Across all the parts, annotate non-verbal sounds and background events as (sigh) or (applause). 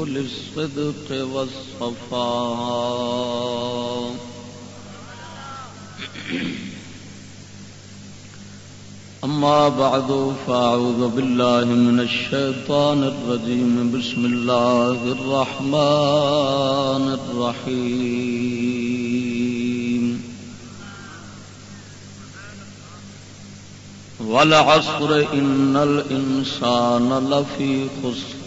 أولي الصدق والصفاء أما بعد فأعوذ بالله من الشيطان الرجيم بسم الله الرحمن الرحيم والعصر إن الإنسان لفي خسر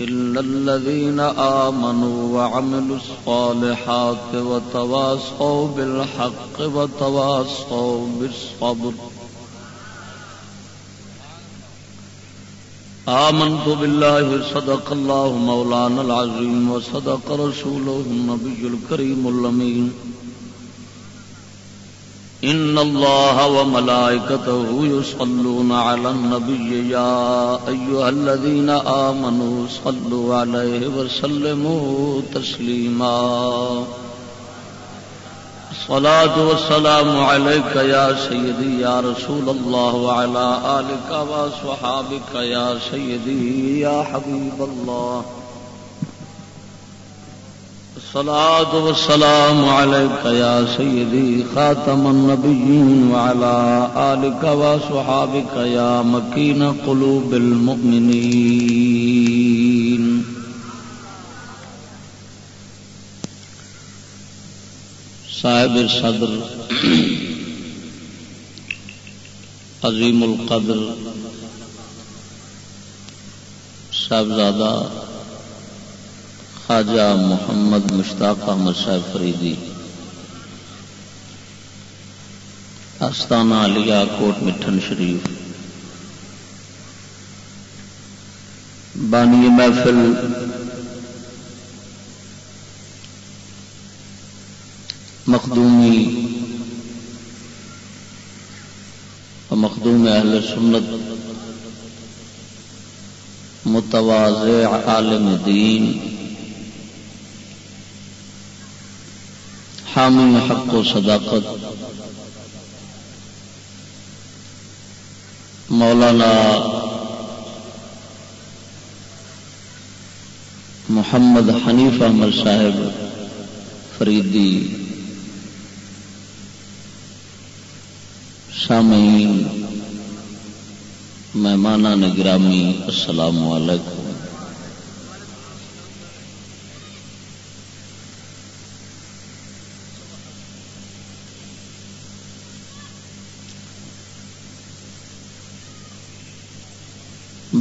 إلا الذين آمنوا وعملوا الصالحات وتواصوا بالحق وتواصوا بالصبر آمنت بالله صدق الله مولانا العظيم وصدق رسوله النبي الكريم اللمين إن الله وملائكته يصلون على النبي يا أيها الذين آمنوا صلوا عليه وسلموا تسليما صلاة والسلام عليك يا سيدي يا رسول الله وعلى آلك وصحابك يا سيدي يا حبيب الله الصلاة والسلام عليك يا سيدي خاتم النبيين وعلى آلك وصحابك يا مكين قلوب المؤمنين. صاحب صدر عظیم القدر، صاحبزادہ خواجہ محمد مشتاق احمد صاحب فریدی، آستانہ علیہ کوٹ مٹھن شریف، بانی محفل، مخدومی، مخدوم اہل سنت، متواضع عالم دین حامی حق و صداقت۔ مولانا محمد حنیف احمد صاحب فریدی سامعین مہمان گرامی، السلام علیکم۔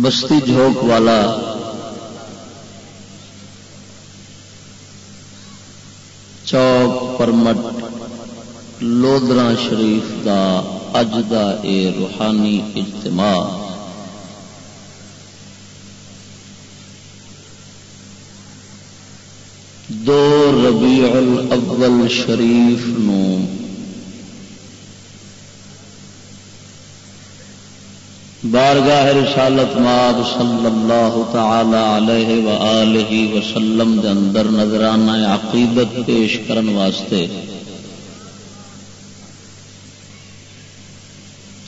بستی جھوک والا۔ چوک پرمٹ لودرا شریف دا اج دا اے روحانی اجتماع۔ دو ربیع الاول شریف نو بارگاہ رسالت ماب صلی اللہ تعالی علیہ وآلہ وسلم دے اندر نظرانہ عقیدت پیش کرن واسطے۔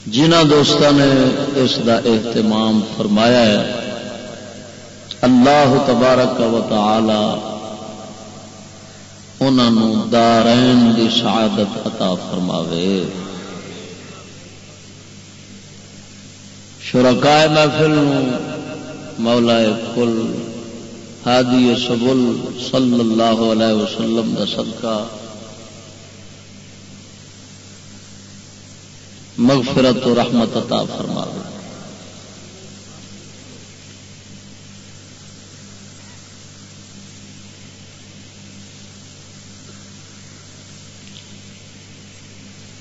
جنہ دوستوں نے اس دا اہتمام فرمایا ہے، اللہ تبارک و تعالی انہوں دارین دی سعادت عطا فرماوے۔ شرکائے محفل مولا کل ہادی سبل صلی اللہ علیہ وسلم کا صدقہ۔ مغفرت و رحمت عطا فرما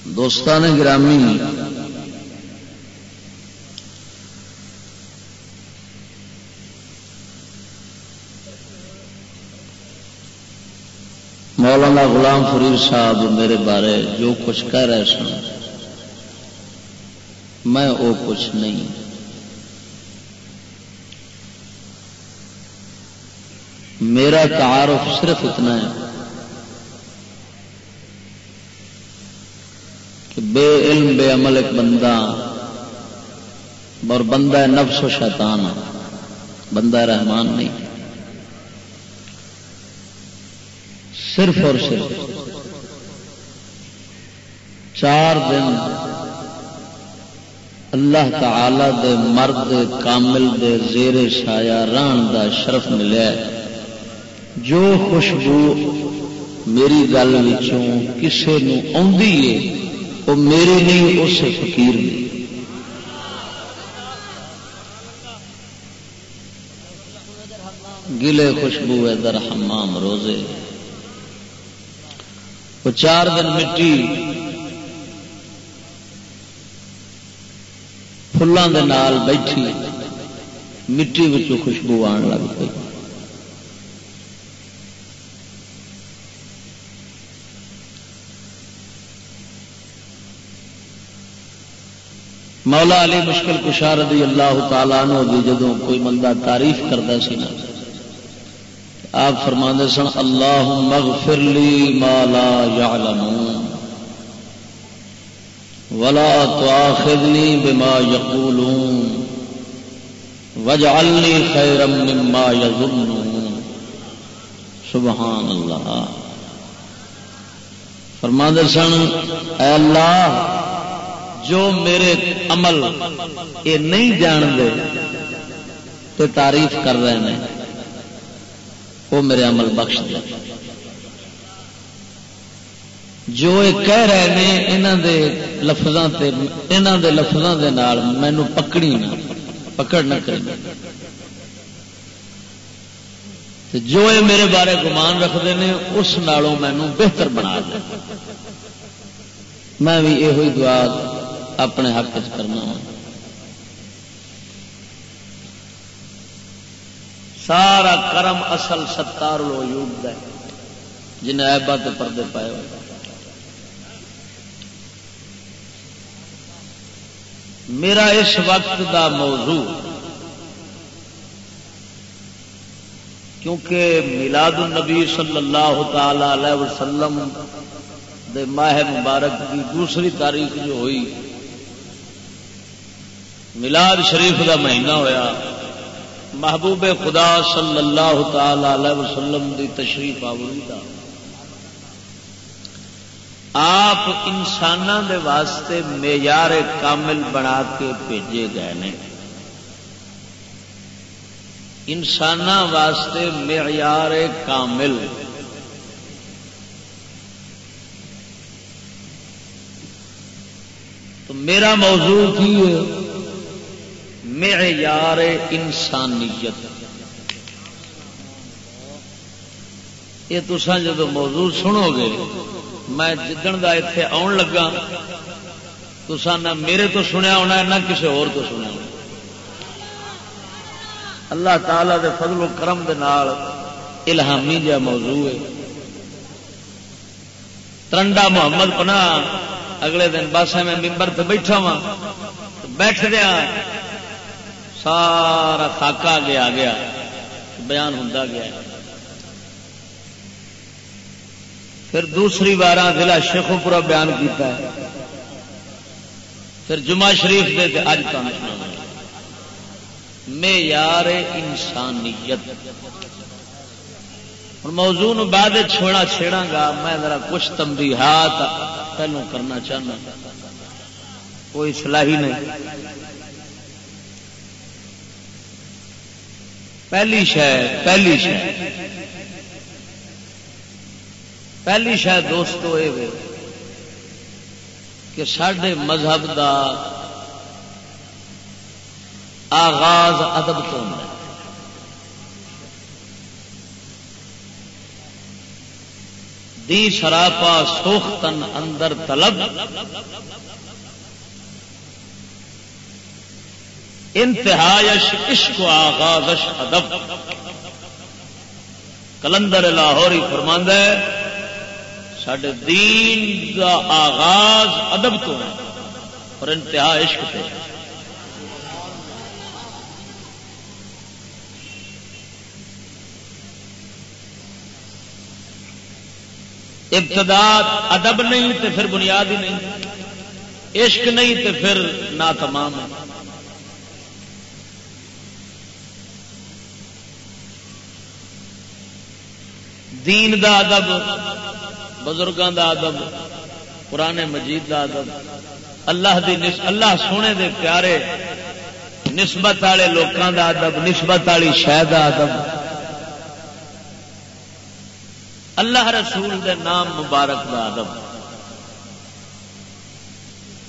دوستان گرامی مولانا غلام فرید صاحب میرے بارے جو کچھ کہہ رہے سن، میں وہ کچھ نہیں۔ میرا تعارف صرف اتنا ہے کہ بے علم، بے عمل ایک بندہ اور بندہ نفس و شیطان بندہ رحمان نہیں۔ صرف اور صرف چار دن اللہ تعالی دے مرد کامل دے زیر سایہ ران دا شرف ملیا جو خوشبو میری گل کسی وہ میرے نہیں اس فقیر نہیں گلے خوشبو ہے در حمام روزے۔ وہ چار دن مٹی فلان دے نال بیٹھی، مٹی خوشبو آن لگ پی مولا علی مشکل کشار رضی اللہ تعالیٰ نو دی جدوں کوئی بندہ تعریف کرتا سی نا آپ فرما سن اللہ مغفر لی مالا یعلمون ولا تواخذنی بما یقولون وجعلنی خیرا مما یظنون. سبحان اللہ فرما سن، اے اللہ، جو میرے عمل یہ نہیں جان دے تو تعریف کر رہے ہیں۔ وہ میرے عمل بخش دے۔ جو یہ کہہ رہے ہیں یہاں دے لفظوں سے یہاں دے لفظوں دے نال مینو پکڑی نہ، پکڑ نہ کریں جو یہ میرے بارے گمان رکھتے ہیں اس نالوں مینو بہتر بنا دے۔ میں بھی یہ دعا اپنے حق کرنا ہوں۔ سارا کرم اصل ستار الوجود ہے۔ جنہیں ایبا کے پردے پائے ہوئے۔ میرا اس وقت دا موضوع، کیونکہ میلاد النبی صلی اللہ تعالی علیہ وسلم دے ماہ مبارک کی دوسری تاریخ جو ہوئی، میلاد شریف دا مہینہ ہویا۔ محبوب خدا صلی اللہ تعالی علیہ وسلم دی تشریف آوری دا آپ انسان دے واسطے معیار کامل بنا کے بھیجے گئے نے. انسان واسطے معیار کامل. تو میرا موضوع کی ہے؟ معیار انسانیت۔ یہ تسا جب موضوع سنو گے میں جدن کا اتے آن لگا تسا نہ میرے تو سنیا ہونا، نہ کسی اور تو سنیا ہونا۔ اللہ تعالی دے فضل و کرم دے نال الہامی جا موضوع ہے۔ ترنڈا محمد پنا اگلے دن بس میں ممبر سے بیٹھا وا بیٹھ دیا۔ سارا خاکا آگے آ گیا، بیان ہوں گیا۔ پھر دوسری بار ضلع شیخو پورا بیان کیتا ہے۔ پھر جمعہ شریف دے اج تم میں یار انسانیت۔ اور موضوع بعد چھوڑا چھیڑا گا، میں ذرا کچھ تمبی ہاتھ پہلو کرنا چاہنا۔ کوئی صلاحی نہیں۔ پہلی شہ پہلی شہ پہلی شہ دوستو یہ کہ سڈے مذہب دا آغاز ادب تو دی سراپا سوختن اندر طلب انتہایش عشق و آغازش ادب۔ کلندر لاہور ہی فرماند ہے سڈے دین کا آغاز ادب تو اور انتہا عشق تو ابتدا ادب نہیں تو پھر بنیاد ہی نہیں۔ عشق نہیں تو پھر نہ تمام ہے۔ دین دا ادب بزرگوں دا ادب پرانے مجید دا ادب۔ اللہ دی نس، اللہ سونے دے پیارے، نسبت والے لوگوں دا ادب، نسبت والی شہ دا ادب۔ اللہ رسول دے نام مبارک دا ادب۔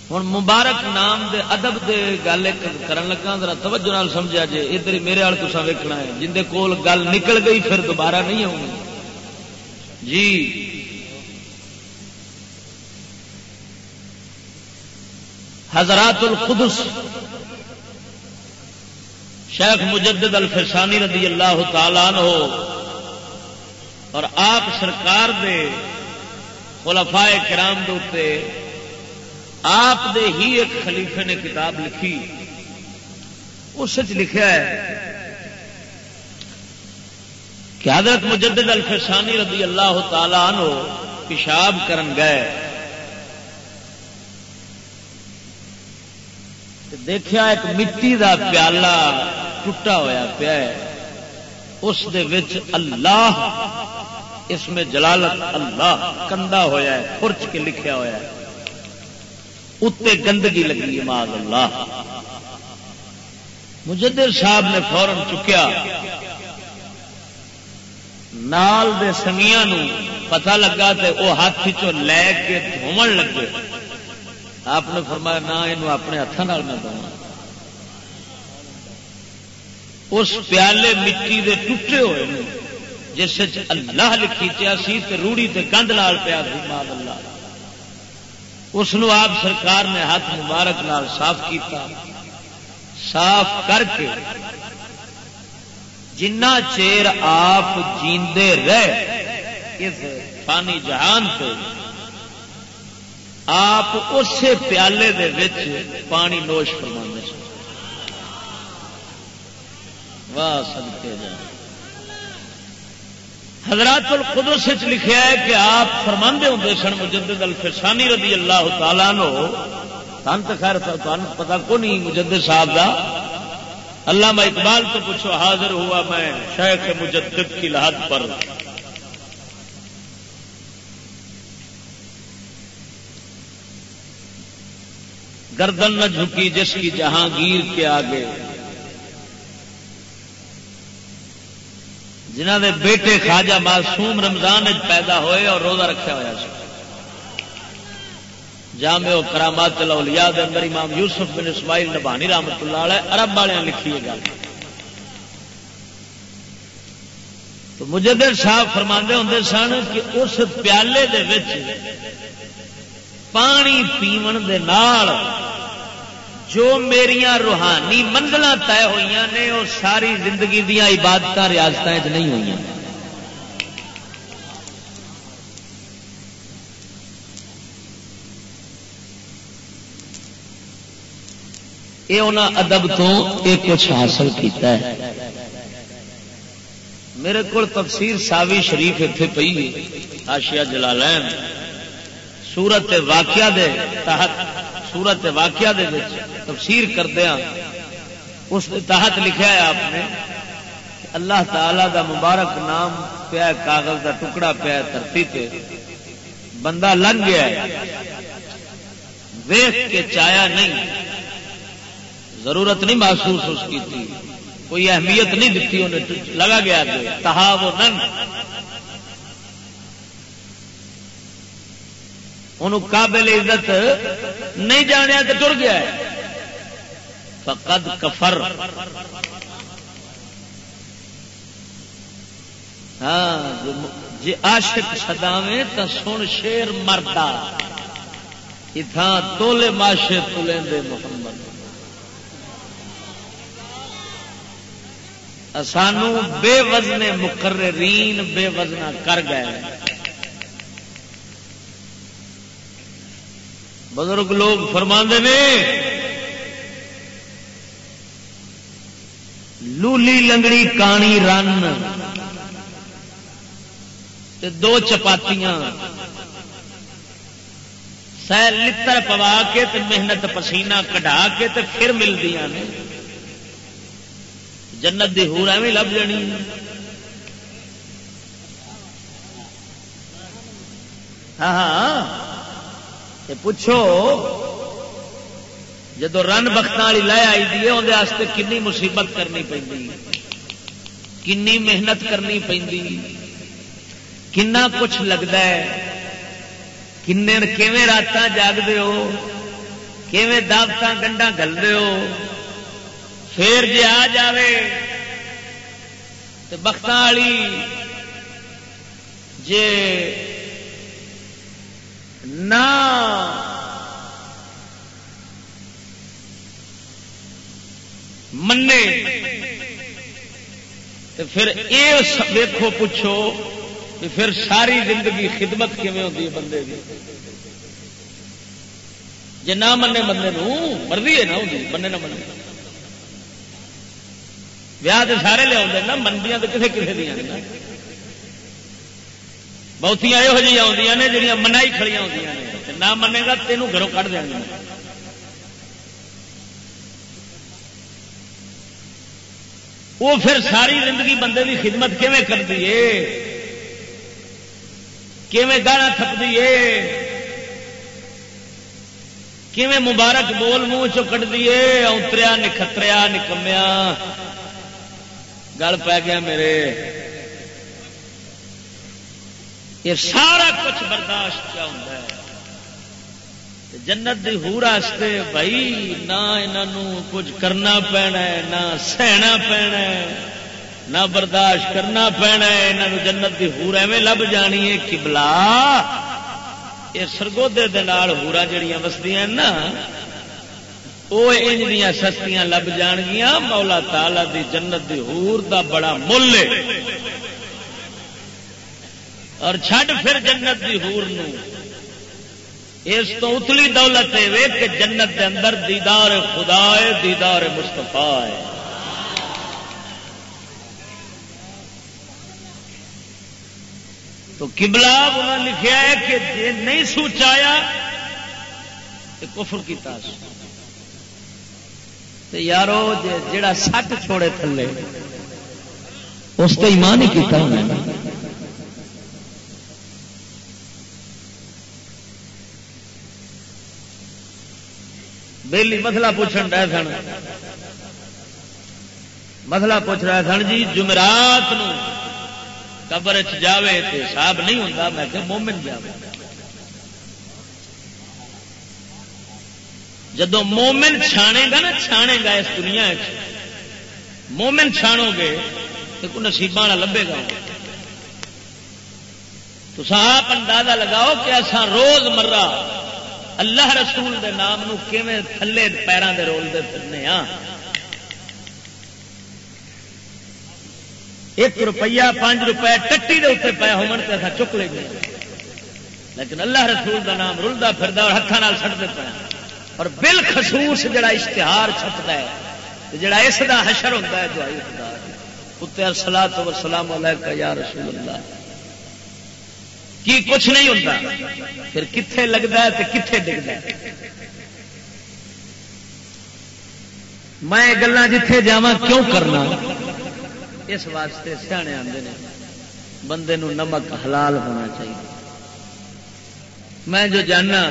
ہوں مبارک نام دے ادب دے گل کرن لگا ذرا توجہ نال سمجھا جے، ادھر میرے وال تصا ویکنا ہے۔ جن دے کول گل نکل گئی، پھر دوبارہ نہیں آؤں جی۔ حضرات القدس۔ شیخ مجدد الفرسانی رضی اللہ تعالی عنہ اور آپ سرکار دے خلفائے کرام دے آپ دے ہی ایک خلیفے نے کتاب لکھی۔ اس لکھا ہے کہ حضرت مجدد الفسانی رضی اللہ تعالی عنہ پیشاب کرن گئے۔ دیکھا ایک مٹی دا پیالہ ٹوٹا ہوا پیا اس دے وچ اللہ، اس میں جلالت اللہ کندا ہوا ہے خرچ کے لکھیا ہوا ہے۔ اتنے گندگی لگی ماض اللہ۔ مجدد صاحب نے فورن چکیا۔ نال دے سنگیاں نو پتہ لگا تے او ہاتھ چو لے کے دھومن لگے۔ آپ نے فرمایا، نہ یہ اپنے ہاتھوں میں دوں اس پیالے مٹی دے ٹوٹے ہوئے نے، جس اللہ لکھی چیا سی تے روڑی تے گند لال پیا سی، ماں اللہ۔ اس آپ سرکار نے ہاتھ مبارک نال صاف کیتا۔ صاف کر کے جنا چیر آپ جیندے رہے، اس فانی جہان سے آپ اسی پیالے دے وچ پانی نوش فرما واہ سدکے جا حضرات القدس لکھا ہے کہ آپ فرماندے ہوں سن، مجدد الفسانی رضی اللہ تعالیٰ نو تن تو خیر پتا کو نہیں، مجدد صاحب کا اللہ میں اقبال تو پوچھو، حاضر ہوا میں شیخ مجدد کی لحد پر۔ گردن نہ جھکی جس کی جہانگیر کے آگے۔ جنہ دے بیٹے خواجہ معصوم رمضان پیدا ہوئے اور روزہ رکھا ہوا سر جامع و کرامات الاولیاء دے اندر امام یوسف بن اسماعیل نبانی رحمت اللہ علیہ عرب والے لکھی ہے گل۔ تو مجدر صاحب فرما ہوں سن کہ اس پیالے دے وچ پانی پیمن دے نال جو میرا روحانی منزل طے ہوئی نے، وہ ساری زندگی دیا عبادت ریاست نہیں ہوئی یہ انہوں ادب تو ایک کچھ حاصل کیتا ہے۔ میرے کو تفسیر ساوی شریف اتنے پی آشیا جلالین۔ سورت واقعہ دے تحت، سورت واقعہ دے تفسیر کردیا ہاں۔ اس تحت لکھا ہے آپ نے، اللہ تعالی دا مبارک نام پیا کاغذ دا ٹکڑا پیا دھرتی تے۔ بندہ لنگ گیا ویخ کے چایا نہیں۔ ضرورت نہیں محسوس اس کی تھی۔ کوئی اہمیت نہیں دیتی انہیں۔ لگا گیا تھا وہ نن۔ ان قابل عزت نہیں جانے تو ٹر گیا ہے۔ فقد کفر۔ ہاں جی عاشق سداوے تو سن شیر مرتا اتنا تولے ماشے تلے دے محمد۔ سانو بے وزن مقررین بے وزنا کر گئے۔ بزرگ لوگ فرما نے، لولی لنگڑی کانی رن دو چپاتیاں، سہ لڑ پوا کے تے محنت پسینہ کٹا کے تے پھر ملتی نے۔ جنت دی ہور ایویں لب جانی۔ ہاں ہاں, ہاں۔ پوچھو جدو رن بخت والی لے آئی دی اندر کنی مصیبت کرنی پی کنی محنت کرنی پی کنا کچھ لگتا ہے؟ کن رات جاگتے ہو؟ دعوت گنڈا گلتے ہو؟ پھر جی آ جائے تو بخت والی جے نہ منے پھر یہ دیکھو پوچھو پھر ساری زندگی خدمت کیون ہوتی ہے بندے کی جی نہ منے بندے مرضی ہے نا بندے نہ منے ویاہ تو سارے لیا نا منڈیاں تو کسی کسی دیا بہت یہ آدی نے جہاں منائی کھڑی ہوتی ہیں نہ منے گا تینوں گھروں کھ دیا گا وہ پھر ساری زندگی بندے کی خدمت کیون کرتی ہے گانا تھپتی ہے کیویں مبارک بول منہ چکٹ دیے اتریا نکھتریا نکمیا گل پی گیا میرے۔ یہ سارا کچھ برداشت کیا ہوتا ہے۔ جنت دی ہوراستے بھائی نہ انہوں کچھ کرنا پینا نہ سہنا پینا نہ برداشت کرنا پینا یہاں جنت کی ہور ایویں لب جانی ہے کبلا یہ سرگودے ہورا جڑیاں وسدیاں نا وہ انج دیا سستیاں لب جان گیا مولا تالا دی جنت دی ہور دا بڑا مل اور چھڈ پھر جنت دی ہور نو۔ اس تو اتلی دولت ہے کہ جنت دے اندر دیدار خدا ہے، دیدار مستفا ہے۔ تو کبلا انہوں نے لکھا ہے کہ جی نہیں سوچایا، تو کفر یارو جڑا سٹ چھوڑے تھلے، اس تو ایمان ہی کیتا ہونا بہلی مسلا پوچھن رہے سن۔ مسلا پوچھ رہے سن جی جمعرات قبر جاوے تو صاحب نہیں ہوتا میں کہ مومن جاوے۔ جدو مومن چھانے گا نا چھانے گا اس دنیا مومن چھانو گے تو کو نصیب والا لبے گا۔ تو آپ اندازہ لگاؤ کہ ایسا روز مرہ اللہ رسول دے نام نو تھلے پیروں کے رول دے پھرنے ہاں۔ ایک روپیہ، پانچ روپئے ٹٹی دے اتنے پایا ہوا چک لے گئے۔ لیکن اللہ رسول دا نام رلدا پھر اور ہاتھوں سٹ دیتا اور بالخصوص جڑا اشتہار چھپتا ہے جڑا اس دا حشر ہوتا ہے جو خدا اتنے سلا تو سلام علیکم یا رسول اللہ۔ کی کچھ نہیں ہوتا پھر کتنے لگتا ہے تو کتنے ڈگتا ہے؟ میں گلا جتھے جا کیوں کرنا؟ اس واسطے سیانے آتے ہیں بندے نمک حلال ہونا چاہیے۔ میں جو جانا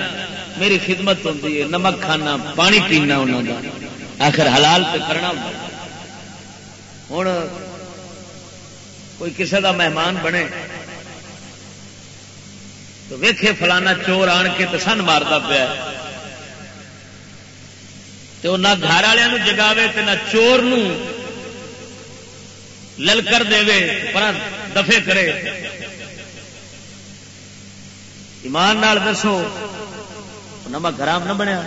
میری خدمت ہوتی ہے، نمک کھانا، پانی پینا انہوں کا آخر حلال پہ کرنا ہوں کوئی کسی کا مہمان بنے، تو ویخے فلانا چور آن کے تو سن مارتا پیا تو نہ گھر والوں جگاوے نہ چور نو للکر دے پر دفے کرے۔ ایمان نال دسو، نمک خراب نہ بنیا۔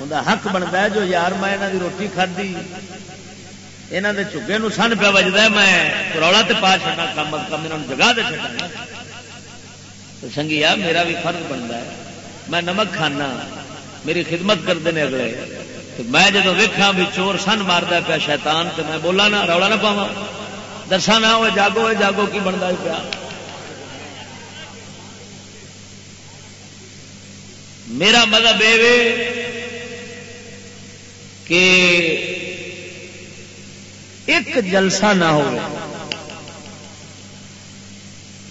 ان حق بنتا ہے جو یار میں یہاں کی روٹی کھدی یہاں کے چگے سن پہ وجد میں رولا تو پا چڑا کم از کم یہاں جگہ دے چڑا سنگیا، میرا بھی فرق بنتا ہے، میں نمک کھانا، میری خدمت کرتے ہیں اگلے میں جب ویکا بھی چور سن مارتا پیا شیطان، تو میں بولا نا رولا نہ پاوا دسا نہ وہ جاگو جاگو، کی بنتا پیا؟ میرا مطلب یہ کہ ایک جلسہ نہ ہو۔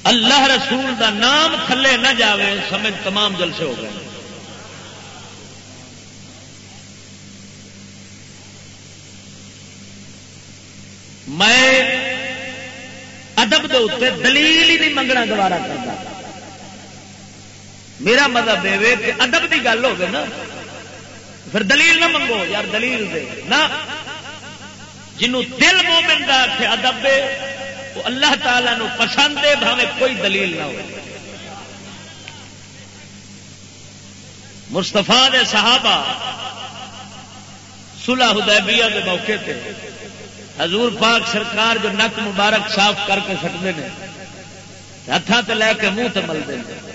اللہ رسول دا نام تھلے نہ جاوے، سمجھ تمام جلسے ہو گئے۔ میں ادب دے اتنے دلیل ہی نہیں منگنا دوبارہ کرتا۔ میرا مطلب یہ کہ ادب کی گل ہوگی نا، پھر دلیل نہ منگو، یار دلیل دے۔ نہ جنوں دل مومن کا ادب دے وہ اللہ تعالی نو پسند ہے، بھاوے کوئی دلیل نہ ہو مستفا دے صحابہ سلح حدیبیہ کے موقع تے حضور پاک سرکار جو نک مبارک صاف کر کے سٹتے ہیں ہاتھوں سے لے کے منہ ملتے ہیں۔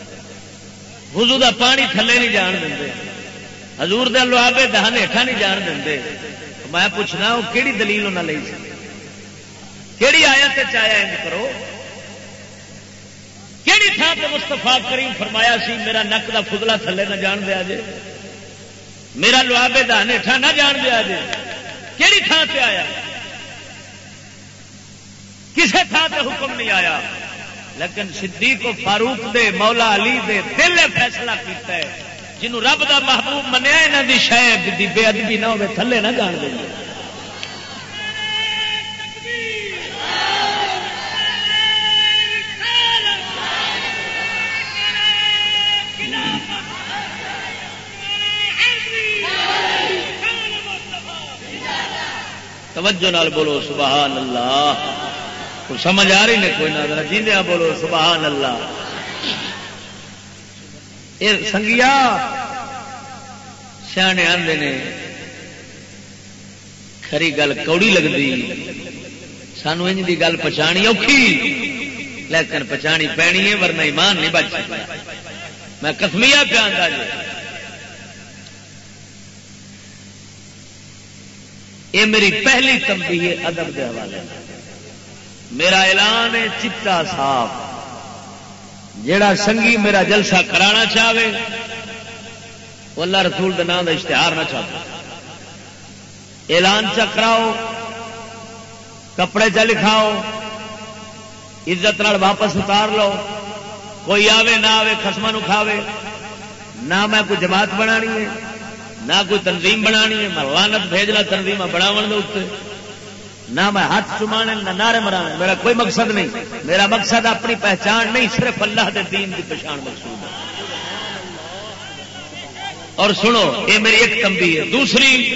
وضو دا پانی تھلے نہیں جان دیں ہزور دلوابے دہن ہیٹھا نہیں جان دیں میں پوچھنا وہ کہڑی دلیل انہیں لی سی؟ کہڑی آیت چایا انج کرو؟ کہڑی تھان پہ مستفا کریم فرمایا سی، میرا نک دا فضلہ تھلے نہ جان دیا جے۔ میرا لوابے دہن ہیٹھا نہ جان دیا جے۔ کہڑی تھان پہ آیا؟ کسے تھان پہ حکم نہیں آیا؟ لیکن صدیق و فاروق دے، مولا علی دے دل فیصلہ کیتا ہے۔ جنہوں رب دا محبوب منیا یہاں کی شاید کی بے ادبی نہ ہو تھلے نہ جان دیں توجہ نال بولو، سبحان اللہ۔ سمجھ آ رہی نے کوئی نہ جیندیا بولو سبحان اللہ یہ سنگیا، سیانے آدھے نے، کھری گل کوڑی لگتی سانو انج دی گل پچھانی اوکھی، لیکن پچھانی پینی ہے، ورنہ ایمان نہیں بچ سکتا میں کسمیا پہ آتا جی۔ یہ میری پہلی تمبی ہے ادب کے حوالے میرا اعلان ہے چٹا صاف جیڑا سنگھی میرا جلسہ کرانا چاہے وہ اللہ رسول کے نام کا اشتہار نہ چاہتا اعلان چکراؤ کپڑے چ لکھاؤ، عزت نال واپس اتار لو۔ کوئی آوے نہ آوے خسما کھاوے۔ نہ میں کوئی جماعت بنا ہے، نہ کوئی تنظیم بنا ہے۔ میں لانت بھیجنا تنظیم بناو نہ میں ہاتھ چمانے نہ نعرے مرانے، میرا کوئی مقصد نہیں۔ میرا مقصد اپنی پہچان نہیں، صرف اللہ دے دین کی پہچان مقصود ہے۔ اور سنو، یہ میری ایک تمبی ہے۔ دوسری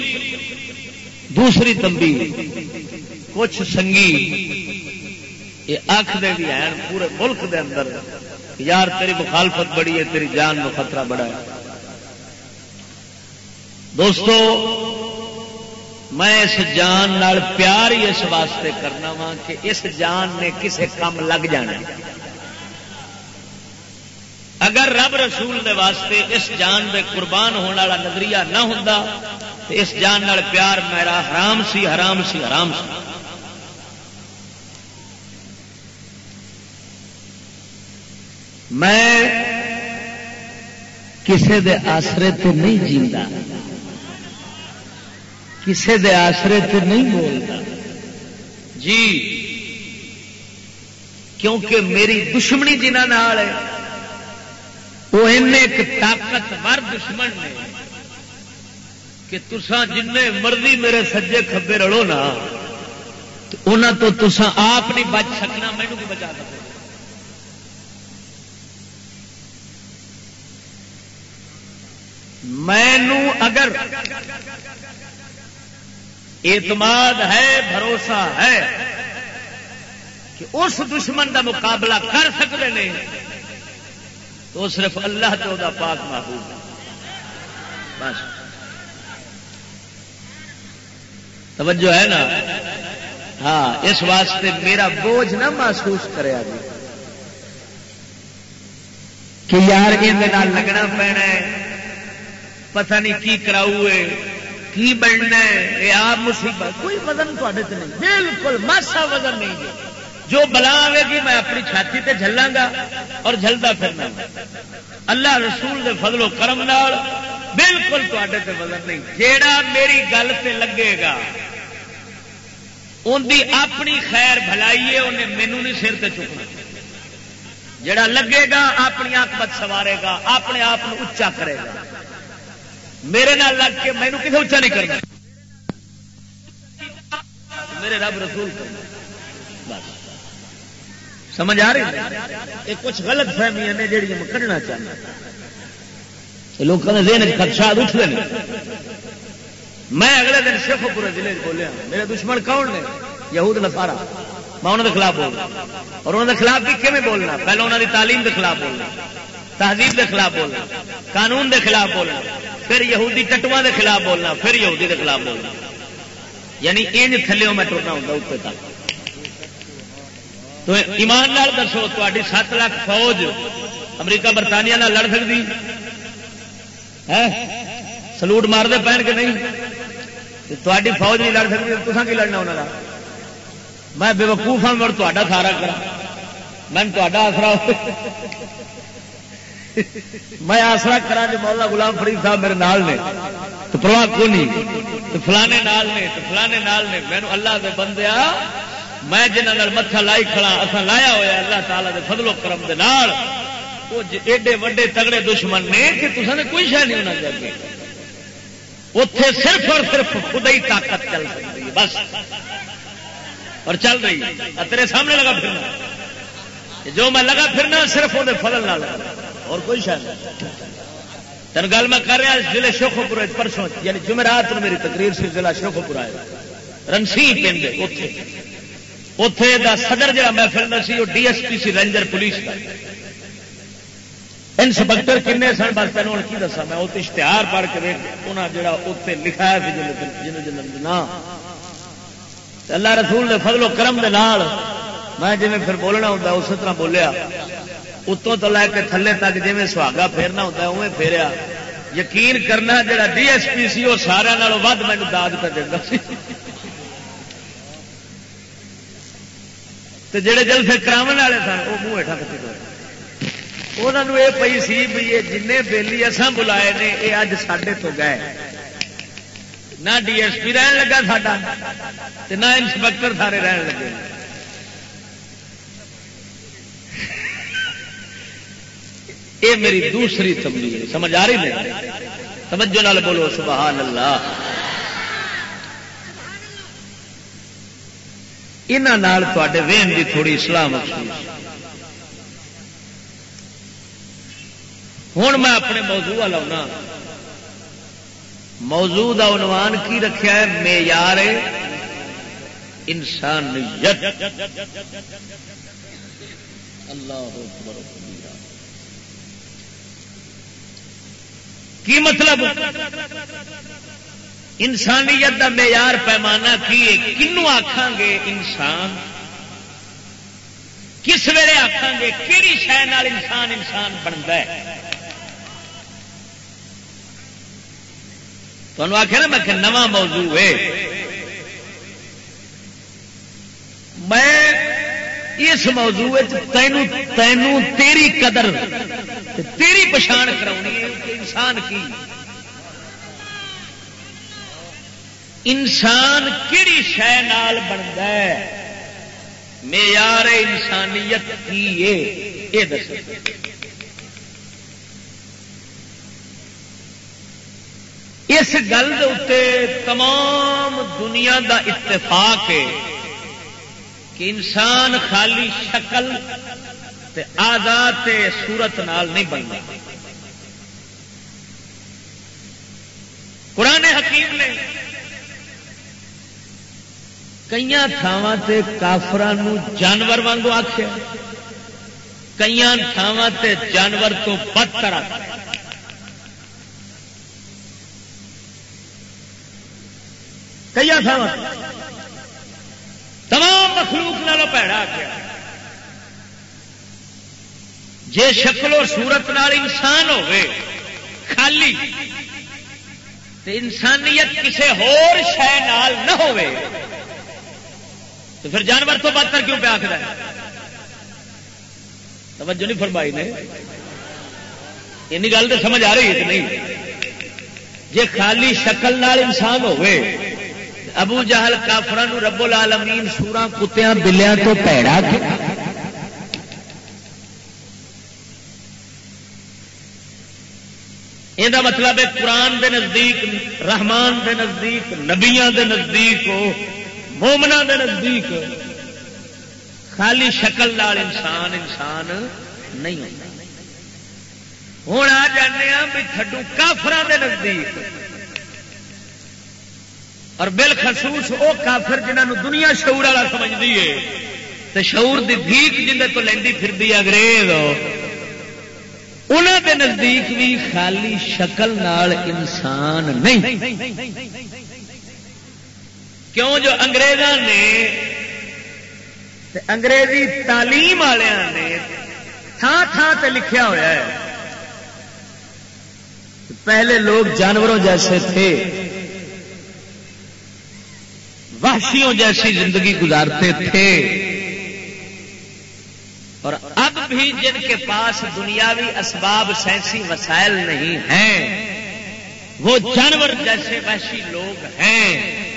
دوسری تمبی کچھ سنگی یہ آخ دے بھی ہیں، پورے ملک دے اندر۔ یار، تیری مخالفت بڑی ہے، تیری جان میں خطرہ بڑا ہے۔ دوستو میں اس جان نال پیار ہی اس واسطے کرنا وا کہ اس جان نے کسے کام لگ جانا اگر رب رسول دے واسطے اس جان دے قربان ہونے والا نظریہ نہ ہوں تو اس جان نال پیار میرا حرام سی حرام سی حرام سی۔ میں کسے دے آسرے تے نہیں جیتا کسے دے آسرے تے نہیں بولتا۔ جی کیونکہ میری دشمنی جنہ ہے، وہ ایک طاقتور دشمن نے۔ کہ تسان جن مرضی میرے سجے کبے رڑو نا، تو تسان آپ نہیں بچ سکنا مینو بھی بچا سکتا مینو اگر اعتماد ہے، بھروسہ ہے کہ اس دشمن کا مقابلہ کر سکتے ہیں تو صرف اللہ تو دا پاک محبوب بس۔ توجہ ہے نا؟ ہاں اس واسطے میرا بوجھ نہ محسوس کرے جی کہ یار یہ لگنا پینا ہے، پتہ نہیں کی کراؤ کی بننا ہے یہ آپ مصیبت۔ کوئی وزن تے نہیں، بالکل ماسا وزن نہیں جو بلا آئے گی، میں اپنی چھاتی تے جھلاں گا اور جلدا پھرنا اللہ رسول دے فضل و کرم نال بالکل تے وزن نہیں۔ جیڑا میری گل سے لگے گا ان دی اپنی خیر بھلائی ہے انہیں مینو نہیں سر تے چکنا۔ جڑا لگے گا، اپنی آکمت سوارے گا، اپنے آپ اچا کرے گا۔ میرے نال لگ کے مینو کسی اچا نہیں کرنا۔ میرے رب رسول سمجھ آ رہی یہ کچھ غلط فہمیاں نے جہاں میں کھڑنا چاہتا لوگوں نے دین خدشات اٹھتے ہیں۔ میں اگلے دن شیخ پورے ضلع بولیا، میرے دشمن کون نے؟ یہود نسارا میں انہوں کے خلاف بولنا۔ اور انہوں کے خلاف بھی کیون بولنا؟ پہلے انہوں کی تعلیم کے خلاف بولنا۔ تہذیب کے خلاف بولنا، قانون کے خلاف بولنا، پھر یہودی ٹٹوا کے خلاف بولنا، پھر یہودی کے خلاف بولنا۔ یعنی ان تھلے میں ٹرنا ہوتا اتنے تک۔ تو ایمان لال دسو تاری سات لاکھ فوج امریکہ، برطانیہ لڑ سکتی سلوٹ مارتے پہن کے نہیں؟ تاری فوج نہیں لڑ سکتی تو کی لڑنا انہوں میں بے وقوف ہوں مر تا سارا کرا میں آسرا میں آسرا کرا جو مولا غلام فرید صاحب میرے نال نے، تو پرواہ کو نہیں؟ تو فلانے نال نے، تو فلانے نال نے مینو اللہ کے بندے میں جنہوں متھا لائی کھڑا اصا لایا ہوا اللہ تعالیٰ دے فضل و کرم دے نال۔ وہ ایڈے وڈے تگڑے دشمن نے کہ تصا نے کوئی شہ نہیں ہونا چاہیے اتے صرف اور صرف خدا ہی طاقت چل سکتی ہے، بس۔ اور چل رہی ہے۔ تیرے سامنے لگا پھرنا۔ جو میں لگا پھرنا، صرف وہ فضل نہ لگا اور کوئی شہ نہیں۔ تین گل میں کر رہا ضلع شوخو پور پرسوں یعنی جمعرات میری تقریر سے ضلع شوخو پور آئے رنسی پنڈ اتے اتے دا صدر جا محفل کا سی وہ ڈی ایس پی سی، رینجر پولیس کا انسپیکٹر کن سن؟ بس تین کی دسا میں وہ اشتہار پڑھ کے انہیں جڑا اتنے لکھایا جن جن اللہ رسول نے فضل و کرم دے نال میں جی پھر بولنا ہوتا اسی طرح بولیا۔ اتوں تو لے کے تھلے تک جی سہاگا پھیرنا ہوتا اوے پھیریا۔ یقین کرنا جڑا ڈی ایس پی سی وہ سارا ود مینو داد پہ دینا سی۔ جڑے جلسے کرا والے سن وہ منہ ہٹا کٹی انہوں یہ پی سی بھی یہ جن بےلی اصا بلائے نے یہ اج سڈے تو گئے۔ نہ ڈی ایس پی رہن لگا ساڈا نہ انسپیکٹر سارے رہن لگے۔ یہ میری دوسری تبدیلی سمجھ آ رہی ہے توجہ نال بولو سبحان اللہ تے وین کی تھوڑی سلاح مخصوص۔ ہوں میں اپنے موضوع لاؤنا موضوع کا عنوان کی رکھا ہے؟ معیار انسانیت۔ اللہ کی مطلب؟ انسانیت کا معیار پیمانہ کی کنو آخان گے انسان؟ کس ویلے آخان گے کہڑی شہ انسان انسان بنتا ہے؟ تمہیں آخیا نا میں نواں موضوع ہے۔ میں اس موضوع تینوں تینوں تیری قدر تیری پچھان کرا انسان کی؟ انسان کہڑی شہ نال بنتا ہے؟ معیار انسانیت کی یہ دس اس گل تمام دنیا دا اتفاق ہے۔ کہ انسان خالی شکل تے آزاد سورت نال نہیں بنتا۔ قرآن حکیم نے کئی تھاواں کافران جانور وانگو آخیا کئی تھاواں جانور تو بدتر آخر کئی تھاواں تمام مخلوق نال پیڑا آخیا جے شکل و صورت نال انسان ہوئے خالی، تے انسانیت کسی ہور شہ نال نہ ہوئے تو پھر جانور تو بدتر کیوں پہ آخر توجہ نہیں فرمائی نے۔ این گل تو سمجھ آ رہی ہے کہ نہیں؟ جی خالی شکل نال انسان ہوئے ابو جہل کافران رب العالمین سورا کتیا بلیا تو پیڑا یہ مطلب ہے قرآن دے نزدیک، رحمان دے نزدیک نبیا دے نزدیک مومنا دے نزدیک۔ خالی شکل لال انسان انسان نہیں ہوتا۔ ہوں آ جانے ہاں بھی تھڈو کافر دے نزدیک۔ اور بالخصوص وہ کافر جنہوں دنیا شعور والا سمجھتی ہے تو شعور دی بھیک جن تو لینی پھر انگریز۔ انہوں دے نزدیک بھی خالی شکل نال انسان نہیں۔ کیوں جو انگریزوں نے انگریزی تعلیم والوں نے تھان تھان سے لکھیا ہوا ہے۔ پہلے لوگ جانوروں جیسے تھے۔ وحشیوں جیسی زندگی گزارتے تھے۔ اور اب بھی جن کے پاس دنیاوی اسباب سینسی وسائل نہیں ہیں، وہ جانور جیسے وحشی لوگ ہیں۔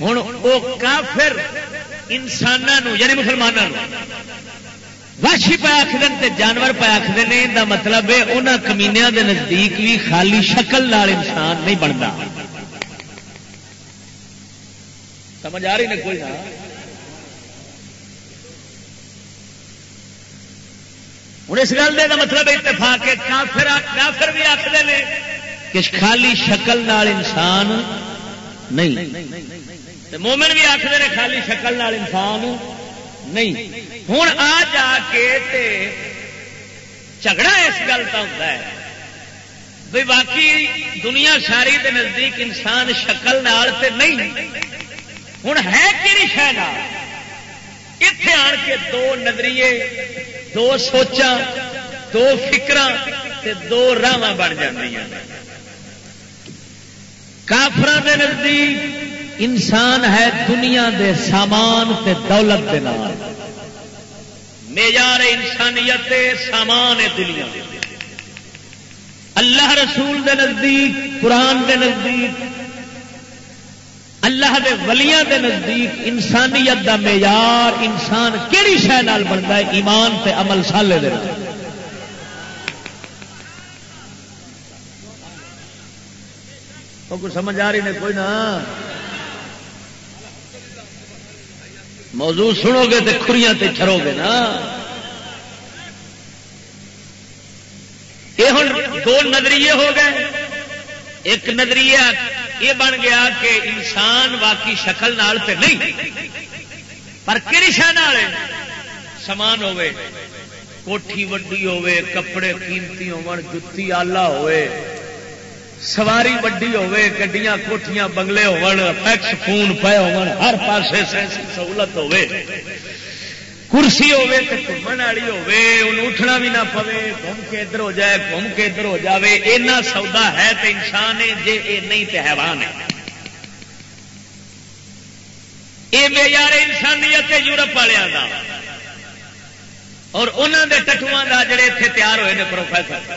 ہوں وہ کافر انسانوں یعنی مسلمانوں وحشی پہ آخر جانور پہ آخر نے مطلب ہے انہوں کمینیا دے نزدیک بھی خالی شکل نال انسان نہیں بنتا سمجھ آ رہی نے کوئی نہ ہوں اس گل کا مطلب اتفاق ہے، کافر کافر بھی آخر نے کہ خالی شکل نال انسان نہیں۔ مومن بھی آخر نے خالی شکل نال انسان نہیں۔ ہوں آ جا کے تے جھگڑا اس گل کا ہوتا ہے۔ بھائی باقی دنیا ساری دے نزدیک انسان شکل نال تے نہیں۔ ہوں ہے کہ شہر اتے آن کے دو نظریے، دو سوچا دو فکر دو راہ بن کافر کے نزدیک انسان ہے دنیا دے سامان تے دولت دے نال۔ معیار انسانیت سامان ہے دنیا۔ اللہ رسول دے نزدیک، قرآن دے نزدیک اللہ دے ولیاں دے نزدیک انسانیت دا معیار انسان کہڑی شہ بنتا ہے؟ ایمان تے عمل سالے دے کوئی سمجھ آ رہی نے کوئی نہ۔ موضوع سنو گے تو کھریاں تے چھرو گے نا۔ یہ ہوں دو نظریے ہو گئے۔ ایک نظریہ یہ بن گیا کہ انسان واقعی شکل نال تے نہیں، پر کہڑی شہ سامان ہوے کوٹھی وڈی ہوے کپڑے قیمتی جتی آلہ ہوے سواری وڈی ہوے گڈیاں، کوٹھیاں، بنگلے ہوکس فون پے ہو ہر پاسے سہولت ہوے کرسی ہوے تو گھومن والی ہوے اٹھنا بھی نہ پوے گھوم کے ادھر ہو جائے گھوم کے ادھر ہو جاوے اینا سودا ہے تو انسان ہے جے اے نہیں تو حیوان ہے یہ معیار انسانیت یورپ والوں کا اور انہوں دے ٹٹواں کا جڑے اتنے تیار ہوئے ہیں پروفیسر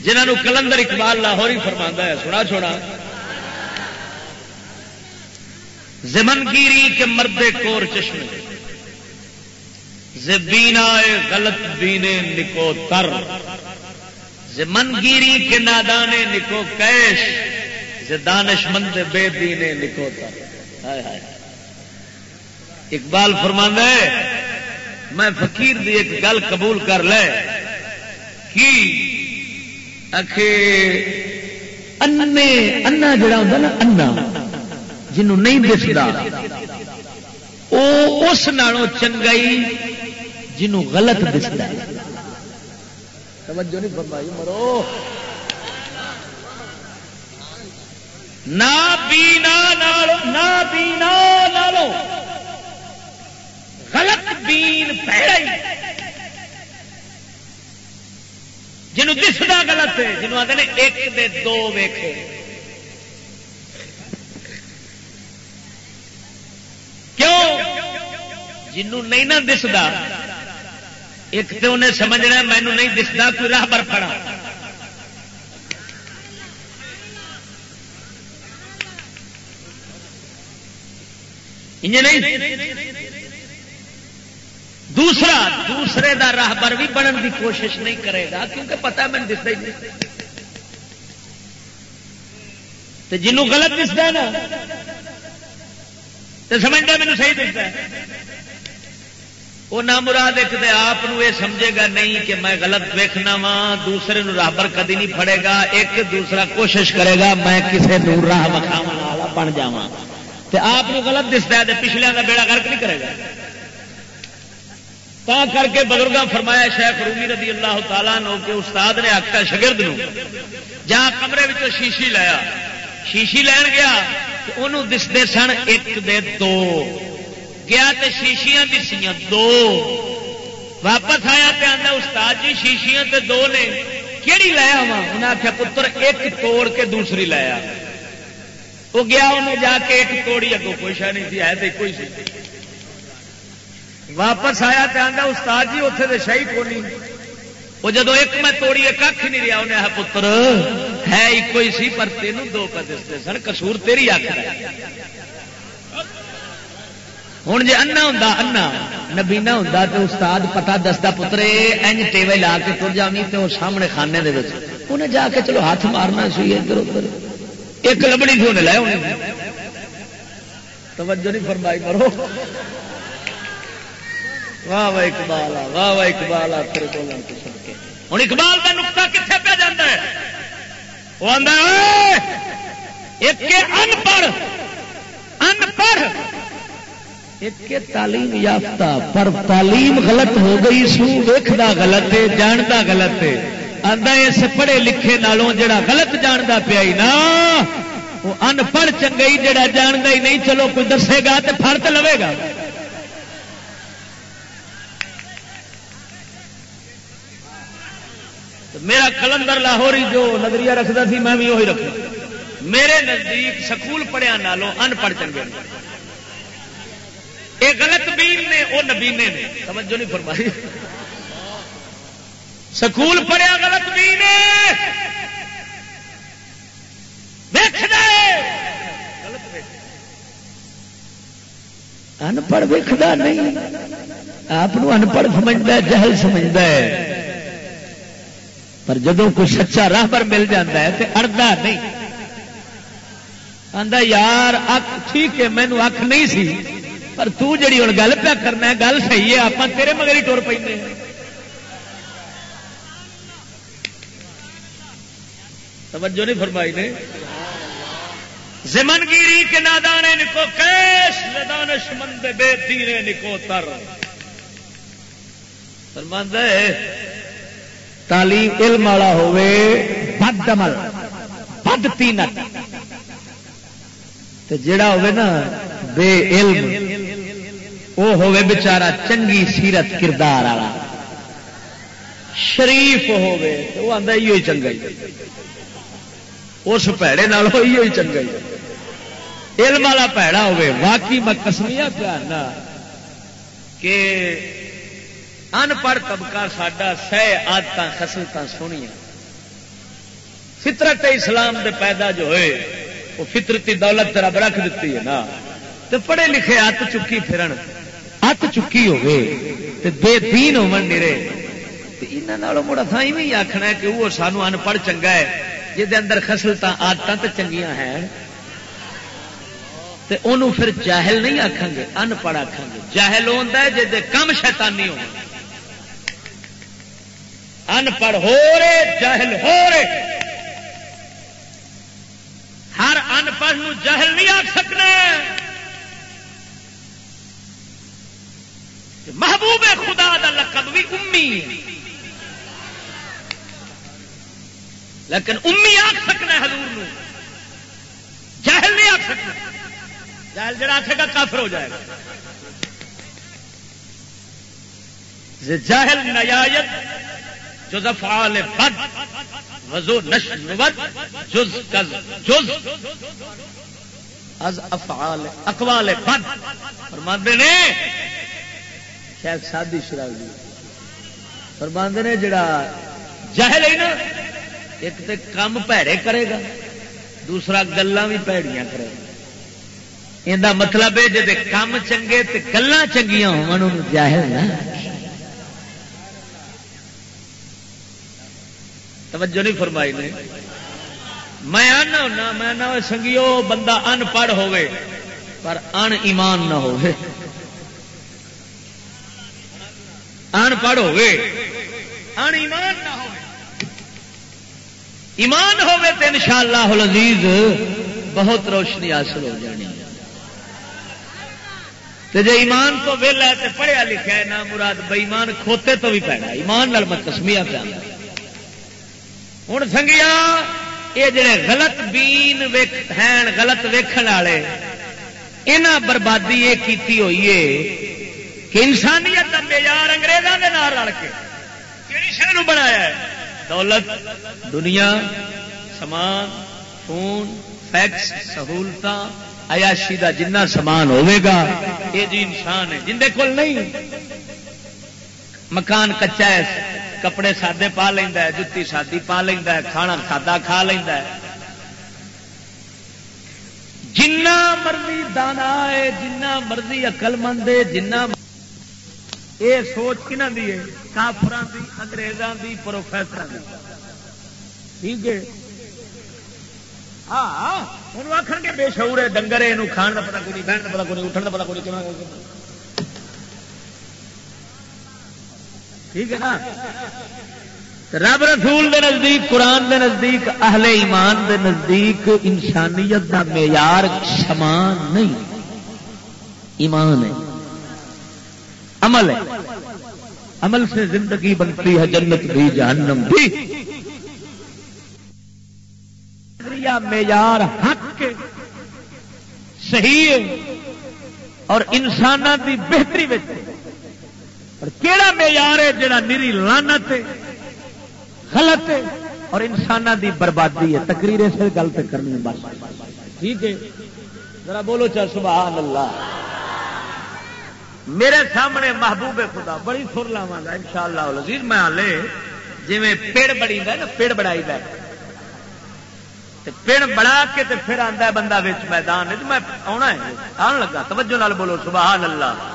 جنہوں کلندر اقبال لاہور ہی فرما ہے سنا چھوڑا زمنگیری کے مردے کور چشمے۔ زبینا غلط بینے نکو تر۔ زمنگیری کے نادانے نکو کیش۔ دانش مند بے دینے نکو تر۔ اقبال فرمان ہے، میں فقیر دی ایک گل قبول کر لے۔ کی؟ انا جڑا ہوتا نا، انا۔ جنوں نہیں دستا وہ اس نالوں چنگائی جنوں غلط دستا توجہ نہیں فرمائی، مرو۔ نہ بینا نہ بینا نالو غلط بین جنوں دستا غلط ہے جنوں آتے ہیں ایک دے دو ویخے کیوں؟ جنوں نہیں نہ دستا ایک تو انہیں سمجھنا مینو نہیں دستا کوئی راہ پر پڑا۔ نہیں۔ دوسرا، دوسرے دا راہ بر بھی بننے کی کوشش نہیں کرے گا، کیونکہ پتا میں دستا ہی نہیں۔ جنوں غلط دستا نا تو سمجھتا مینو صحیح دستا ہے۔ وہ نہ مراد ایک دے آپ یہ سمجھے گا نہیں کہ میں غلط ویکھنا وا دوسرے نو راہ پر کدی نہیں پڑے گا، ایک دوسرا کوشش کرے گا، میں کسی دور راہ وکھاوا بن جا آپ غلط دستا ہے پچھلے کا بیڑا گرک نہیں کرے گا۔ تا کر کے بزرگاں فرمایا، شیخ رومی رضی اللہ تعالیٰ نو کہ استاد نے آخر شگرد نو جہاں کمرے میں شیشی لایا۔ شیشی لین گیا انہوں دستے سن، ایک دے دو۔ گیا تے شیشیاں دسیاں دو۔ واپس آیا تے آتا استاد جی شیشیاں تے دو نے۔ کہڑی لایا وا انہیں آخیا پتر، ایک توڑ کے دوسری لایا وہ گیا انہیں جا کے ایک توڑی اگو کوئی شہ نہیں سی، ہے تو کوئی سی۔ واپس آیا تو آتا استاد جی اتنے تو شاہی کو نہیں وہ جدو ایک میں توڑی کھ نہیں رہا، انہیں پتر، ہے ایک ہی سی، پر تینوں دو کا دستے سن کسور تیری آخر ہوں جی انا ہوں انا نبینا ہوں تو استاد پتا دستا پتر اج ٹیوے لا کے تر جانی تو وہ سامنے خانے دے انہیں جا کے چلو ہاتھ مارنا سی ادھر ادھر۔ ایک لبڑی تھی انہیں لے انہیں توجہ نہیں فرمائی مرو۔ واہ واہ اقبال، واہ واہ اقبال تیرے بولن کو ہوں اقبال کا نقطہ کتنے پہ جانا ہے؟ وہ آدھا ایک ان پڑھ ان پڑھ ایک تعلیم یافتہ پر تعلیم غلط ہو گئی سو ویکھدا غلط ہے جانتا غلط ہے۔ آدھا اس پڑھے لکھے نالوں جڑا غلط جانتا پیا نا، وہ ان پڑھ چنگئی جڑا جانتا ہی نہیں، چلو کوئی دسے گا تو فرد لوے گا۔ میرا کلندر لاہوری جو نظریہ رکھتا سی، میں بھی وہی رکھا میرے نزدیک سکول پڑھیا نالوں ان پڑھ چنگے یہ غلط بین نے وہ نبینے نے۔ سمجھو نہیں فرمائی۔ سکول پڑھیا غلط بین ان پڑھ ویکھدا نہیں۔ آپ ان پڑھ سمجھتا جہل سمجھتا ہے۔ پر جدو کوئی سچا راہ پر مل جاتا ہے تو اڑتا نہیں۔ آدھا یار، اک ٹھیک ہے مینو اک نہیں سی۔ پر تو جڑی ہوں گل پیا کرنا ہے گل صحیح ہے آپ تیرے مگر ہی ٹور پہ توجہ نہیں فرمائی نے۔ زمن گیری کے نادانے نکو، کیش دانش مند بے تیرے نکو، تر۔ فرماندہ ہے تعلیم علم والا ہوے بد عمل، بد تینت۔ جڑا ہوے نا، بے علم وہ ہوے بچارا چنگی سیرت کردار والا۔ شریف ہوے وہ آتا ہی چنگا اس پیڑے ہوئی چنگا علم والا پیڑا ہوے واقعی میں کسمیا پیارنا کہ ان پڑھ طبقہ ساڈا سہ آدت خسلت سونی فطرت اسلام دے پیدا جو ہوئے وہ فطرتی دولت رب رکھ دیتی ہے نا تو پڑھے لکھے ات چکی پھرن ات چکی ہوے بے دین ہو یہاں مڑا تھا ہی آخنا ہے کہ وہ سانو ان پڑھ چنگا ہے جہد اندر خسلت آدت تو چنگیاں ہیں انہوں پھر جاہل نہیں آخان گے ان پڑھ آخان گے جاہل ہوتا ہے جی کم شیطانی ہو ان پڑھ ہو رہے جاہل ہو رہے ہر ان پڑھ جاہل نہیں آ سکنا۔ محبوب خدا دا لقب بھی امی لیکن امی آ سکنا حضور جاہل نہیں آ سکنا۔ جاہل جڑا آخے گا کافر ہو جائے گا۔ جاہل نیات جز افعال بد، وزو نش جز کز جز۔ از افعال اقوال بد۔ فرماندے نے، شاید سادی شراب دی فرماندے نے جڑا جہل ہے نا، ایک تے کم پیڑے کرے گا، دوسرا گلان بھی پیڑیاں کرے گا۔ یہ مطلب ہے جی کم چنگے تو گلان چنگیاں ہو جاہل نا توجہ نہیں فرمائی نے۔ میں آنا ہونا، میں نہ سنگیو بندہ ان پڑھ ہوے پر ان ایمان نہ ہو ان پڑھ ہوے ان ایمان نہ ہو ایمان ہوے تو ان شاء اللہ عزیز بہت روشنی حاصل ہو جانی تو جی ایمان تو ویلا ہے تو پڑھیا لکھا ہے، نہ مراد بےمان کھوتے تو بھی پینا ایمان نال میں کسمیا پیا ہوں سنگیا یہ جڑے غلط بین ہیں غلط ویکھن والے یہاں بربادی یہ کیتی ہوئی ہے کہ انسانیت کا معیار انگریزوں کے نال رل کے کہڑی شہر بنایا ہے دولت دنیا سامان فون فیکس سہولت ایاشی کا جنہ سامان ہوگا یہ جی انسان ہے جن کول نہیں مکان کچا ہے کپڑے سادے پا لینا ہے، جتی سادی پا لینا ہے، کھانا سادہ کھا لینا ہے۔ جنا مرضی دانا ہے جنا مرضی اقل مند ہے جنا یہ سوچ کہنا دی ہے؟ کافران دی انگریزان دی پروفیسر دی۔ ٹھیک ہے۔ ہاں ہوں آخر گے بے شعور ہے، ڈنگر ہے کھان کا پتا کوئی نہیں، بہن کا پتا کوئی اٹھن کا پتا کوئی ٹھیک ہے نا؟ رب رسول دے نزدیک، قرآن دے نزدیک، اہل ایمان دے نزدیک انسانیت دا معیار سمان نہیں۔ ایمان ہے۔ عمل ہے۔ عمل سے زندگی بنتی ہے، جنت بھی، جہنم بھی۔ معیار، حق صحیح اور انسان کی بہتری اور کہڑا معیار ہے جڑا نیری لانت غلط ہے اور انسان دی بربادی ہے؟ تقریر سے گل تو کرنی بس۔ ٹھیک ہے۔ ذرا بولو چا سبحان اللہ۔ میرے سامنے محبوب خدا، بڑی سر لاوا گا ان شاء اللہ میں ہالے جی پیڑ بڑی نا، پیڑ بڑائی ہے۔ پڑ بڑا کے تے پھر آتا ہے، بندہ بچ میدان میں آنا ہے، آن لگا، توجہ نال بولو، سبحان اللہ۔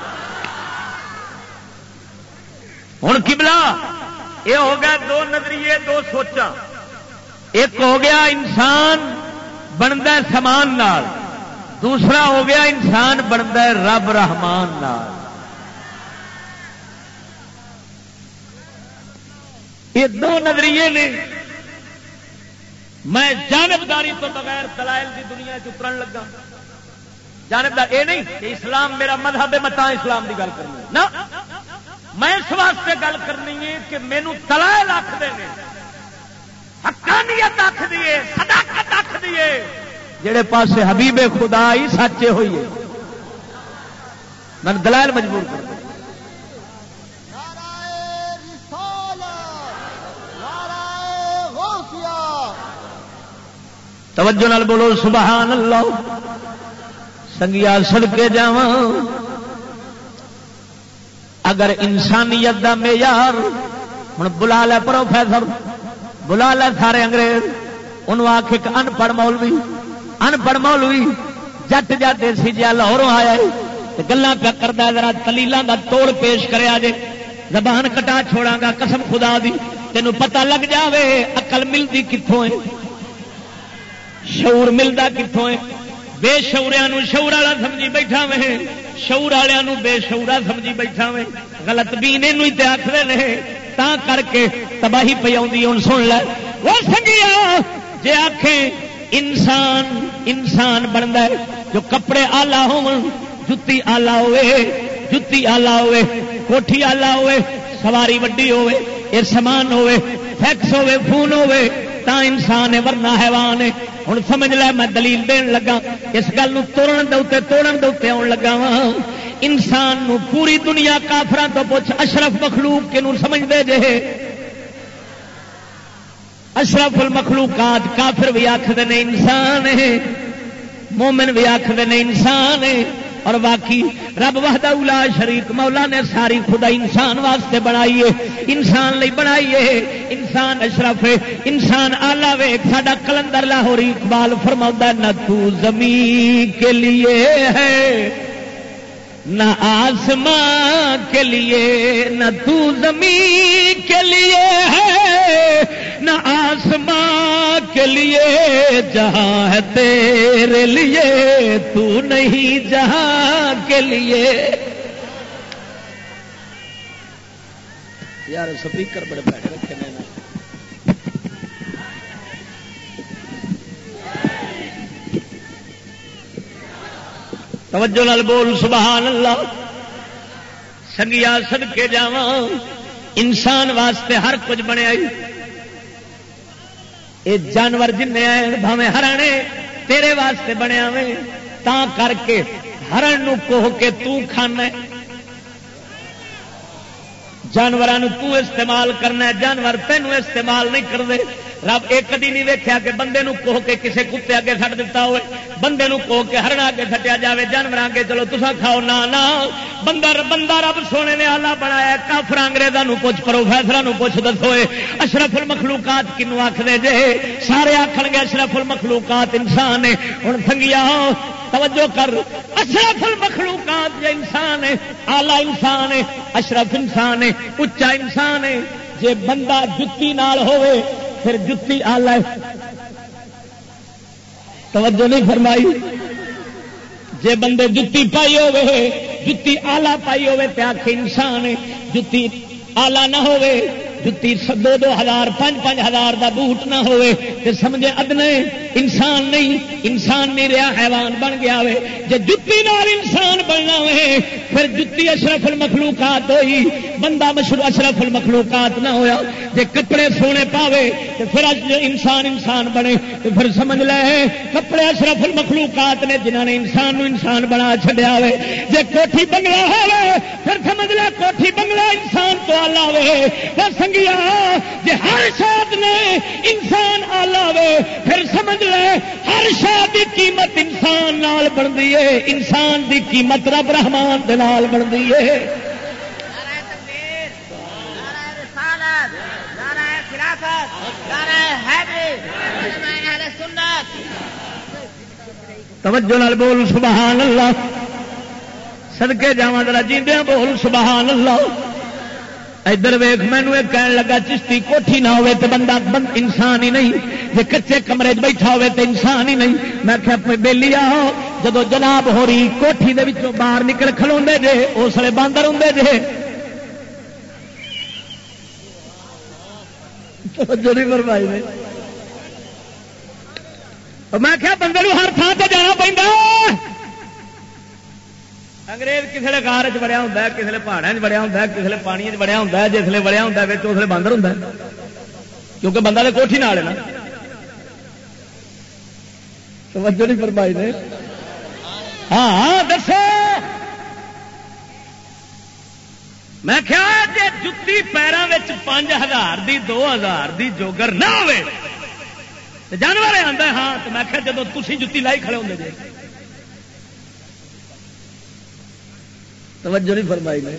ہوں کبلا یہ ہو گیا دو نظریے، دو سوچا ایک ہو گیا انسان بنتا سمان نال، دوسرا ہو گیا انسان بنتا رب رحمان نال۔ یہ دو نظریے نے میں جانبداری تو بغیر دلائل کی دنیا چترن لگا۔ جانبدار، یہ نہیں کہ اسلام میرا مذہب متا اسلام کی گل کرنی۔ نہ۔ میں اس واسطے گل کرنی ہے کہ مینو دلائل آخ دے حقانیت آخ دیے صداقت آخ دیے جڑے پاس حبیب خدا ہی سچے ہوئی ہے۔ میں دلائل مجبور کر توجہ نال بولو سبحان اللہ۔ سنگیا سڑ کے جا اگر انسانیت دا معیار ہوں بلا لے پروفیسر، بلا لے سارے انگریز، انہوں آخ ایک ان پڑھ مولوی ان پڑھ مولوی، جٹ جاتے سی جا لاہوروں آیا گلا پیا کرتا ذرا کلیلوں کا توڑ پیش کرے جے زبان کٹا چھوڑا گا، قسم خدا دی، تینوں پتہ لگ جاوے اقل ملتی کتوں ہے؟ شعور ملتا کتوں ہے؟ بے شوریا شعور والا سمجھی بیٹھا وے شعور والوں بے شعورا سمجھی بیٹھا وے۔ گلت بھی آخر رہے تا کر کے تباہی پی ہوں سن لے۔ وہ سنگیا جی آخ انسان انسان بنتا ہے، جو کپڑے آلہ ہو جتی آلہ ہوئے، جتی آلہ ہوئے، کوٹھی آلہ ہوئے، سواری وڈی ہوئے، یہ سامان ہوئے، فیکس ہوئے، فون ہوئے۔ تا انسان ہے ورنہ حیوان ہے۔ ہوں سمجھ لے میں دلیل دین لگا، اس گل توڑن دے توڑن دے آن لگا وا انسان نو پوری دنیا کافران تو پوچھ، اشرف مخلوق کے نو سمجھ دے جے؟ اشرف المخلوقات کافر بھی آخر نے انسان ہے، مومن بھی آخر نے انسان ہے۔ اور باقی رب وحدہ اولا شریف مولا نے ساری خدا انسان واسطے بنائی ہے۔ انسان لئی بنائی ہے۔ انسان اشرف ہے۔ انسان آلہ وے۔ ساڈا کلندر لاہوری اقبال فرما نہ تو زمین کے لیے ہے، نہ آسمان کے لیے، نہ تو زمین کے لیے ہے۔ نہ آسمان کے لیے جہاں ہے تیرے لیے، تو نہیں جہاں کے لیے۔ یار، سپیکر بڑے بیٹھ رکھے میں توجہ نال بول، سبحان اللہ۔ سنگیا سد کے جا انسان واسطے ہر کچھ بنیا یہ جانور جن بھاوے ہرنے تیرے واسطے بنیا وے تا کر کے ہرن کوہ کے کھانا جانوروں استعمال کرنا جانور تینوں استعمال نہیں کرتے رب ایک کدی نہیں ویکیا کہ بندے نو کوہ کے کسے کتے اگے سٹ دیتا ہوئے، بندے نو کوہ کے ہرنا اگے سٹیا جائے جانور اگے چلو تسا کھاؤ نہ نہ بندہ بندہ رب سونے نے آلہ بنایا کافر انگریزوں پوچھ پروفیسر پوچھ دسو اشرف المخلوقات کنو آخر جے؟ سارے آخر گے اشرف المخلوقات انسان ہے۔ ہوں سنگیا، توجہ کر، اشرف المخلوقات یہ انسان ہے، آلہ انسان ہے، اشرف انسان ہے اچا انسان ہے۔ جے بندہ جتی نال ہوئے پھر جتی آلہ توجہ نہیں فرمائی۔ جے بندے جتی پائی ہوے جتی آلہ پائی ہوے تے آخ انسان جتی آلہ نہ ہوے جتی دو دو ہزار پانچ پانچ ہزار دا بوٹ نہ ہوئے، تے سمجھے ادنے، انسان نہیں انسان نہیں رہا، حیوان بن گیا ہوئے۔ جے جتی نال انسان بننا ہوئے، پھر جتی اشرف المخلوقات ہوئی، بندہ مشہور اشرف المخلوقات نہ ہویا، جے کپڑے سونے پاوے، تے پھر انسان انسان بنے تو پھر سمجھ لے، کپڑے اشرف المخلوقات نے جنہوں نے انسان نو انسان بنا چڈیا ہوئے، جے کوٹھی بنگلہ ہوئے، پھر سمجھ لے کوٹھی بنگلہ انسان تو آلہ ہوئے سنگیا جی ہر شاد نے انسان آلہ وے، پھر سمجھ لے، ہر شاد کی قیمت انسان نال بنتی ہے۔ انسان دی قیمت رب رحمان دے نال بنتی ہے۔ توجہ نال بول، سبحان اللہ۔ سدکے جا جیندیا بول، سبحان اللہ۔ ادھر ویخ مینو ایک کہنے لگا، چشتی کوٹھی نہ ہوئے تو بندہ بند انسان ہی نہیں۔ جی کچے کمرے بیٹھا ہوئے تو انسان ہی نہیں۔ میں کیا بہلی آ جب جناب ہو رہی کوٹھی دے وچوں باہر نکل کھلو جے اس لیے باندر ہوں جے۔ نے۔ میں کیا بندے ہر تھان سے جانا پہ انگریز کسی نے گار چڑیا ہوں کسی نے پہاڑوں چڑیا ہوں کسی نے پانی چڑیا ہوں جسے بڑیا ہوں اسے باندر ہوں کیونکہ بندہ تو کوٹھی نال ہے نا۔ توجہ نہیں فرمائی نے۔ ہاں, ہاں، دسو۔ میں کیا جی جتی پیروں پانچ ہزار دی، دو ہزار دی جوگر نہ ہو جانور آتا ہاں تو میں کیا جب تھی جتی لائی کھڑے ہوں جی توجہ نہیں فرمائی نے۔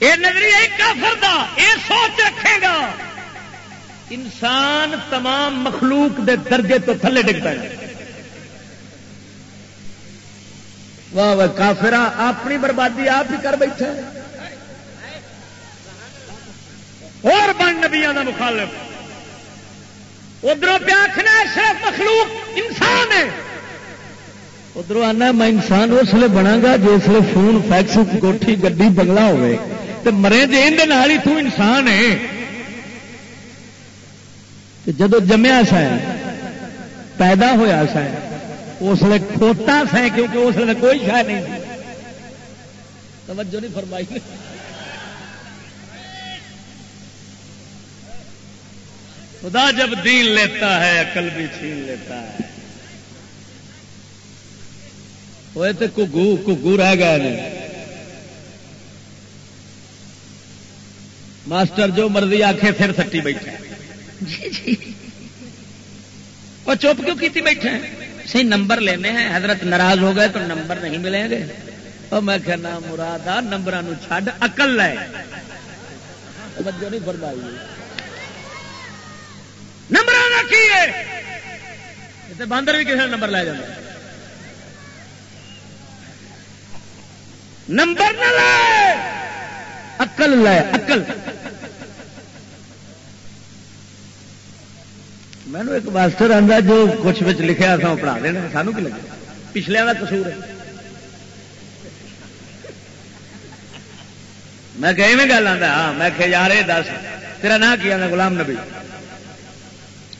یہ نظریہ کافر دا یہ سوچ رکھے گا۔ انسان تمام مخلوق دے درجے تو تھلے ڈگتا ہے واہ واہ کافرا اپنی بربادی آپ ہی کر بیٹھے۔ اور بن نبیا کا مخالف۔ ادھر پیاکھنا صرف مخلوق انسان ہے۔ ادھر آنا میں انسان اس لیے بنا گا جس لیے فون، فیکس، کوٹھی، گڈی، بنگلہ ہوئے۔ تو مرے جی اندر ہی تو انسان ہے۔ جدو جمیا سا پیدا ہوا سا اس لیے کھوتا سا کیونکہ اس لیے کوئی شاید نہیں۔ توجہ نہیں فرمائی۔ خدا جب دین لیتا ہے عقل بھی چھین لیتا ہے۔ وہ تو کگو کگو رہ گئے ماسٹر جو مرضی آخے پھر سٹی بیٹھا جی جی۔ اور چپ کیوں کی بیٹھے؟ صحیح نمبر لینے ہیں۔ حضرت ناراض ہو گئے تو نمبر نہیں ملیں گے۔ اور میں کہنا مراد آ نمبر چھڈ اکل لے۔ نہیں فرمائی۔ نمبر کی ہے؟ باندر بھی کسی نمبر لے جانا نمبر نہ لے! اکل لے اکل میں ایک ماسٹر آتا جو کچھ بچ لکھا تھا پڑھا دینا سانو کی لگے پچھلے کا کسور ہے۔ میں کہ گل آتا ہاں میں کہ یار یہ دس تیرا نام کیا گلام نبی؟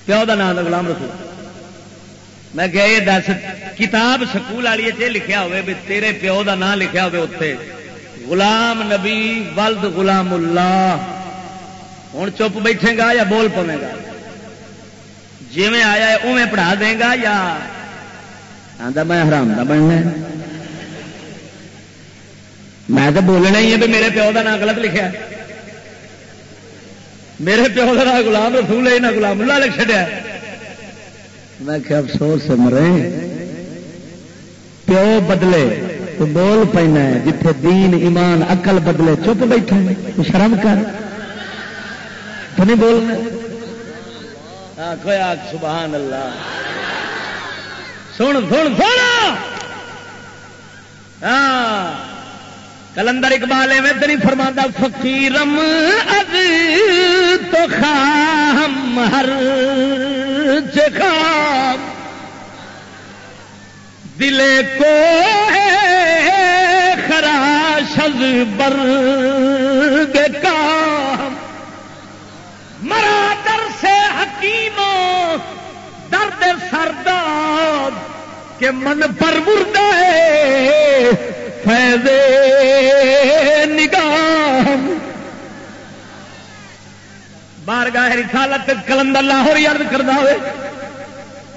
پیو کا نام گلام رسول میں کہ یہ دس، کتاب سکول والی چ لکھا ہوئے، بھی تیرے پیو کا نام لکھا ہوئے اتنے غلام نبی ولد غلام اللہ۔ ہوں چپ بیٹھے گا یا بول پوے گا؟ جی میں آیا ہے اوے پڑھا دے گا یا؟ آدھا میں حرام کا بننا میں تو بولنا ہی ہے بھی میرے پیو کا نام غلط لکھا میرے پیو کا نام گلام رسول ہے نہ گلام اللہ لکھ چڑیا میں کیا افسوس مرے۔ پیو بدلے، تو بول پینا ہے، جتھے دین، ایمان اقل بدلے، چپ بیٹھے شرم کر۔ تو نہیں بولنا۔ سبحان اللہ۔ سن سن سن۔ ہاں کلندر اقبال میں تری فرما فقیرم از تو خام، ہر چخام دلے کو خراش بر کام۔ مرا در سے حکیم درد سرداد کے من پر مردہ فیض نگاہ بار گاہ رسالت کلند اللہ ہو یاد کرتا ہوئے۔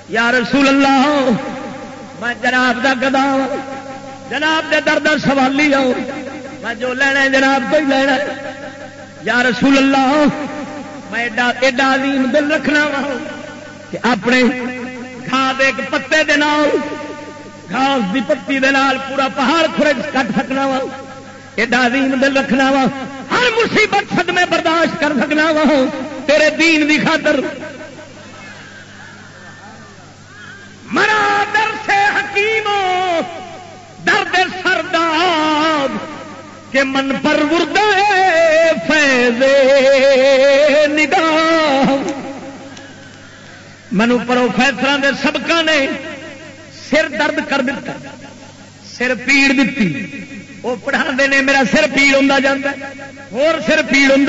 یا رسول اللہ، میں جناب کا گدا جناب کے درد سوالی آؤ میں جو لینا جناب کو ہی لینا یا رسول اللہ، میں ایڈا عظیم دل رکھنا وا کہ اپنے کھاد ایک پتے دے نال گھاس دی پتی دے نال پورا پہاڑ خرچ کٹ سکنا وا، ایڈا عظیم دل رکھنا وا، ہر مصیبت سد میں برداشت کر سکنا وا، تیرے دین دی خاطر۔ مرا در سے حکیم درد سردار کہ من پر وردہ فیض نگاہ۔ منو پروفیسر کے سبق نے سر درد کر دیتا سر پیڑ دیتی وہ پڑھا نے میرا سر پیڑ ہوں جاتا اور سر پیڑ ہوں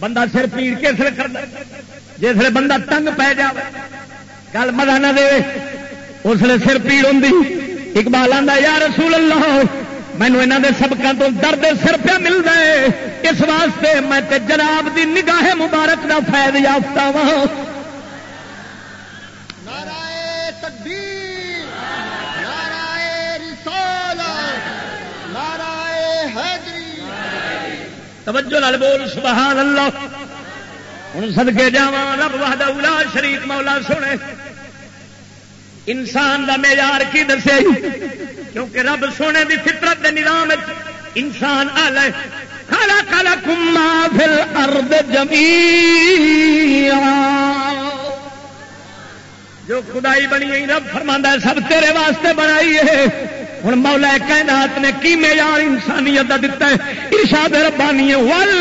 بندہ سر پیڑ کس لیے کرتا جس بندہ تنگ پی جائے کل مزہ نہ دے۔ اس لیے سر پیڑ ہوں اقبال آدھا یا رسول اللہ مینو یہاں کے سبقوں تو درد سر پہ ملتا ہے۔ اس واسطے میں تے جناب دی نگاہ مبارک کا فائد یافتہ وا توجہ لال بول سبحان اللہ ہوں سدکے جا رب وحدہ اولا شریف مولا سنے انسان دا معیار کی دسے؟ کیونکہ رب سونے دی فطرت دے نظام انسان آل کالا کالا کما فل ارد جمی جو خدائی بنی رب فرما سب تیرے واسطے بنائی ہے۔ ہوں مولا کائنات نے کی معیار انسانیت کا دتا ہے؟ ارشاد ربانی ول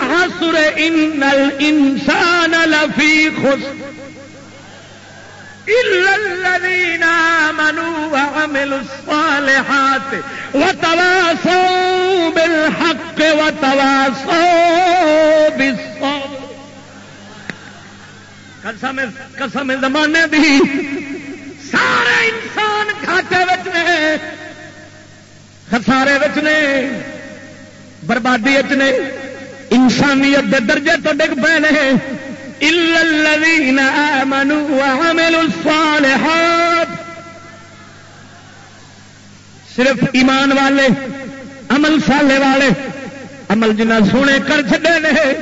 آسر ان انسان لفی خوش الذين آمنوا وعملوا الصالحات وتواصوا بالحق وتواصوا بالصبر۔ قسم قسم زمانے دی۔ سارے انسان کھاتے نے، خسارے نے، بربادی نے، انسانیت دے درجے تو ڈگ پے نے۔ الذين آمنوا وعملوا الصالحات۔ صرف ایمان والے، عمل سالے والے، عمل جنہ سونے کر چڈے نے،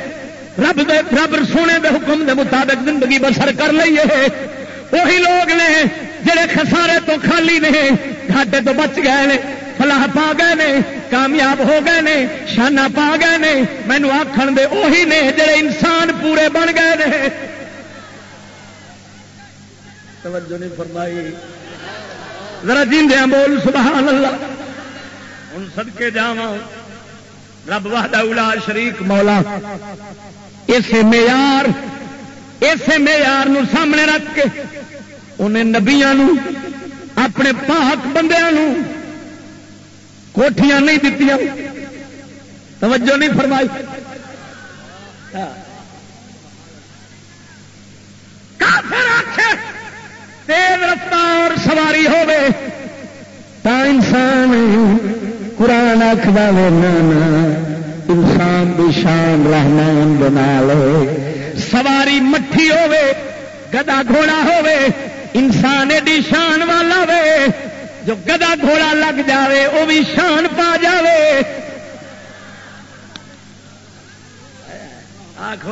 رب دے، رب سونے دے حکم دے مطابق زندگی بسر کر لیے وہی لوگ نے جڑے خسارے تو خالی نے، گھاٹے تو بچ گئے نے، فلاح پا گئے نے، کامیاب ہو گئے نے، شانہ پا گئے نے مینو آخر دے وہی نے جڑے انسان پورے بن گئے نے۔ توجہ نہیں فرمائی۔ ذرا جیندیا بول، سبحان اللہ۔ ہوں سدکے جا رب وحدہ اولا شریک مولا۔ اسے معیار اسے معیار سامنے رکھ کے انہیں نبیا اپنے پاک بندیا کوٹیاں نہیں دیتی توجہ نہیں فرمائی۔ ہاں۔ کافر آخر تیز رفتار سواری ہوے تا انسان قرآن آخر نانا انسان دی شان رحمان بنا لے سواری مٹھی ہوے گدا گھوڑا ہوے انسان ایڈی شان والا وے، جو گدا گھوڑا لگ جاوے وہ بھی شان پا جاوے۔ آخ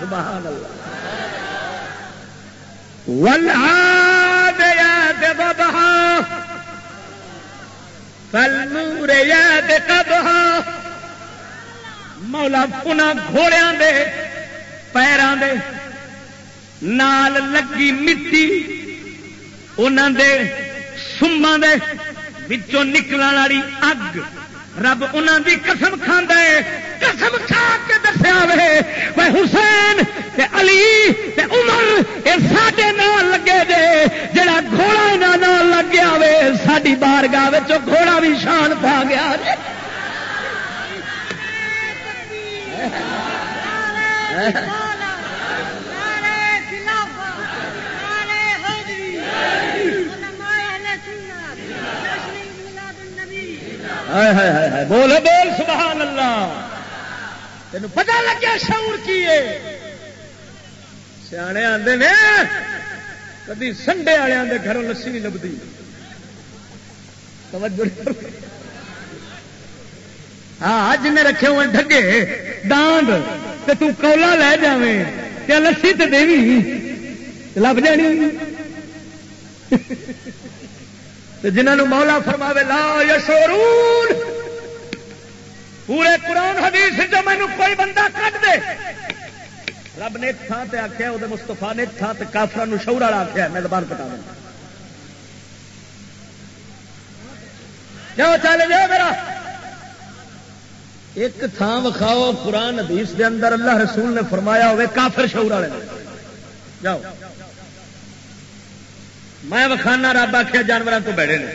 سبحان اللہ۔ مولا پنا گھوڑیا دے پیروں دے، نال لگی مٹی۔ انہوں دے سما دے بچوں نکل والی اگ رب انہوں دی قسم کھانا ہے قسم کھا کے دسیا وے حسین تے علی تے عمر یہ سڈے نال لگے دے جڑا گھوڑا یہاں نال لگیا وے ساری بارگاہ گھوڑا بھی شان پا گیا بول بول، سبحان اللہ۔ تین پتا لگیا شعور کی سیانے آتے نے، کدی سنڈے والے گھروں لسی نہیں لبھی توجہ ہاں جن رکھے ہوئے ڈگے ڈانڈ تو کولا لے جا لسی تو دے لب جانی۔ (laughs) جنہوں مولا فرماوے، لا یشورون پورے قرآن حدیث جو مینو کوئی بندہ کٹ دے۔ رب نے ایک تھان سے آخیا وہ مستفا نے ایک تھان سے کافر شور والا آخیا میں دوبارہ پٹا دوں۔ چلے، جاؤ میرا۔ ایک تھان وکھاؤ، قرآن حدیث دے اندر اللہ رسول نے فرمایا ہوئے، کافر شعور والے جاؤ۔ میں وکھانا رب آخیا جانوروں تو بیڑے نے۔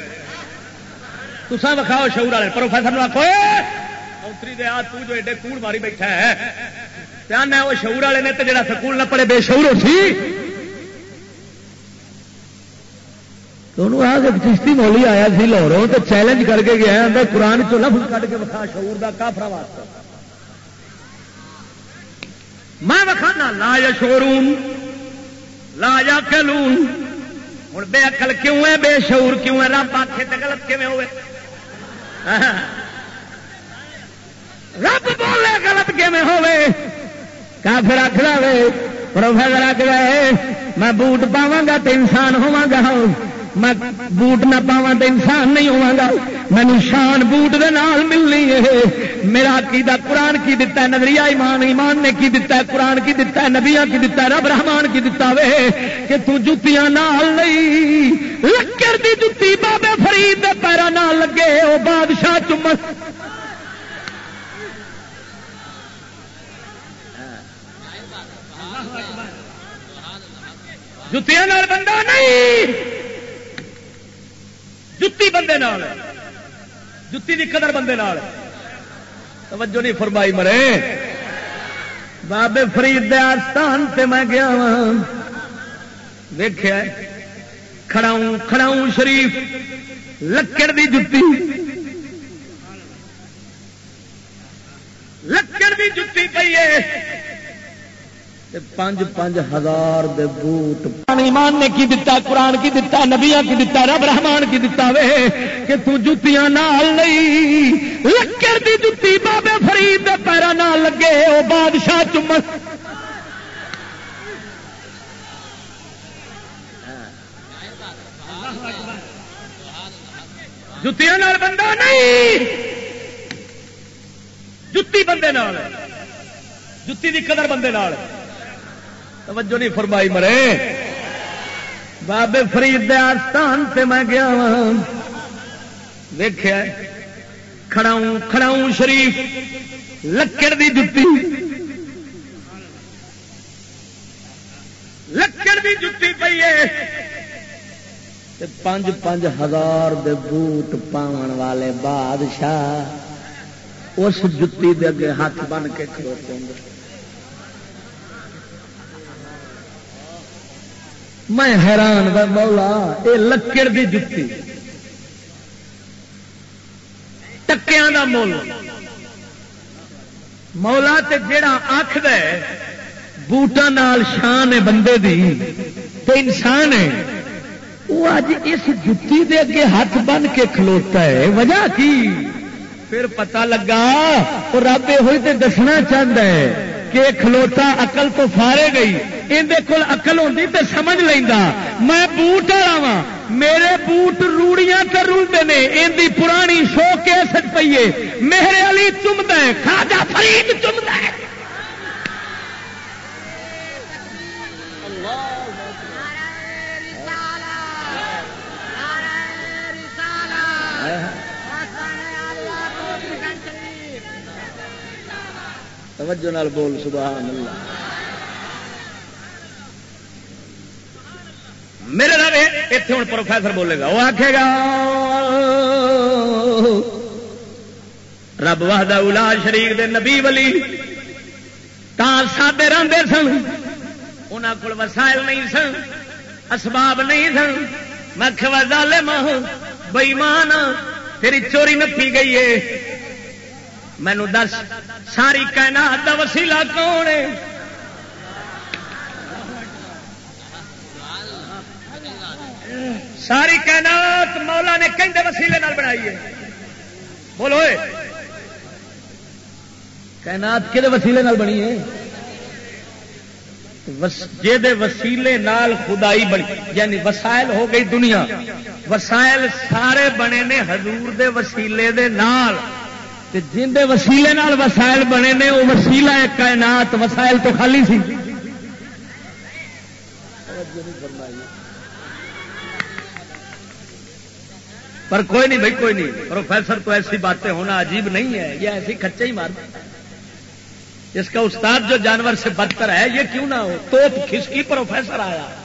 تسا وکھاؤ شعور والے۔ پروفیسر آخو اتری دیا تو ایڈے کوڑ ماری بیٹھا ہے۔ وہ شعور والے نے تو جڑا سکول نہ پڑے بے شعور ہو سی؟ چشتی مولی آیا سی لاہوروں تو چیلنج کر کے گیا قرآن چ لفظ کٹ کے وکھا شعور کا کافرا واسطہ میں وکھانا، لا یا شورون لا یا کلون ہوں بے اقل کیوں ہے بے شعور کیوں ہے رب آخے تو گلت کیون ہوئے؟ رب بولے گلت کیون ہوے کافر آخ رہے پروفیسر آخ میں بوٹ پاوا گا تو انسان ہوا گا ہاں۔ میں بوٹ نہ پاوا تو انسان نہیں ہوا گا۔ مینو شان بوٹ دے نال ملنی ہے۔ میرا عقیدہ قرآن کی دتا ہے، نظریہ ایمان ایمان نے کی دتا ہے، قرآن کی دتا ہے، نبیاں کی دتا ہے، رب رحمان کی دتا وے کہ تو جتیاں نال نہیں۔ لکڑ دی جتی بابے فرید دے پیرا نال لگے۔ وہ بادشاہ چمت جتیاں بندہ نہیں۔ جتی بندے نال جتی دی قدر بندے نال توجہ نہیں فرمائی مرے۔ بابے فرید آستان تے میں گیا دیکھا کھڑاؤں کھڑاؤں شریف۔ لکڑ دی جتی۔ لکڑ دی جتی پی ہے۔ پانچ پانچ ہزار دے بوٹ۔ ایمان نے کی دتا؟ قرآن کی دتا؟ نبیا کی دتا؟ رب رحمان کی دتا؟ وے کہ تو جتیاں نال نہیں، لکڑ دی جتی بابے فرید دے پیرا نال لگے وہ بادشاہ چمن۔ جتیاں نال بندہ نہیں، جتی بندے نال۔ جتی دی قدر بندے نال۔ توجہ نہیں فرمائی مرے۔ بابے فرید دے آستان تے میں گیا دیکھا کھڑاؤں کھڑاؤں شریف۔ لکڑ دی جتی۔ لکڑ دی جتی پی ہے۔ پانچ پانچ ہزار دے بوٹ پاون والے بادشاہ اس جتی دے اگے ہاتھ بن کے کھڑوتے ہوں۔ میں حیران با مولا یہ لکڑ دی جتی۔ ٹکیا دا مول مولا تے جیڑا آخ بوٹا نال شان ہے بندے دی۔ تو انسان ہے۔ وہ اج اس جتی دے اگے ہاتھ بن کے کھلوتا ہے۔ وجہ کی؟ پھر پتہ لگا وہ رب ہوئی تے دسنا چاہتا ہے۔ کہ کھلوتا اقل تو فارے گئی۔ اندر کول اقل ہوتی تو سمجھ لینا میں بوٹ والا وا میرے بوٹ روڑیاں تو نے۔ ان اندی پرانی شو کے سک پیے میرے علی چمد خاجا فرید چمد توجہ نال بول، سبحان اللہ۔ میرے نام اتنے ہوں پروفیسر بولے گا وہ آخے گا، رب واہد الا شریف دے نبی ولی سادے رہتے سن ان کو وسائل نہیں سن، اسباب نہیں سن۔ میں کھوالے ماہ ہاں، بئیمان ہاں، تیری چوری نپی گئی ہے مینو دس، ساری کائنات دا وسیلہ کون ہے؟ ساری کائنات مولا نے کہیں وسیلے نال بنائی ہے۔ بولو کائنات کہ وسیلے نال بنی ہے؟ جے وسیلے نال خدائی بنی یعنی وسائل ہو گئی دنیا۔ وسائل سارے بنے نے حضور دے وسیلے دے نال۔ جن دے وسیلے نال وسائل بنے نے وہ وسیلہ ہے کائنات، وسائل تو خالی سی۔ پر کوئی نہیں بھائی، کوئی نہیں۔ پروفیسر تو ایسی باتیں ہونا عجیب نہیں ہے، یہ ایسی کچے ہی مار۔ اس کا استاد جو جانور سے بدتر ہے، یہ کیوں نہ ہو؟ تو کھسکی پروفیسر آیا؟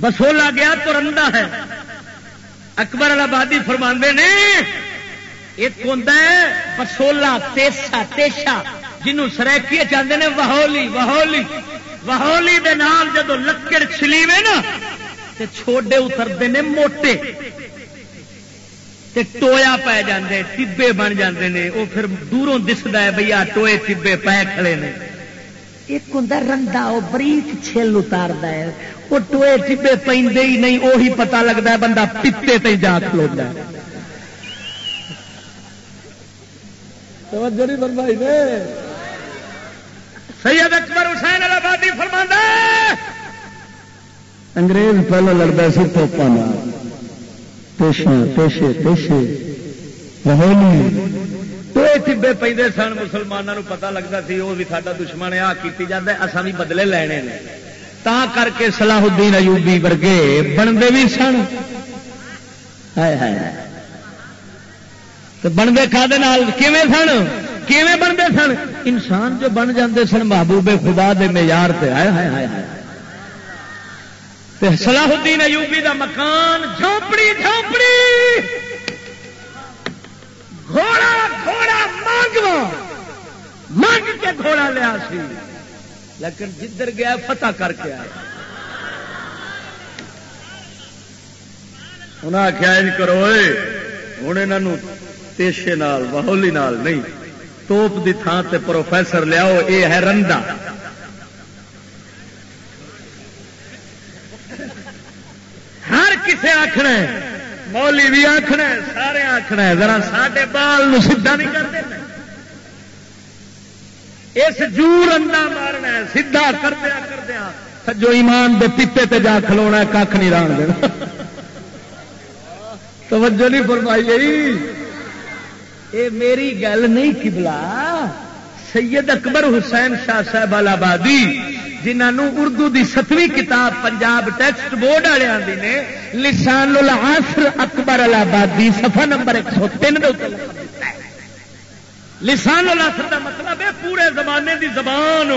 بسولا گیا تو رندا ہے۔ اکبر آبادی فرماندے نے ایک ہوں بسولا تیسا تیشا جنوں سریکی چاہتے ہیں وہولی وہولی وہولی دے نام جدو لکڑ چلی نا، تے چھوڑے اترتے ہیں موٹے، تے ٹویا پی جاندے، ٹبے بن جاندے نے وہ پھر دوروں دستا ہے بھائی ٹوئے ٹبے پے کھڑے نے۔ ایک ہوں رندا وہ بریک چھل اتار ہے وہ ٹوئے ٹبے پہ ہی نہیں وہی پتا لگتا ہے بندہ پیتے تے جا کھلوتا ہے۔ فرمائی نے۔ سید اکبر حسین آبادی فرما انگریز پہلے لڑتا سی توپا پیشے پیشے پیشے ٹبے پہ سن مسلمانوں پتا لگتا سی وہ بھی سارا دشمن آ کی جاتا اصا بھی بدلے لینے تا کر کے سلاح الدین ایوبی ورگے بنتے بھی سن۔ بنتے کھا سن؟ کیویں بنتے سن؟ انسان جو بن جاندے سن محبوب خدا دے معیار سے آئے ہائے ہائے ہائے۔ صلاح الدین ایوبی دا مکان جھونپڑی جھونپڑی۔ گھوڑا گھوڑا مانگو۔ مانگ کے گھوڑا لیا سی۔ لیکن جدھر گیا، فتح کر کے آیا۔ انہیں آخیا کرو ہوں یہاں تیشے نال بہولی نال نہیں۔ توپ دی تھان تے پروفیسر لیاؤ یہ ہے رندا ہر کسے آخنا مولی بھی آخنا سارے آخنا ذرا ساڈے بال سیدا نہیں کرتے اس جور انڈا مارنا سیدا کردیا کردیا۔ سجو ایمان دے پیپے تے جا کھلونا کھ نہیں ران دینا۔ توجہ نہیں فرمائی گئی۔ اے میری گل نہیں کبلا سید اکبر حسین شاہ صاحب آبادی جنہوں اردو دی ستویں کتاب پنجاب ٹیکسٹ بورڈ والے نے، لسان العصر اکبر آبادی سفا نمبر ایک سو تین لسان العصر کا مطلب ہے پورے زمانے دی زبان۔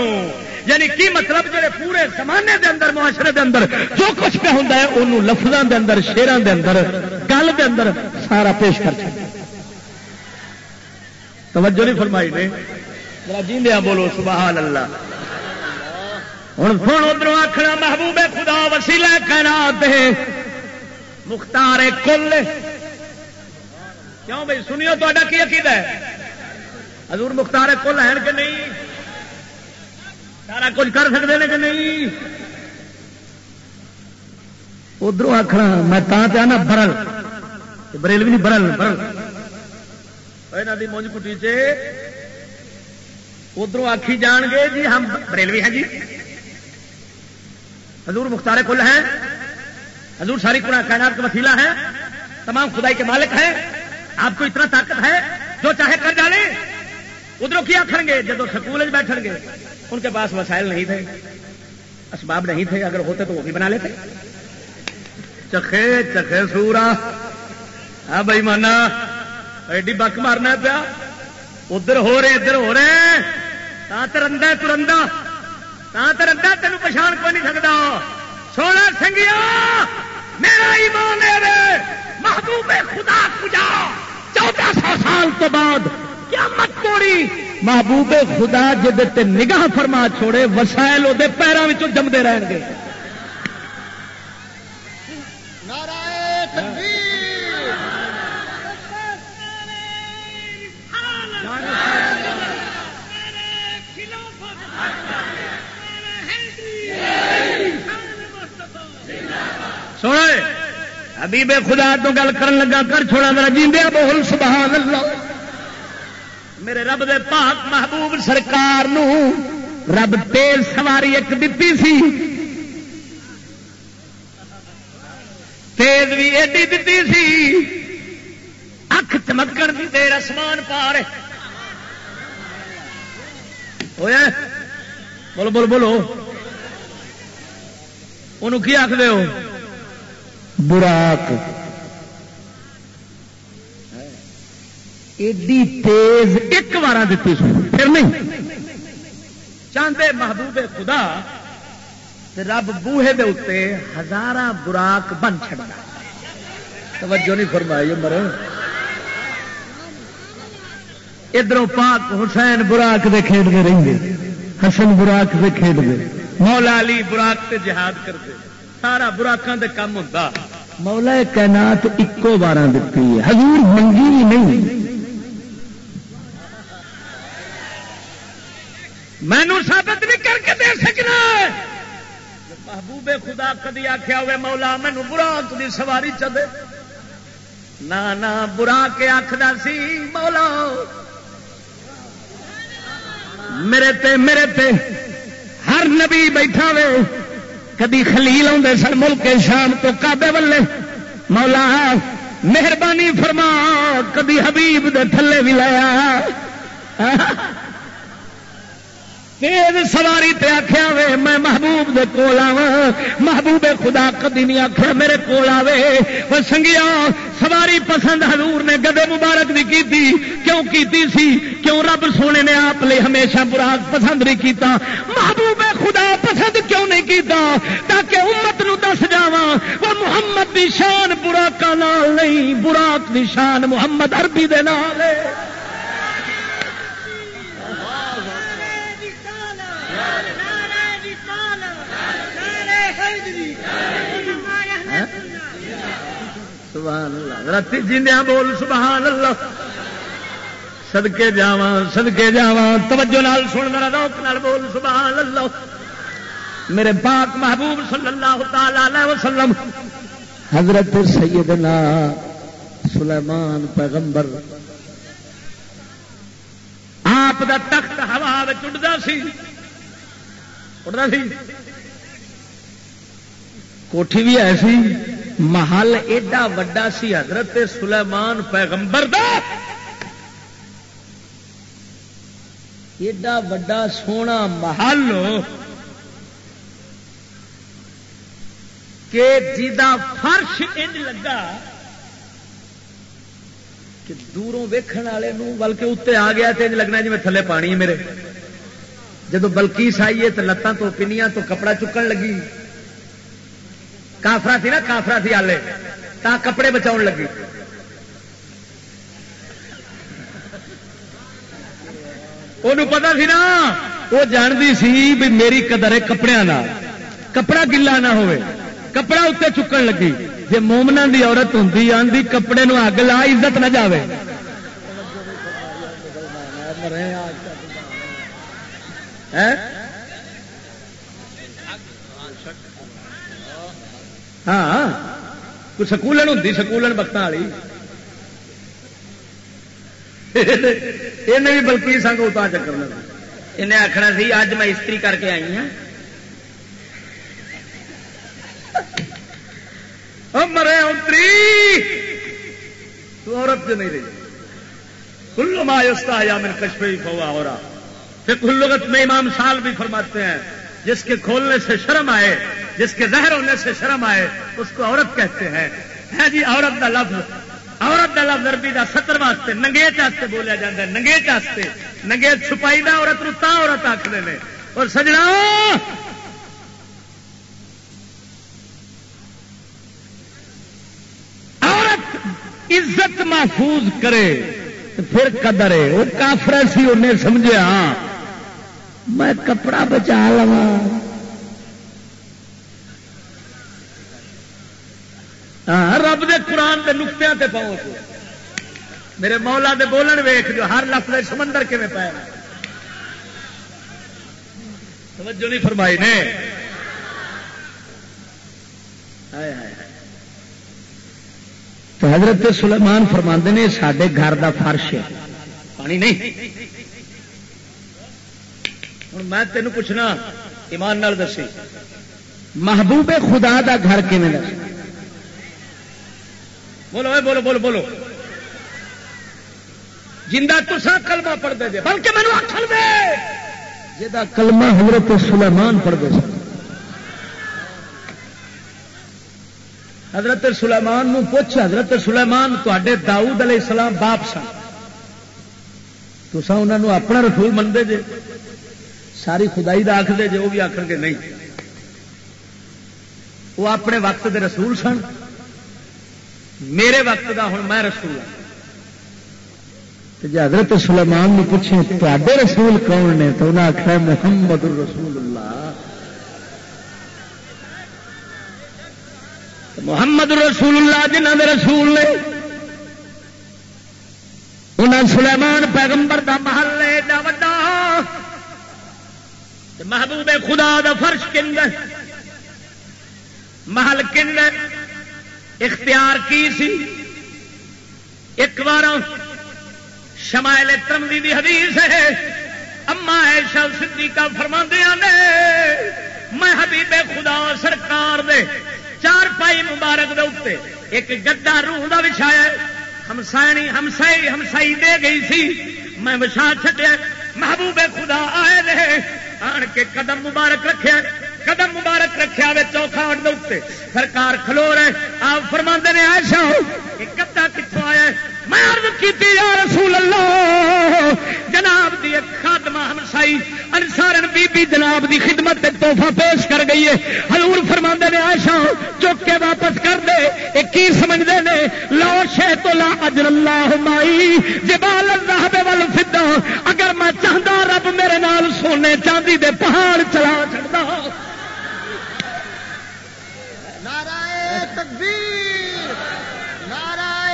یعنی کی مطلب جڑے پورے زمانے دے اندر، معاشرے دے اندر، جو کچھ پہ ہوتا ہے انہوں لفظوں دے اندر شیران دے اندر، گل دے اندر سارا پیش کر چکا توجہ نہیں فرمائی نے. جیندیا بولو سبحان اللہ. ہوں سن ادھر آخنا محبوب خدا وسیلہ کہنا مختار کل. کیوں بھائی؟ سنیو تا کی عقیدہ ہے؟ حضور مختار کل ہے کہ نہیں؟ سارا کچھ کر سکتے ہیں کہ نہیں؟ ادھر آخنا میں تا نا برل. بریل بھی نہیں برل برل. مونج کٹی سے ادھر آخی جان گے جی ہم بریلوی ہیں جی حضور مختار کل ہیں حضور ساری پورا کائنات کا وسیلہ ہے تمام خدائی کے مالک ہیں آپ کو اتنا طاقت ہے جو چاہے کر ڈالے ادھر کیا کریں گے جب سکول بیٹھ گے ان کے پاس وسائل نہیں تھے اسباب نہیں تھے اگر ہوتے تو وہ بھی بنا لیتے چکھے چکھے سورا ہاں بھائی مانا ایڈی بک مارنا پیا ادھر ہو رہے ادھر ہو رہے ترندا ترندا ترندا تین پچھان کو نہیں سکتا سونا سنگیا میرا ایمان محبوب خدا کجا چودہ سو سال تو بعد کیا مت کوڑی محبوب خدا جب نگاہ فرما چھوڑے وسائل وہ پیروں جمتے رہن گے سونے حبیب خدا تو گل کر لگا، کر چھوڑا میرا جیندیا بول سبحان اللہ میرے رب دے پاک محبوب سرکار نو رب تیز سواری ایک دتی سی۔ تیز بھی ایڈی دتی سی۔ اکھ چمکن بھی دیر آسمان پار ہوا بولو بولو بولو۔ انہوں کی آخر ہو؟ براک ایڈی تیز ایک بار دیتی سو، پھر نہیں۔ چاہتے محبوب خدا رب بوہے دے اتنے ہزار براک بن چڑا توجہ نہیں فرمائی مرے ادھر پاک حسین براک دے کھیڈتے رہتے حسن براک دے کھیڈتے مولا علی براک تے جہاد کرتے سارا براکاں دے کام ہوتا مولا کائنات اکو بارہ دیتی ہے۔ حضور منگی بھی نہیں۔ مینو ثابت نہیں کر کے دے سکنا۔ محبوب خدا کدی آخیا ہوئے، مولا مینو براک کی سواری چلے نہ برا کے آخر سی، مولا۔ میرے تے میرے تے، ہر نبی بیٹھا وے۔ کدی خلیل آدھے سن ملک شام تو کابے والے؟ مولا، مہربانی فرما، کدی حبیب دے تھلے بھی لایا۔ تیز سواری تے آخیا وے، میں محبوب دے کول آوا محبوب خدا کدی نہیں آخیا میرے کول آوے۔ وہ سنگیا، سواری پسند حضور نے گدے مبارک بھی کی تھی کیوں کیتی سی؟ کیوں رب سونے نے آپ لے ہمیشہ براق پسند نہیں کیتا؟ محبوب خدا پسند کیوں نہیں کیتا؟ تاکہ امت نو دس جاوا وہ محمد دی شان براکا نال نہیں براق دی شان محمد عربی دے نال ہے۔ سبحان اللہ۔ رتی جی بول سبحان اللہ۔ سدکے جا سدکے جا توجہ نال سن میرا روک نال بول سبحان اللہ میرے پاک محبوب صلی اللہ تعالی وسلم حضرت سیدنا سلیمان پیغمبر آپ دا تخت ہوا اڈتا سی اڈتا سی کوٹھی بھی ایسی محل ایڈا وڈا سی حضرت سلیمان پیغمبر دا ایڈا وڈا سونا محل کہ جا فرش انج لگا کہ دوروں ویکھن والے بلکہ اتنے آ گیا تو لگنا جی میں تھلے پانی ہے میرے۔ جب بلکیس آئی ہے تو لتان تو پنیاں تو کپڑا چکن لگی۔ کافرا تھی نا کافرا تھی آلے۔ تا کپڑے بچاؤ لگی۔ وہ پتا سی نا وہ جانتی سی بھی میری قدر ہے کپڑے کپڑا گلا نہ ہوئے کپڑا اتنے چکن لگی جی مومنا دی عورت ہوں آدھی کپڑے نو اگ لا عزت نہ جائے ہاں کوئی سکولن ہوں سکولن وقت والی یہ بھی بلکہ سنگ اتنا چکر لگا انہیں آخنا سی اج میں استری کر کے آئی ہوں مرے اتری تو عورت جو نہیں رہی کلو مایوستا یا من کشمیر فوا ہو رہا پھر کلوگت میں امام سال بھی فرماتے ہیں جس کے کھولنے سے شرم آئے جس کے زہر ہونے سے شرم آئے اس کو عورت کہتے ہیں ہے جی عورت کا لفظ عورت کا لفظ کا ستر واسطے ننگیچ واسطے بولیا جاتا ہے ننگیچ واسطے۔ ننگیچ چھپائی دا عورت رتا عورت آخر نے۔ اور سجنا۔ عورت عزت محفوظ کرے پھر قدر ہے۔ وہ کافر سی، انہیں سمجھا میں کپڑا بچا لوا ہاں رب دے قرآن کے نقطے تے پہنچ میرے مولا دے بولن ویخ جو ہر لفظ سمندر کیون پایا توجہ نہیں فرمائی نے؟ تو حضرت سلیمان فرما نے سڈے گھر دا فرش ہے۔ پانی نہیں۔ ہوں میں تینوں پوچھنا، ایمان نال دسی۔ محبوب خدا دا گھر کیون دس بولو، اے بولو بولو بولو۔ جا تسا کلمہ پڑھتے جی بلکہ مینو آخر دے۔ جا کلمہ حضرت سلیمان پڑھتے سن۔ حضرت سلیمان نو پوچھ، حضرت سلیمان تے داؤد علیہ السلام باپ سن۔ تو انہوں اپنا رسول منگے جے۔ ساری خدائی کا آخ دے جے وہ بھی آخر گے نہیں۔ وہ اپنے وقت دے رسول سن۔ میرے وقت دا ہوں میں رسول ہوں۔ جی حضرت سلیمان نے پوچھے تے رسول کون نے تو انہیں آخر محمد رسول اللہ محمد رسول اللہ جنہ دے رسول نے انہیں سلیمان پیغمبر دا محل ایڈا وا محبوب خدا دا فرش کن محل کن اختیار کی سی؟ ایک بار شمائل ترمدی دی حدیث ہے، اما ایشا سی کا فرما دیا میں حبیب خدا سرکار دے چار پائی مبارک دے اتنے ایک گدا روح کا بچھایا ہمسائنی ہمسائی ہمسائی دے گئی سی، میں بچھا چڈیا محبوب خدا آئے رہے آن کے قدم مبارک رکھے قدم مبارک رکھا ہوئے چوکھا دے سرکار کھلو رہے آپ فرما نے ایسا کتا کتوں آیا میں عرض کی یا رسول اللہ، جناب دی خاتمہ ہمسائی انسارن بی بی جناب دی خدمت توحفہ پیش کر گئی ہے۔ حضور فرما نے ایسا چک کے واپس کر دے۔ یہ کی سمجھتے ہیں لو شہ تو لا اجر اللہ مائی۔ جبال الرحب والفدہ اگر میں چاہتا رب میرے نال سونے چاندی دے پہاڑ چلا چڑھتا تکبیر نعرہ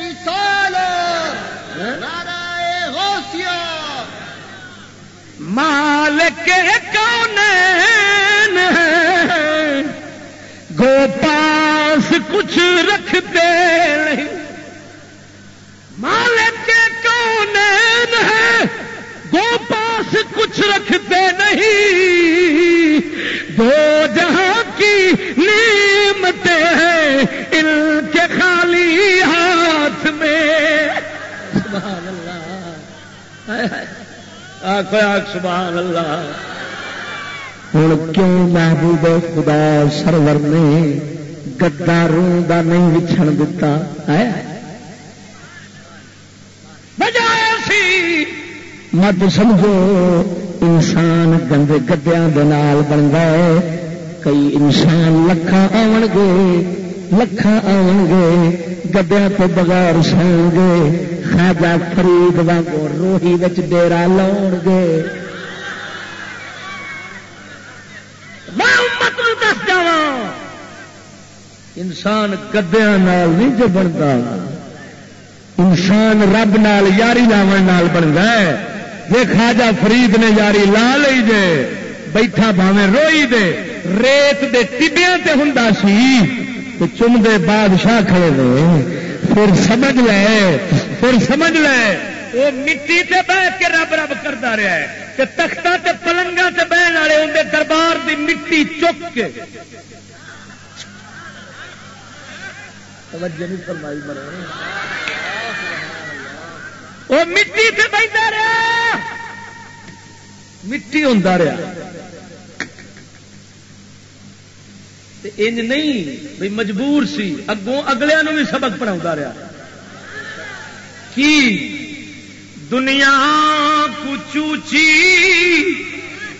رسالت، نعرہ غوثیہ۔ مالک کون گو پاس کچھ رکھتے نہیں۔ مالک کون ہے؟ گو پاس کچھ رکھتے نہیں۔ گو سبحان اللہ. ہوں کیوں محبوب خدا سرور نے گداروں کا نہیں وچھن دتا؟ مت سمجھو انسان گندے گدیا بن گئے کئی انسان لکھان آن گے لکھان آن گے گدیا تو بغیر سو گے۔ خاجا فرید واگو روہی ڈیرا لاؤ گے۔ دس جا انسان گدیا نہیں جو بنتا انسان رب نال، یاری لاو بنتا ہے۔ جی خاجا فرید نے یاری لا لی جے بیٹھا باوے روئی دے۔ ریت دے ٹبیا تے ہوں سی۔ چمدے بادشاہ کھڑے دے پھر سمجھ لے پھر سمجھ لے۔ وہ مٹی تے بہ کے رب رب کرتا رہا ہے کہ تختہ تے پلنگا تے بہن والے اندر دربار دی مٹی چک کے۔ وہ مٹی تے بہتا رہا۔ مٹی ہوں رہا۔ انج نہیں بھائی مجبور سی۔ اگوں اگلے بھی سبق پڑھا رہا کی؟ دنیا کو چوچی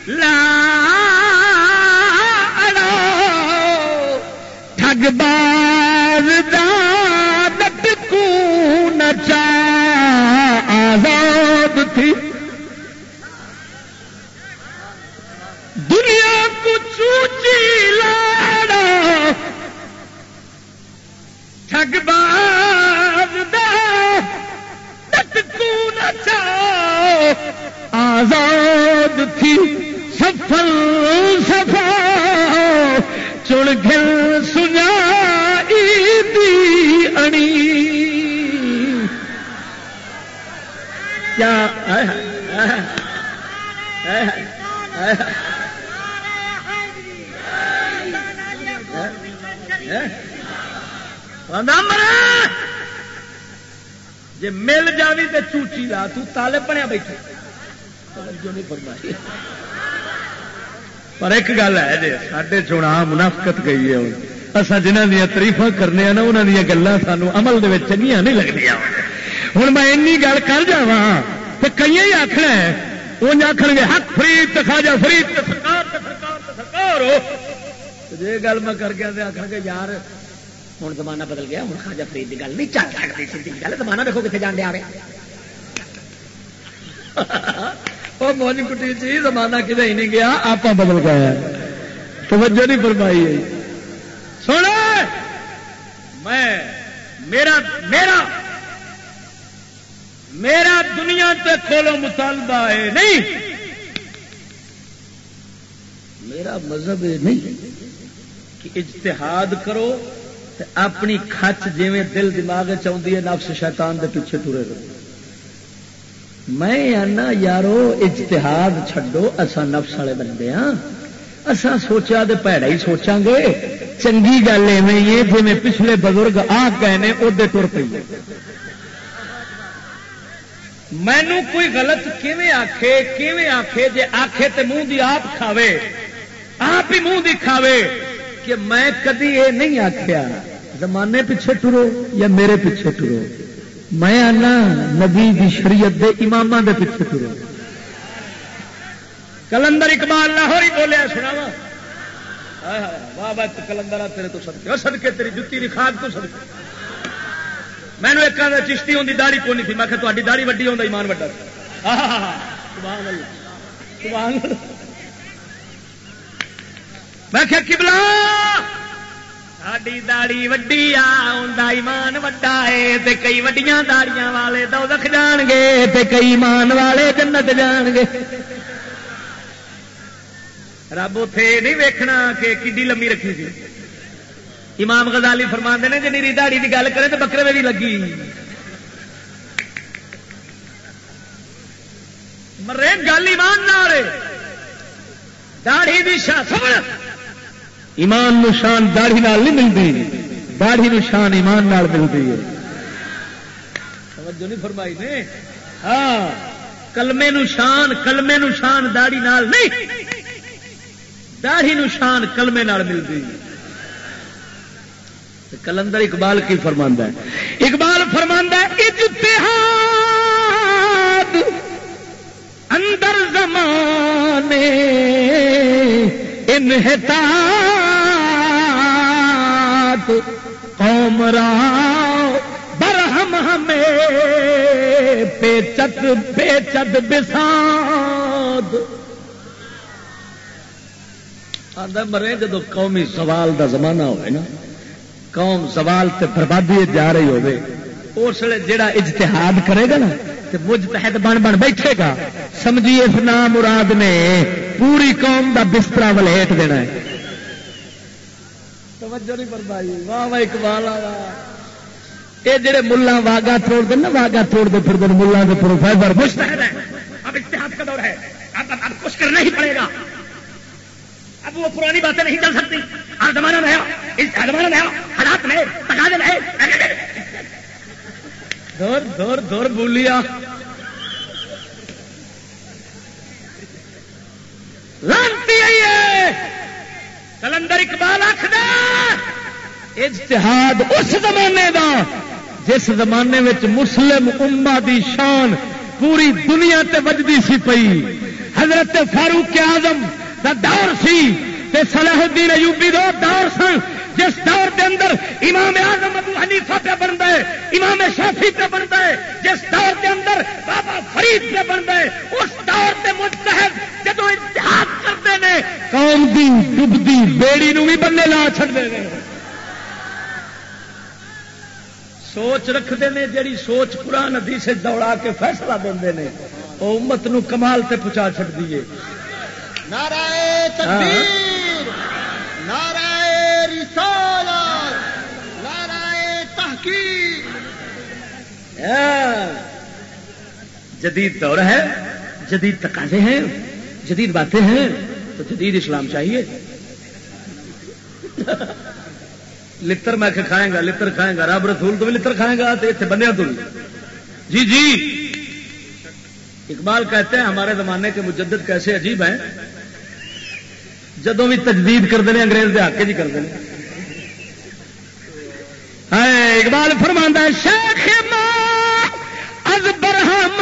لا ٹھگ باز دت کو نچا آزاد تھی۔ دنیا کو چوچی ٹھگ باز آزاد تھی سفل سفا چڑ گل سنا انی کیا؟ جی مل جاوی تو چوچی لا تالے بنیا بیٹھے پر ایک گل ہے جی سڈے چونا منافقت گئی ہے۔ اصا جنہ دیا تریفا کرنے نا انہوں دیا گلیں سانو عمل دے چنگیا نہیں لگتی ہوں میں این گل کر جا تو کئی آخر وہ آخر گے، حق فرید خاجا فرید سرکار سرکار جی گل میں کر کے آخر گے، یار ہوں زمانہ بدل گیا، ہوں خاجا فرید کی گل نہیں چل سکتی سی گل، زمانہ دیکھو کتنے جان دیا (laughs) وہ موج کٹی جی زمانہ کدے ہی نہیں گیا آپ بدل گیا توجہ نہیں فرمائی ہے۔ سونا میں، میرا میرا میرا دنیا تے کھولو مطالبہ ہے، نہیں۔ میرا مذہب نہیں کہ اجتہاد کرو۔ اپنی کچ جی دل دماغ چاہتی ہے، نفس شیطان دے پیچھے ٹورے رہو۔ میں آنا، یارو، اجتہاد چھڈو اسا نفس والے بندے ہاں۔ اسا سوچا تو پیڑا ہی سوچا گے۔ چنگی گل ایویں جی پچھلے بزرگ آ گئے ادے تر پی مینو کوئی غلط کیویں آخے کیویں آخے جے آخے تے منہ دی آپ کھاوے۔ آپ ہی منہ دی کھاوے کہ میں کدی یہ نہیں آخیا زمانے پیچھے ٹرو یا میرے پیچھے ٹرو؟ میں آنا نبی دی شریعت دے امام دے پیچھے ٹرو۔ کلندر اقبال لاہور ہی بولیا سنا واہ واہ کلندر تیرے تو سدکے سدکے تیری جتی خاک تو سدکے میں نے ایک چشتی ہوتی داڑی کونی تھی؟ میں کہ تاری داڑی وڈی ہوتا ایمان وڈا۔ میں کہ کبلا ساری داڑی وڈی ایمان وڈا ہے کئی وڈیاں داڑیاں والے دو رکھ جان گے کئی ایمان والے جنت جان گے رب اتے نہیں ویکھنا کہ کڈی لمبی رکھی تھی امام غزالی فرما نے جی نیری دہڑی کی گل کرے تو بکرے میں بھی لگی مرے گل ایمان داڑھی بھی شان ایمان نشان داڑھی نال نہیں ملتی داڑھی نشان ایمان نال ملتی ہے۔ توجہ نہیں فرمائی نے؟ ہاں کلمے نشان کلمے نشان داڑھی نال نہیں۔ داڑھی نشان کلمے نال ملتی ہے کلندر اقبال کی فرماندہ ہے۔ اقبال فرماندہ اجتہاد اندر زمانے انحطاط۔ ساتھ قوم راؤ، برہم ہمیں پیچت پیچت بساد آدھا مرے جدو قومی سوال دا زمانہ ہوئے نا، قوم سوال تے بربادی جا رہی ہوئے، اس لیے جڑا اجتہاد کرے گا نا مجھ تحت بن بن بیٹھے گا۔ سمجھی اس نام مراد نے پوری قوم دا بستر ولیٹ دینا ہے۔ توجہ نہیں پروائی واہ واہ، اقبال یہ جڑے ملا واگا توڑ دیں نا واگا توڑ دے پھر دن ملا کے پروفیسر مستحد ہے۔ اب اتحاد کا دور ہے۔ اب اب کچھ کرنا ہی پڑے گا۔ اب وہ پرانی باتیں نہیں چل سکتی۔ ہر زمانہ نیا اس زمانہ نیا حالات نئے تقاضے نئے دور دور دور بولیا لانتی آئی ہے۔ کلندر اقبال آخر اجتہاد اس زمانے دا جس زمانے میں مسلم اما دی شان پوری دنیا تے وجدی سی پئی۔ حضرت فاروق آزم دا دور سی۔ تے صلاح الدین ایوبی دو دور سن جس دور کے اندر امام اعظم ابو حنیفہ پہ بنتا ہے امام شافی پہ بنتا ہے جس دور کے اندر بابا فرید پہ بنتا ہے اس دور کے مستحد جب اتحاد کرتے ہیں قوم دی ڈبدی بیڑی نو بھی بننے لا چڑتے ہیں۔ سوچ رکھتے ہیں جیڑی سوچ قرآن ندی سے دوڑا کے فیصلہ دے وہ امت نو کمال تے پہنچا چڑ دیے نعرہ تکبیر۔ نعرہ جدید دور ہے، جدید تقاضے ہیں، جدید باتیں ہیں، تو جدید اسلام چاہیے۔ لطر میں کھائیں گا، لطر کھائیں گا، رب رسول تو بھی لطر کھائیں گا، تو اتنے بنیا تو جی جی۔ اقبال کہتے ہیں ہمارے زمانے کے مجدد کیسے عجیب ہیں۔ جدو بھی تجدید کرتے ہیں انگریز دے حق جی کرتے ہیں اقبال فرماندہ شیخ از برہم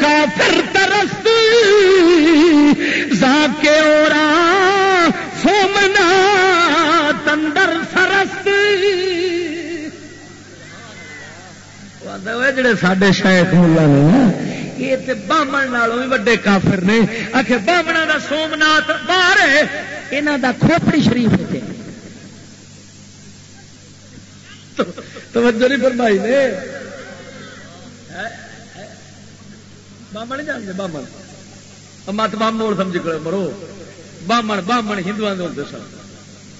کا پھر ترست کے اورا سومنا تندر سرست جڑے سڈے شاید ملا نے یہ تو بامن بھی وڈے کافر نے۔ آخر بامنا کا سومنات باہر یہاں کا کھوپڑی شریف ہے۔ توجہ نہیں فرمائی نے۔ بامن جانتے بامن مت بامن سمجھ کر مرو۔ بامن بامن ہندو ہوتے سن۔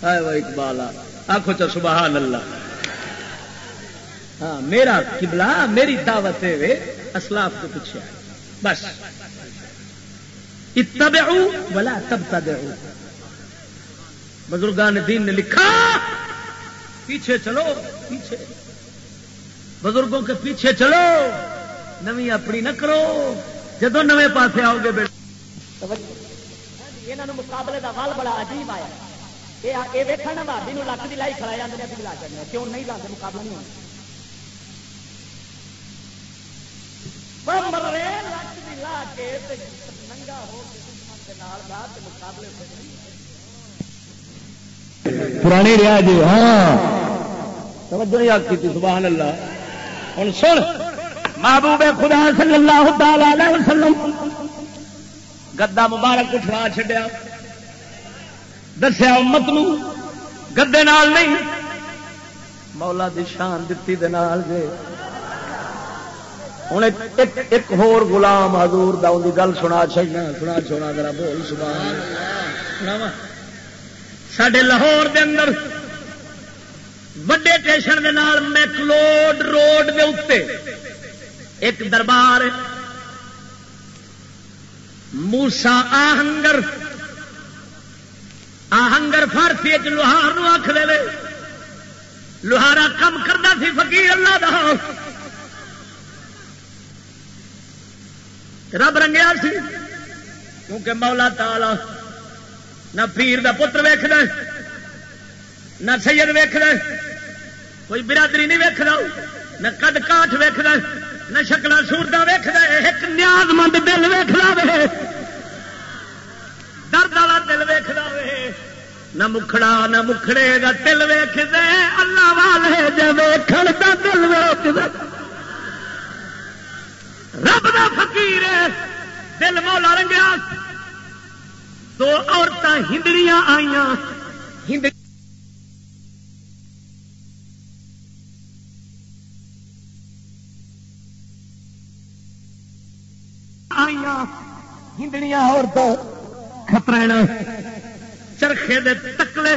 اقبال آخو چا سبحان اللہ۔ ہاں میرا کبلا میری دعوت ہے اسلاف کے پیچھے بس۔ اتبعو ولا تبتدعو۔ بزرگان دین نے لکھا، پیچھے چلو، پیچھے۔ بزرگوں کے پیچھے چلو نمی اپنی نہ کرو۔ جدو نوے پاسے آؤ گے بیٹے۔ ہاں جی، مقابلے کا ول بڑا عجیب آیا۔ یہ ویکن نا بھابی لک کی لائی کھڑا جاتے کیوں نہیں لاتے مقابلہ نہیں ہونا لا کے ننگا ہو مقابلے پرانی ریا جی ہاں۔ توجہ آتی تھی سبحان اللہ۔ ہوں سن۔ محبوب خدا صلی اللہ تعالی وسلم گدا مبارک اٹھا چڈیا دسیا امت نو گدے نال نہیں مولا دی شان دتی دے نال جے۔ ہوں ایک ہور غلام حضور دا ان کی گل سنا چاہیے سنا چھوڑا ذرا بول سنا سڈے لاہور دے اندر وڈے اسٹیشن کے نال میکلوڈ روڈ دے اتنے ایک دربار موسا آہنگر آہنگر فارسی ایک لوہار آخ دے لوہارا کم کرنا سی، فقیر اللہ دا۔ رب رنگیا سی، کیونکہ مولا تالا نہ پیر دا پتر ویخ نہ سید ویخ کوئی برادری نہیں ویک نہ کد کاٹ ویخ نہ شکل سورتا ویخ ایک نیاز مند دل ویخ وے، درد والا دل ویخ وے، نہ مکھڑا نہ مکھڑے گا دل ویخ دے اللہ والے جب ویکھن دا دل ویخ رب دا فقیر دل مولا رنگیا۔ دو عورتیں ہندڑیاں آئیاں۔ ہندڑی ہندڑیاں اور تو خطرہ چرخے دے تکلے۔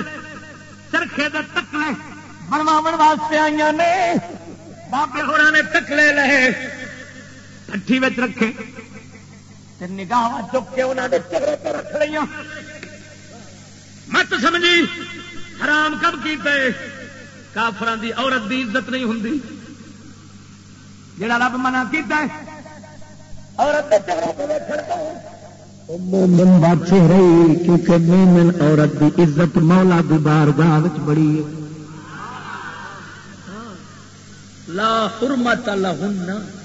چرخے دے تکلے۔ بنوا واسطے آئی نے۔ بابے ہونا نے تکلے لے پٹھی رکھے نگاہ چک کے انہوں نے چہرے پہ رکھ لی مت سمجھی حرام کب کیتے؟ کافران دی عورت دی عزت نہیں ہوں جڑا رب منع کیتا ہے مومن بچ رہی کیونکہ مومن عورت کی عزت مولا دی بارگاہ بڑی ہے۔ لا حرمت لہن۔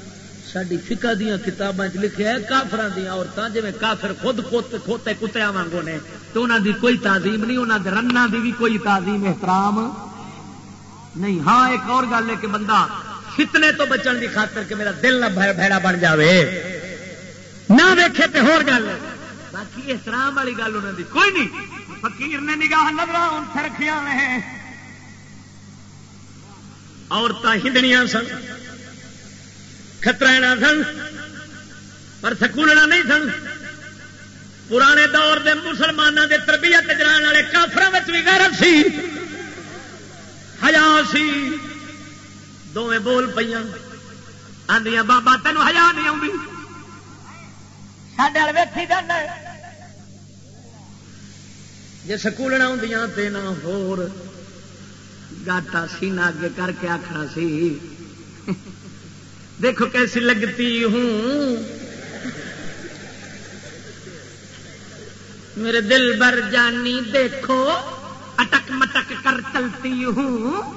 ساری فکا دیا کتابیں لکھے ہے کافر دیا عورتیں جی کافر خود کھوتے کھوتے کتیا وانگو نے تو انہوں دی کوئی تعظیم نہیں انہوں دے رنگ دی بھی کوئی تعظیم احترام نہیں ہاں ایک اور گل ہے کہ بندہ فتنے تو بچن کی خاطر کہ میرا دل نہ بھڑا بن جاوے نہ ویکھے تو ہو گل باقی احترام والی گل انہوں کی کوئی نہیں فقیر نے نگاہ نظر رکھیا نے عورتیں ہندنیاں سن خطرہ سن، پر سکولنا نہیں سن۔ پرانے دور دے مسلمانوں دے تربیت جان والے کافر بھی غیرت سی ہزار سی۔ دونیں بول پہ آدیا بابا تینوں ہزار نہیں آؤں گی سڈے ویکھی جانا جی سکول آدیا تو نہ ہور سینا اگے کر کے آخنا سی۔ دیکھو کیسی لگتی ہوں۔ میرے دل بر جانی دیکھو، اٹک مٹک کر چلتی ہوں۔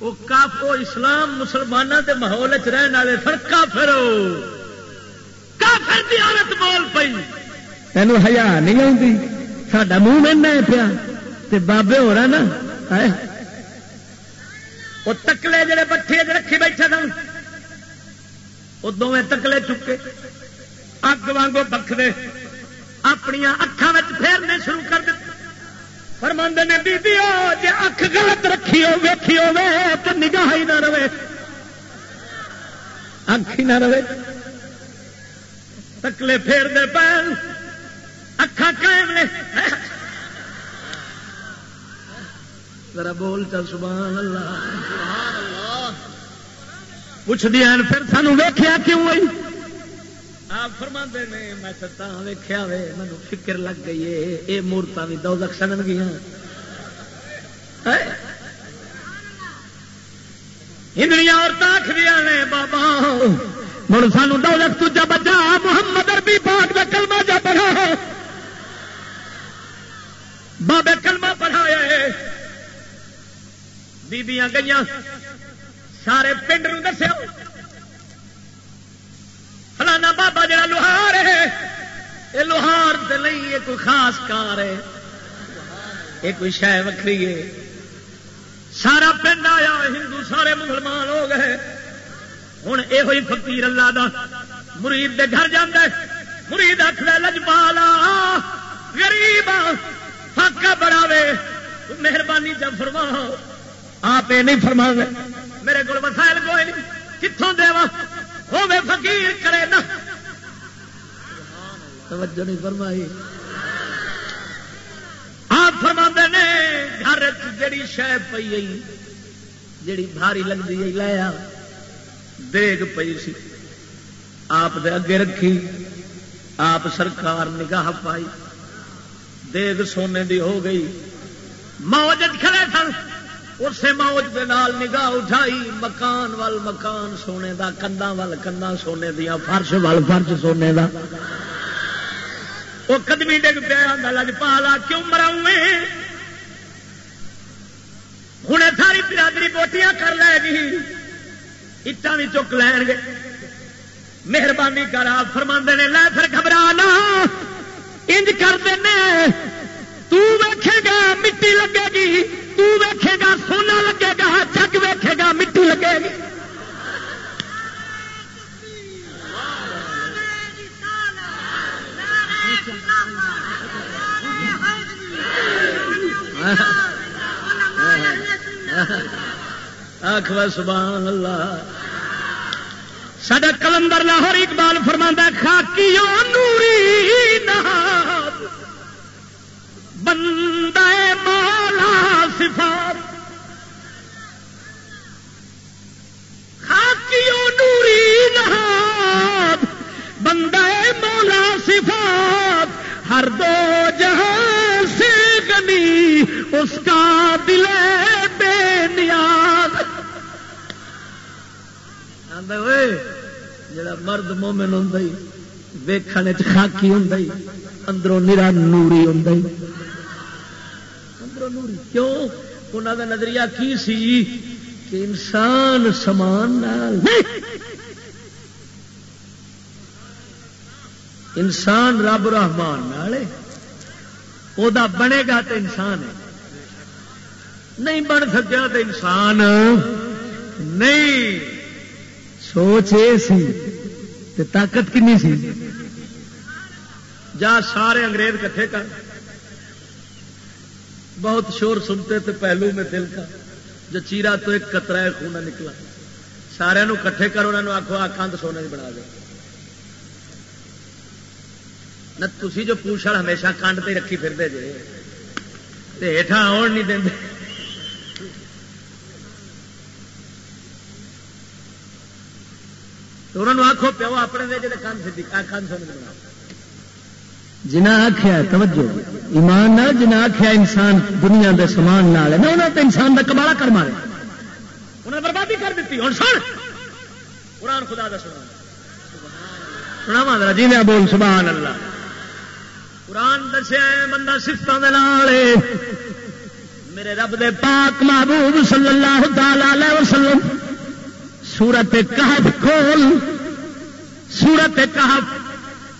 وہ اسلام مسلمانوں کے ماحول رہن والے سن، کافر کافر کی عورت بول پی تین ہزار نہیں آتی ساڈا منہ مہنا پیا۔ بابے ہو رہا نا۔ وہ تکلے جڑے بٹھے رکھی بیٹھے سن۔ وہ دونیں تکلے چکے۔ اگ وانگو بکھتے اپنی اکھان پھیرنے شروع کر دے۔ فرمند نے بی جی اکھ غلط رکھی ہو ویکھی ہو تو نگاہ ہی نہ رہے۔ اکھ ہی نہ رہے۔ تکلے پھیر دے پین اکھا قائم نے۔ ذرا بول چل، سبحان اللہ۔ پوچھ دیا پھر سانو ویخیا کیوں ہوئی آپ فرما نے، میں ویخیا وے مینو فکر لگ گئی ہے یہ مورت بھی دو لکھ سڑن گیا ہندڑیاں عورت آخری نے، بابا۔ مڑ سانو دو لکھ تجا بچا، محمد اربی پاک کا کلمہ جا پڑھا بابے کلمہ پڑھایا بیبیاں گئی سارے پنڈ دسیا فلانا بابا جا لوہار ہے یہ لوہار نہیں یہ کوئی خاص کار ہے۔ یہ کوئی شہ وکری ہے۔ سارا پنڈ آیا، ہندو سارے مسلمان ہو گئے۔ ہوں یہ فقیر اللہ دا مرید دے گھر جانا مرید آخر لجپالا غریب فاقا بڑا وے مہربانی جب فرما آپ یہ نہیں فرما میرے کو وسائل کوئی نہیں کتوں دے ہو فقیر کرے نا توجہ نہیں فرمائی آپ فرما نے گھر جڑی شہ پی جڑی بھاری لگتی ہے لایا دیگ پی سی۔ آپ دے اگے رکھی، آپ سرکار نگاہ پائی۔ دیگ سونے دی ہو گئی۔ موج کھڑے سن۔ اسے موج دے نال نگاہ اٹھائی۔ مکان وال مکان سونے دا کندا وال کندا سونے دیا۔ فرش وال فرش سونے دا۔ وہ قدمی ڈگ پیا لج پالا، کیوں مراؤں ہوں ساری برادری بوٹیاں کر لے گی۔ اٹان بھی چک لین گے۔ مہربانی کر آپ فرما نے، لے پھر گھبرا انج کر دینے۔ تیکھے گا مٹی لگے گی۔ تیکھے گا سونا لگے گا۔ جگ ویکھے گا، مٹی لگے گی۔ آخ سبحان اللہ۔ سڈا کلندر لاہور اقبال فرما خاکی نوری بندہ مولا صفات۔ خاکی نوری نہاد۔ بندہ مولا صفات۔ ہر دو جہاں سے گنی اس کا دل بے نیاز۔ جڑا مرد مومن ہوں ویخنے خاکی ہوں اندروں نرا نوری ہوں اندروں نوری کیوں؟ انہوں کا نظریہ کی سی؟ کہ انسان سمان انسان رب رحمان وہ بنے گا تو انسان ہے۔ نہیں بن سکیا تو انسان۔ نہیں۔ سوچ یہ سی طاقت کنی سی؟ جا سارے انگریز کٹھے کر۔ بہت شور سنتے تھے پہلو میں دل کا۔ جو چیرا تو ایک کترا خونا نکلا۔ سارے کٹھے کر، انہوں نے آخو آ کند سونے بنا دے۔ نہ تھی جو پوچھڑ ہمیشہ کنڈ پہ رکھی پھر دے جے۔ ہٹا آن نہیں دیں تو انہوں نے آخو پیو اپنے دے کن سی کن سمجھ بنا جنا آخیا توجہ ایمان نہ جنا آخیا انسان دنیا دے سامان نال ہے انہوں نے انسان دا کمالا کر مارے۔ انہیں بربادی کر دیتی ہوں سن! قرآن خدا دا سنا سنا جی میں بول سبحان اللہ۔ قرآن دسیا بندہ سفتوں کے نال میرے رب دے پاک محبوب صلی اللہ تعالی وسلم۔ سورت کہف کھول، سورت کہف،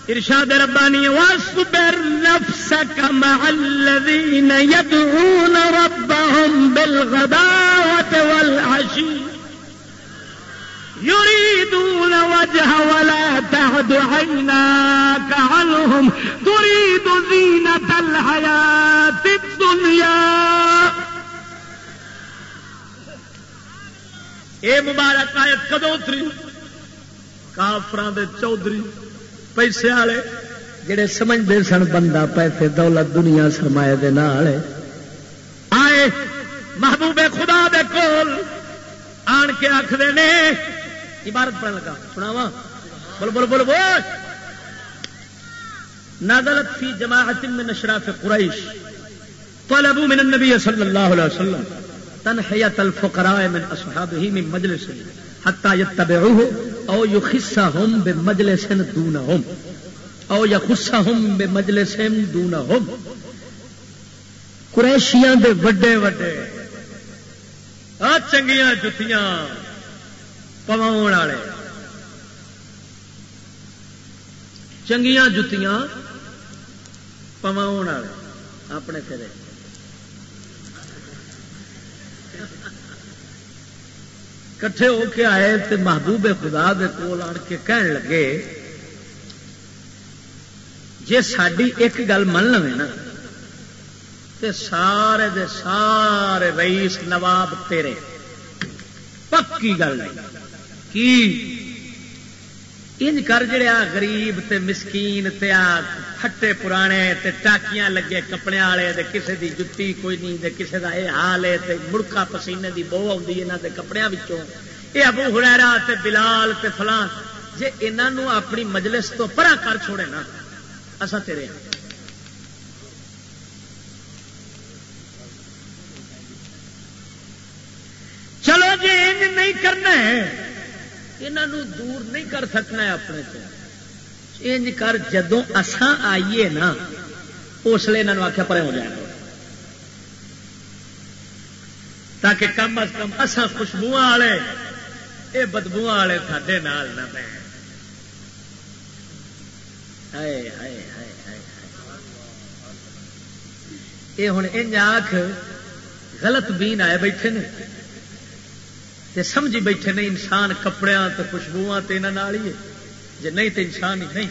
ارشاد ربانی، واصبر نفسك مع الذين يدعون ربهم بالغداوة والعشي، يريدون وجه ولا تعد عيناك عنهم، تريد زينة الحياة الدنيا. اے مبارک آیت کدو اتری؟ کافران دے چودھری پیسے والے جڑے سمجھتے سن بندہ پیسے دولت دنیا سرمایہ دے نال آئے محبوب خدا دے کول آن کے آخر نے، عبارت پڑھ لگا سناوا بول بول بول بول۔ نازلت فی جماعت من اشراف قریش، طلبوا من النبي صلى الله عليه وسلم۔ تنحیت الفقراء من اصحابه من مجلس حتى يتبعوه او يخصهم بمجلس دونهم او يخصهم بمجلس دونهم قریشیاں دے وڈے وڈے آ چنگیاں جتیاں پواؤن والے چنگیاں جتیاں پواؤن والے اپنے پھرے کٹھے ہو کے آئے تے محبوب خدا دے کول آن کے کہن لگے جی ساری ایک گل من لو نا، تے سارے دے سارے رئیس نواب تیرے۔ پکی گل کی؟ انج کر جڑے آ غریب تے مسکین تے آ پھٹے پرانے تے ٹاکیاں لگے کپڑے والے تے کسے دی جتی کوئی نہیں تے کسے دا اے حال ہے تے مڑکا پسینے دی بو آਉਂਦੀ انہاں دے کپڑیاں وچوں اے ابو ہریرہ تے بلال تے فلان جے انہاں نو اپنی مجلس تو پرا کر چھوڑے نا اسا تیرے ہاں چلو جی انج نہیں کرنا ہے یہاں دور نہیں کر سکنا اپنے کو انج کر جدو اسان آئیے نا اس لیے یہاں آخیا پڑے ہو جائے۔ تاکہ کم از کم اسان خوشبو والے یہ بدبو والے سڈے نال نہ پہ یہ ہوں انج آخ غلط بین آئے بیٹھے نے۔ تے سمجھی بیٹھے نہیں انسان کپڑے تو خوشبو ہی ہے۔ جی نہیں تو انسان ہی نہیں۔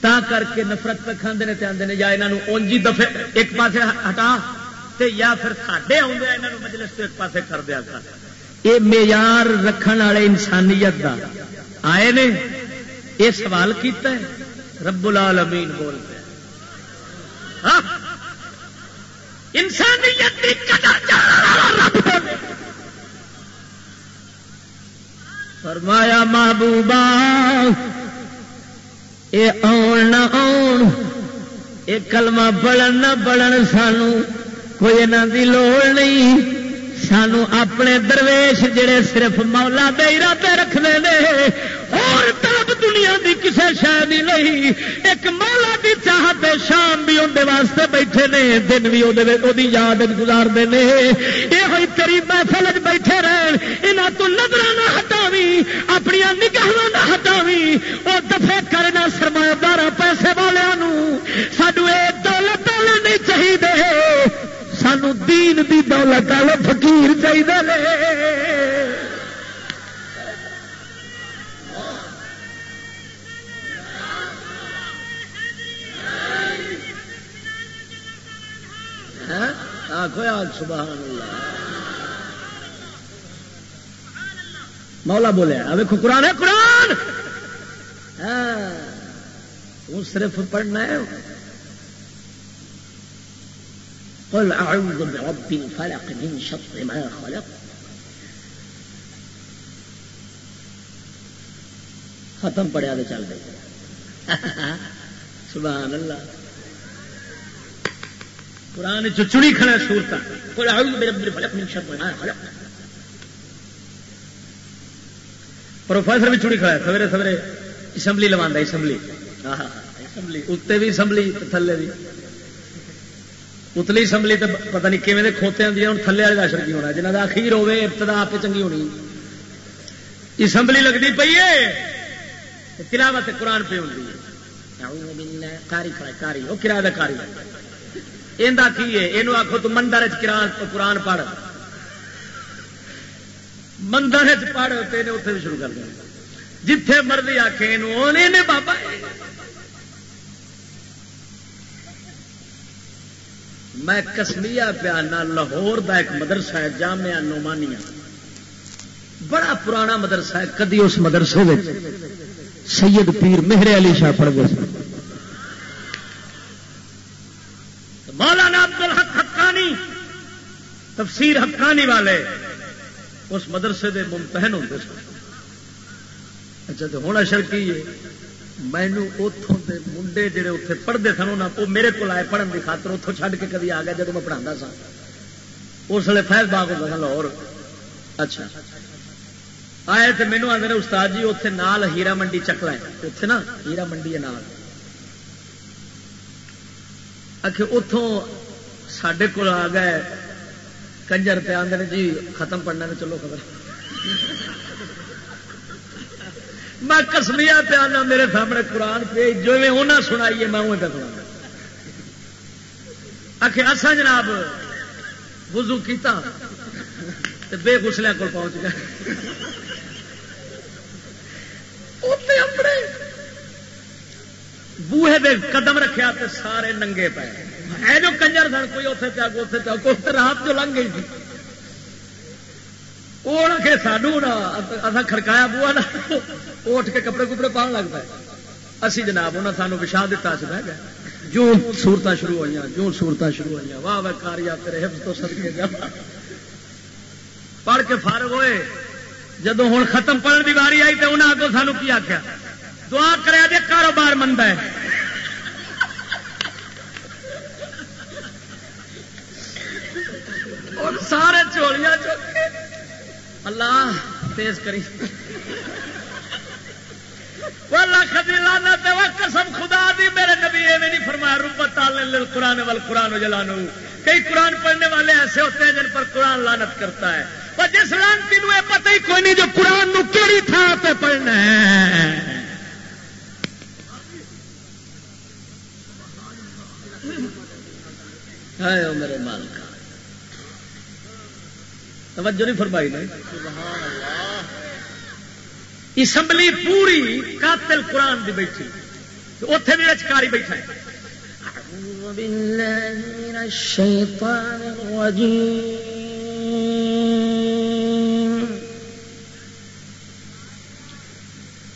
تا کر کے نفرت پہ کھانے نے آتے ہیں یا یہاں اونجی دفے ایک پاسے ہٹا تے یا پھر ساڈے آدھے یہاں مجلس تو ایک پاسے کر دیا کر یہ معیار رکھن والے انسانیت کا آئے نے یہ سوال کیتا ہے۔ رب العالمین بولتے ہاں؟ انسانیت کی قدر رب بولے۔ فرمایا محبوبہ، اے آن نہ آن، اے کلمہ پڑھن نہ پڑھن سانو کوئی یہاں دی لوڑ نہیں۔ سانو اپنے درویش جڑے صرف مولا دے ارادے رکھتے ہیں اور دنیا دی کسے شہ نہیں، ایک مولا دی چاہتے شام بھی اندر واسطے بیٹھے نے، دن بھی وہ یاد گزارتے ہیں یہ ہوئی تیری محفل بیٹھے رہن یہاں تو نظر نہ ہٹاوی اپنی نگاہ نہ ہٹاوی وہ دفے کرنا سرمایہ دار پیسے والوں سانو یہ دولت دولت نہیں چاہیے سانو دین دی دولت والے فکیر چاہیے سبحان اللہ مولا بولیا دیکھو قرآن ہے، قرآن! وہ صرف پڑھنا ہے۔ قل اعوذ برب الفلق من شر ما خلق۔ ختم پڑیا تو چل گئی (laughs) سبحان اللہ قرآن چڑی کھڑا سورت پروفیسر بھی چڑی کھڑا ہے، سویرے سویرے، اسمبلی لوا اسمبلی۔ اسمبلی، اتنے بھی اسمبلی، تھلے بھی۔ اتلی اسمبلی تو پتہ نہیں کھے کھوتے آدھی ہوں تھلے والے دشن کی ہونا جنہ کا اخیر ہوے ابتدا آپ چنگی ہونی۔ اسمبلی لگتی پی ہے، تلاوت قرآن پہ ہوتی ہے۔ کاری کھڑا کاری وہ کرایہ کاری۔ لگتا ہے یہ کی آخو تو مندر قرآن پڑھ۔ مندر پڑھ تو اتنے بھی شروع کر دیا۔ جتھے مرضی آخے یہ بابا میں کسمیا پیانا لاہور کا ایک مدرسہ ہے، جامعہ نومانیا بڑا پرانا مدرسہ ہے، کدی اس مدرسے سید پیر مہر علی شاہ پڑھ گئے۔ مولانا عبد الحق حقانی، تفسیر حقانی والے اس مدرسے دے ممتحن ہوتے سن۔ اچھا تو ہونا اشر کی مینو اتوں کے منڈے جڑے اتنے پڑھتے سن وہ میرے کو آئے پڑھن کی خاطر اتوں چھڈ کے کدی آ گیا جب میں پڑھا سا اس لیے فیض باغ ہوتا سا لاہور۔ اچھا۔ آئے تو مینو آدھے استاد جی اتنے نال ہیرا منڈی چکلا ہے اتنے نا، ہیرا منڈی ہے نال۔ اتوں سڈے کو آ گئے۔ کنجر پہ آدھے جی ختم پڑھنا نے چلو خبر۔ میں کسمیا پہ آنا، میرے سامنے قرآن پہ جو انہیں سنائی ہے، میں وہ پہ سنا آخ اصا جناب وضو کیتا بے گسلیا کو پہنچ گئے۔ بوہے دے قدم رکھیا تے سارے ننگے پے۔ ہے جو کنجر سن، کوئی اوتھے اتنے چاہ اتنے چاہ کوئی رات جو لنگ گئی تھی۔ وہ رکھے سانو نا اصا کھڑکایا بوا نا اٹھ کے کپڑے کپڑے پاؤن لگتا ہے اسی جناب انہیں سانو بچھا دتا سی بہ گیا جو سورت شروع ہوئی جو سورت شروع ہوئی واہ واہ کاریا، تیرے حفظ تو سد کے جا پڑھ کے فارغ ہوئے۔ جدو ہوں ختم پڑھنے کی باری آئی تو انہیں آگوں سانو کی آخیا دعا کرے جی کاروبار مند ہے۔ اور سارے چولیاں چوکے اللہ تیز کری۔ لکھ دی لانا قسم خدا دی، میرے نبی یہ نہیں فرمایا روپت قرآن وال قرآن جلانو۔ کئی قرآن پڑھنے والے ایسے ہوتے ہیں جن پر قرآن لانت کرتا ہے۔ اور جس لانتی پتہ ہی کوئی نہیں جو قرآن نو کیڑی تھان پہ پڑھنا ہے۔ میرے مالک توجہ نہیں فرمائی نہیں اسمبلی پوری قاتل قرآن دی بیٹھی۔ اتے بھی رچکاری بیٹھا ہے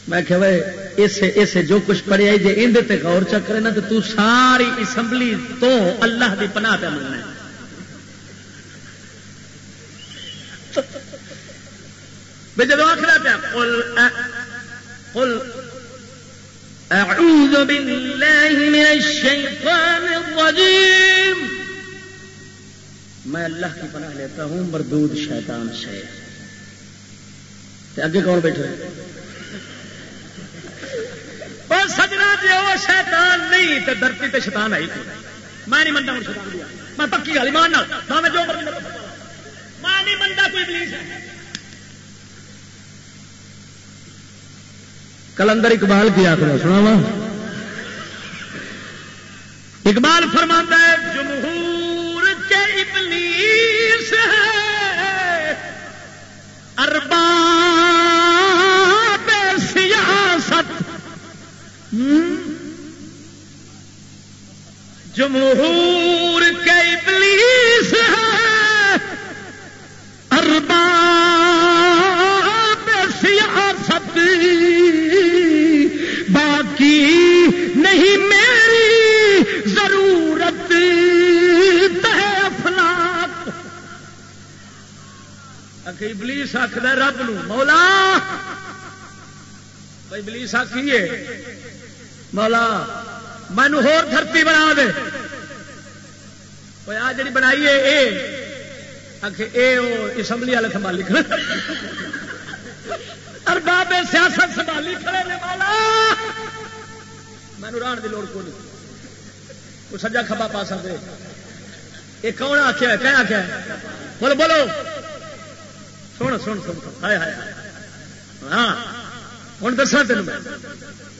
میں کہ اسے اسے جو کچھ پڑھیا جی اندر غور چکرے نا تو ساری اسمبلی تو اللہ دی پناہ پہ ملنا ہے۔ جب آخر پیا، قل اعوذ باللہ من الشیطان الرجیم۔ میں اللہ کی پناہ لیتا ہوں، مردود شیطان سے اگے کون بیٹھے؟ اور سجنا جی وہ شیطان نہیں تو دھرتی تے شیطان آئی میں نہیں منتا ہوں شیطان دیا میں پکی گل مان میں جو میں نہیں منتا کوئی پلیز ہے۔ کلندر اقبال کی آخر سنا وا اقبال فرما ہے، جمہور کے ابلیس ہے۔ اربا جمہور کے ابلیس ہے اربا سیاست، باقی نہیں میری ضرورت افلاق ابلیس آخر رب نو، مولا، ابلیس آخیے مولا مینو ہور دھرتی بنا دے۔ آ جڑی بنائیے اے۔ آخ اے اسمبلی والے سنبھالی کھڑے۔ ارباب سیاست سنبھالی کھڑے نے والا مینو ران کی لوڑ کو نہیں وہ سجا کھبا پا سکتے یہ کون آخیا کہ آخیا بولو بولو۔ سن سن سن۔ ہائے ہائے۔ ہاں۔ ہوں دسا تین میں۔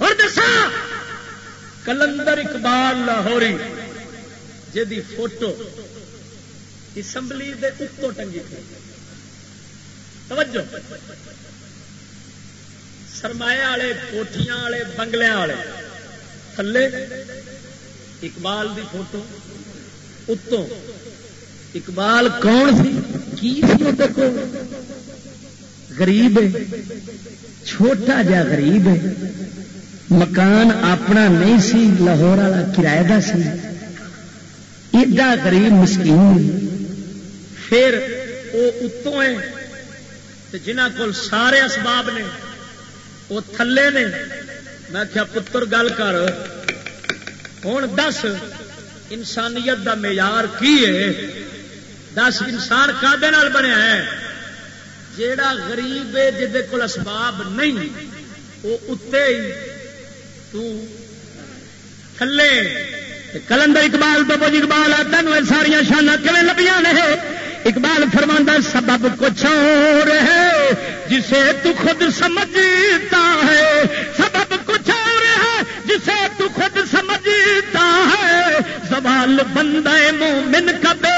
ہوں دسا کلندر اقبال لاہوری جی فوٹو اسمبلی دے اتوں ٹنگی تھی۔ توجہ۔ سرمایہ والے کوٹیاں والے، بنگلے والے۔ تھلے، اقبال دی فوٹو۔ اتوں اقبال کون سی؟ کی سی دیکھو غریب ہے۔ چھوٹا جا غریب ہے۔ مکان اپنا نہیں سی، لاہور والا کرایہ کا سی۔ ایڈا غریب مسکین پھر وہ اتوں ہے جنہ کو سارے اسباب نے، وہ تھلے نے۔ میں کیا پتر، گل کر۔ ہوں دس، انسانیت دا معیار کی ہے؟ دس انسان کدے بنیا ہے؟ جیڑا غریب ہے جہد کو اسباب نہیں وہ اتنے ہی تھلے کلندر اقبال تو بج اقبال آتا تینوں ساریا شانہ کھے لبیاں نے؟ اقبال فرماندہ سبب کچھ اور ہے، جسے تو خود سمجھتا ہے، سبب کچھ اور ہے، جسے تو خود سمجھتا ہے۔ سوال بندہ مومن کا بے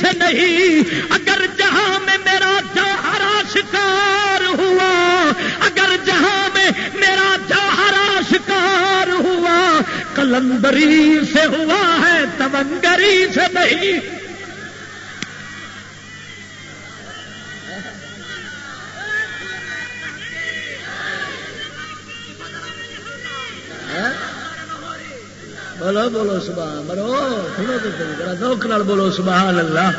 سے نہیں۔ اگر جہاں میں میرا جوہرا شکار ہوا، اگر جہاں میں میرا جوہرا شکار ہوا، کلندری سے ہوا ہے، تمنگری سے نہیں۔ ہاں؟ بولو بولو سبحان مرو سنو تو ذرا نال بولو سبحان اللہ۔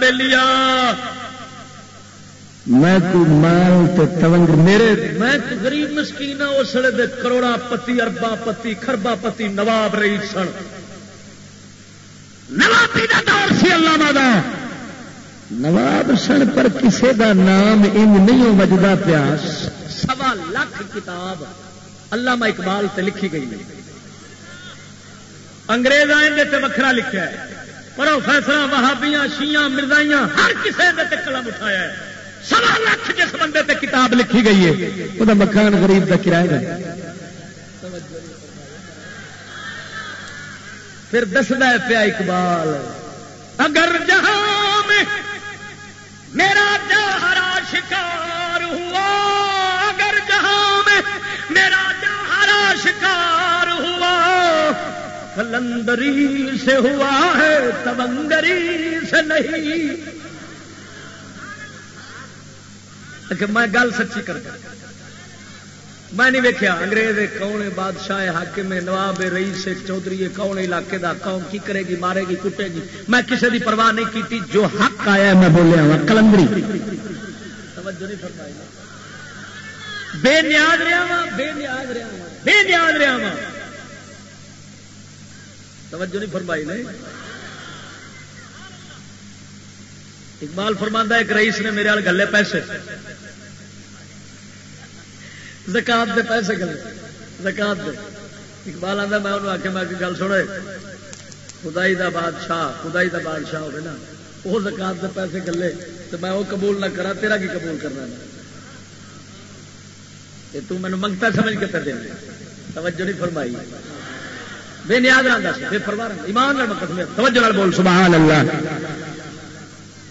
بلیا میں تو مال تے تونگ میرے میں تو غریب مسکین ہاں، اس دے کروڑا پتی اربا پتی خربا پتی نواب رہی سن۔ نوابی کا دور سی اللہ نواب سن پر کسے دا نام ان نہیں وجدا پیاس سوا لاکھ کتاب علامہ اقبال تے لکھی گئی انگریز آئے تے وکھرا لکھا ہے. پروفیسر وہابیاں شیاں مردائیاں ہر کسی نے قلم اٹھایا ہے. سوا لاکھ جس بندے تے کتاب لکھی گئی ہے، وہ مکان غریب کا کرایہ پھر دستا ہے پیا اقبال، اگر جہاں میں میرا جہرا شکار ہوا، اگر جہاں میں میرا جہرا شکار ہوا، کلندری سے ہوا ہے تبنگری سے نہیں۔ میں گل سچی کر میں نہیں ویکیا انگریز کون بادشاہ حاکم نواب رئیس چودھری کون علاقے دا قوم کی کرے گی، مارے گی، کٹے گی؟ میں کسی دی پرواہ نہیں کی جو حق آیا میں بولیا ہوا کلندری۔ بے نیاز رہا بے نیاز رہا بے نیاز رہا توجہ نہیں فرمائی نہیں اقبال فرماندہ ایک رئیس نے میرے گلے پیسے۔ زکات دے پیسے گلے زکات دے۔ اقبال آتا میں انہوں آخیا میں گل سنے خدائی دا بادشاہ خدائی دا بادشاہ ہوگا نا وہ زکات دے پیسے گلے تو میں وہ قبول نہ کرا تیرا کی قبول کرنا یہ تو مینو منگتا سمجھ کے پہ توجہ نہیں فرمائی۔ بے نیاد رہا بے پرواہ ایمان توجہ بول۔ سبحان اللہ۔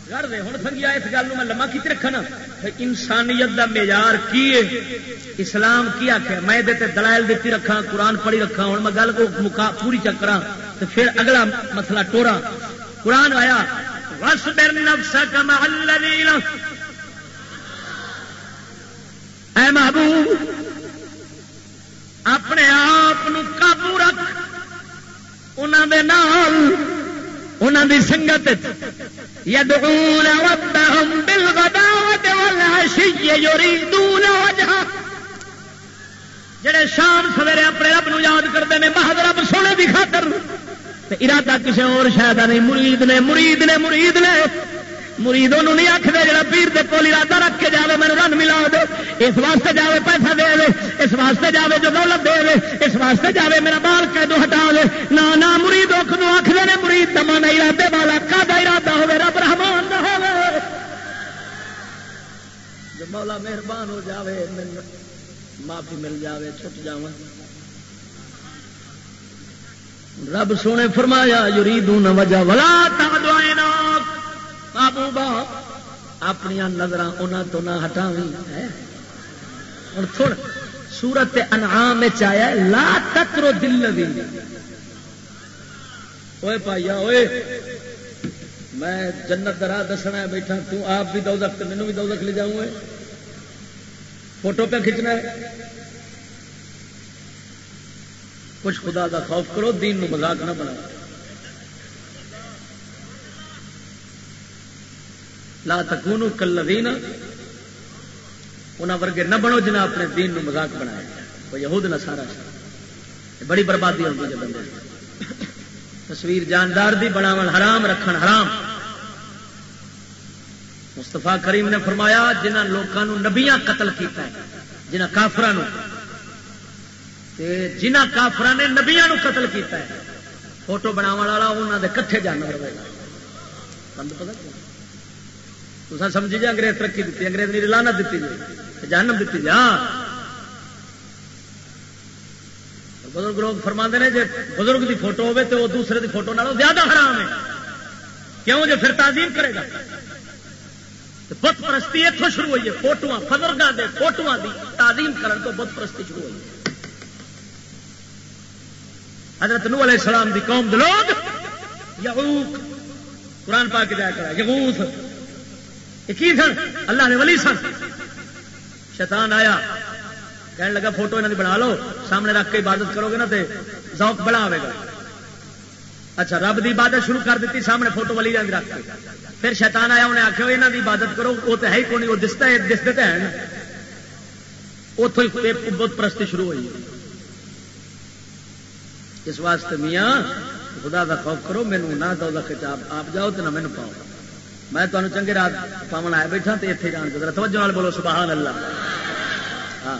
کر دے ہوں سنگیا اس گل میں لما کی رکھنا انسانیت دا معیار کی اسلام کی آخر میں دلائل دیتی رکھا قرآن پڑھی رکھا ہوں میں گل کو مکا، پوری چکرا تو پھر اگلا مسئلہ ٹورا قرآن آیا اے محبوب، اپنے آپ قابو رکھ انہوں دے نام انہوں دی سنگت یدعون ربهم بالغداوت والعشی یریدون وجهه جڑے شام سویرے اپنے رب نو یاد کرتے ہیں مہد رب سونے کی خاطر۔ ارادہ کسی اور شاید نہیں مرید نے مرید نے مرید نے مرید نے۔ انہوں نہیں آخر جا پیر دے کول ارادہ رکھ کے جائے میرے رن ملا دے اس واسطے جائے پیسہ دے دے۔ اس واسطے جائے جو دولت دے دے۔ اس واسطے جائے میرا بال قیدو ہٹا دے۔ نہ نہ مرید آخر نے، مرید دما نہ ارادے والا کا ارادہ ہوے رب رحمان نہ ہو جو مولا مہربان ہو جاوے معافی مل جاوے، چھٹ جا رب سونے فرمایا یریدو نہ وجہ ولا تا دعائیں محبوبا اپنی نظر انہوں تو نہ ہٹا ہوں سورت انعام آیا لا تکرو دل دی اوے پائیا اوے میں جنت درا دسنا بیٹھا، تو آپ بھی دو دخت مینو بھی دو دخ لے جاؤں گے فوٹو پہ کھچنا ہے۔ کچھ خدا دا خوف کرو، دین نو مذاق نہ بناؤ۔ لا تکونو کلذین انہاں ورگے نہ بنو جنہ اپنے دین نو مذاق بنایا وہ یہود نہ سارا بڑی بربادی ہوتی ہے بندے تصویر جاندار دی، بناون حرام، رکھن حرام۔ مستفا کریم نے فرمایا جنہ لوگوں نبیاں قتل کیتا ہے جنہ کافران جنہ کافر نے نبیا قتل کیتا ہے، فوٹو بناو والا انہوں دے کٹھے جانور بند پتا تو سمجھی جی انگریز ترقی دیتی انگریز نے لانت دیتی جی جانم دیتی جی ہاں۔ بزرگ لوگ فرما نے جی بزرگ دی فوٹو ہوے تو وہ دوسرے دی فوٹو نالوں زیادہ حرام ہے۔ کیوں؟ جو پھر تعظیم کرے گا۔ بت پرستی اتوں شروع ہوئی ہے فوٹو فزرگاں کے فوٹو کی تعلیم کرنے تو بت پرستی شروع ہوئی ہے۔ حضرت نو علیہ السلام دی قوم دے لوگ قرآن پا کے جایا کرا یغوث کی سن؟ اللہ نے ولی سن۔ شیطان آیا۔ کہنے لگا، فوٹو انہوں بنا لو۔ سامنے رکھ کے عبادت کرو گے نا تے ذوق بڑا آئے گا۔ اچھا رب دی عبادت شروع کر دیتی، سامنے فوٹو والی رنگ رکھ کے۔ پھر شیطان آیا انہیں آخیا یہاں دی عبادت کرو۔ وہ تو ہے ہی کون وہ دستا ہے، دستے تو ہے اتوں بت پرستی شروع ہوئی۔ اس واسطے میاں، خدا کا خوف کرو مینو نہ دو کتاب آپ جاؤ تو نہ مینو پاؤ۔ میں تمہیں چنگے رات پاون آیا بیٹھا تو اتنے جان کے توجہ وال بولو سبحان اللہ ہاں۔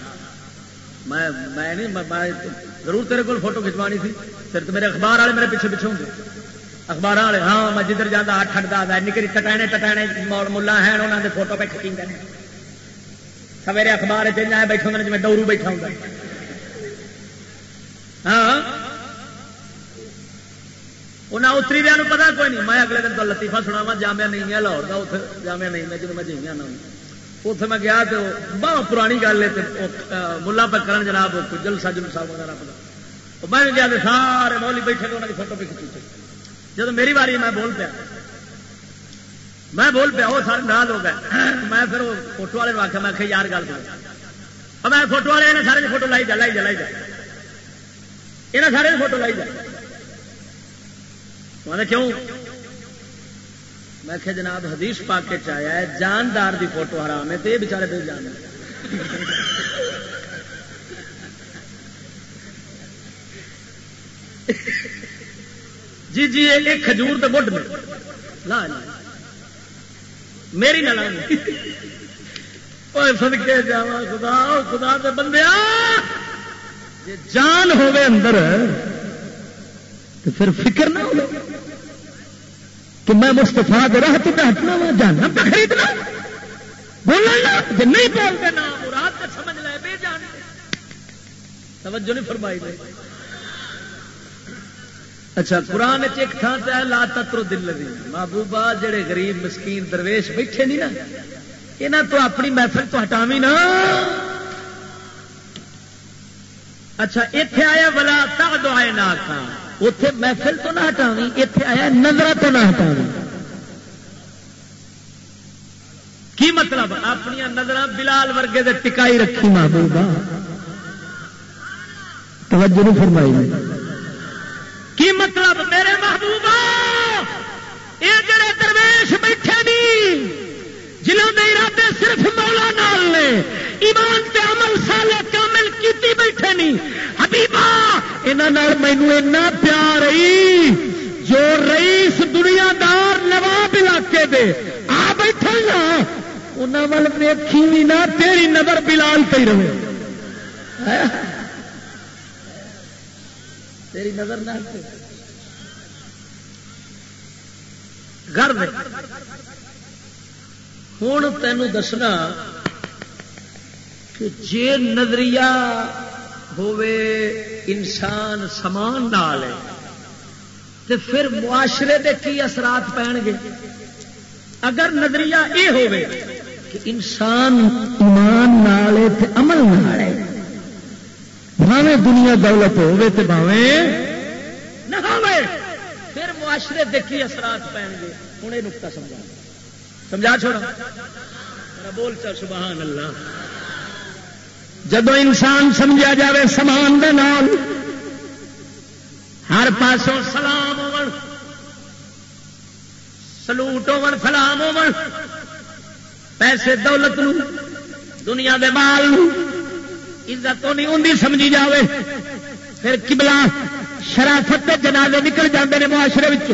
میں میں نہیں ضرور تیرے کو فوٹو کھچوانی تھی پھر تو میرے اخبار والے میرے پیچھے پیچھے ہوں گے۔ اخبار والے ہاں میں جدھر جانا اٹھ اٹھ دس نکری ٹٹانے ٹٹانے مول ملا ہیں انہوں نے فوٹو پہ کھچی سویرے اخبار چاہیے بیٹھا ہوں جی میں ڈورو بیٹھا ہوں۔ ہاں۔ انہیں اتری دیا پتا کوئی نہیں میں اگلے دن تو لطیفہ سنا وا جامع نہیں ہے لاہور کا اتنے جامع نہیں میں جب میں جی آنا اتنے میں گیا تو بہت پرانی گل ہے ملا پہ کرن جناب جلسہ جلسہ وغیرہ پتا میں گیا تو سارے مولی بیٹھے تو انہوں کی فوٹو پہ کھچی جب میری باری میں بول پیا میں بول پیا وہ سارے نال ہو گئے میں پھر وہ فوٹو والے آخیا میں آخیا یار گل کر میں فوٹو والے سارے فوٹو لائی جا لائی جا لائی جا یہاں سارے فوٹو لائی جا کیوں میں کہ جناب حدیث پاک کے چایا ہے، جاندار دی فوٹو حرام ہے، تو یہ بچارے بے جان جی جی ایک کھجور تو بڈ میں۔ لا میری نہ سد کے جا خدا خدا دے بندے جان ہوے اندر تو پھر فکر نہ ہو کہ میں مستفا راہ تو ہٹنا وا جانا پہ خریدنا بولنا جی نہیں بولتے نا مراد کا سمجھ لے، بے جان توجہ نہیں فرمائی دے۔ اچھا قرآن ایک تھان سے لا تتر دل لگی محبوبہ، جڑے غریب، مسکین، درویش بیٹھے نہیں نا۔ یہاں تو اپنی محفل تو ہٹاوی نا۔ اچھا اتے آیا بلا تب دو آئے نہ اتے محفل تو نہ ہٹاوی اتے آیا نظر تو نہ ہٹاوی کی مطلب؟ اپنی نظر بلال ورگے دے ٹکائی رکھی محبوبہ۔ توجہ نہیں فرمائی۔ کی مطلب؟ میرے محبوبہ! یہ جڑے درویش بیٹھے نہیں جنہوں نے ارادے صرف مولا نال نے، ایمان تے عمل سالے کامل کیتی بیٹھے نہیں یہاں مینو اینا پیار رہی جو رئیس دنیا دار نواب علاقے دے آ بیٹھے نا انہوں وال ویکھی بھی نہ تیری نظر بلال پہ رہے۔ تیری نظر نہ گھر ہوں تینوں دسنا کہ جی نظریہ ہوے انسان سمان نال تو پھر معاشرے دے کی اثرات پہن گے؟ اگر نظریہ یہ ہوے کہ انسان ایمان نال تے عمل نال بھاوے دنیا دولت ہوے تو بھاوے نہ ہوے پھر معاشرے دے کی اثرات پہن گے؟ ہوں یہ نقطہ سمجھا۔ سمجھا چھوڑا؟ بول چل سبحان اللہ۔ جب انسان سمجھا جائے سمان دے نال، ہر پاسوں سلام ہو سلوٹ ہو سلام ہو پیسے دولت نو، دنیا دے مال نو، عزت تو نہیں ہوں سمجھی جاوے۔ پھر کبلا شرافت جنازے نکل جاندے نے معاشرے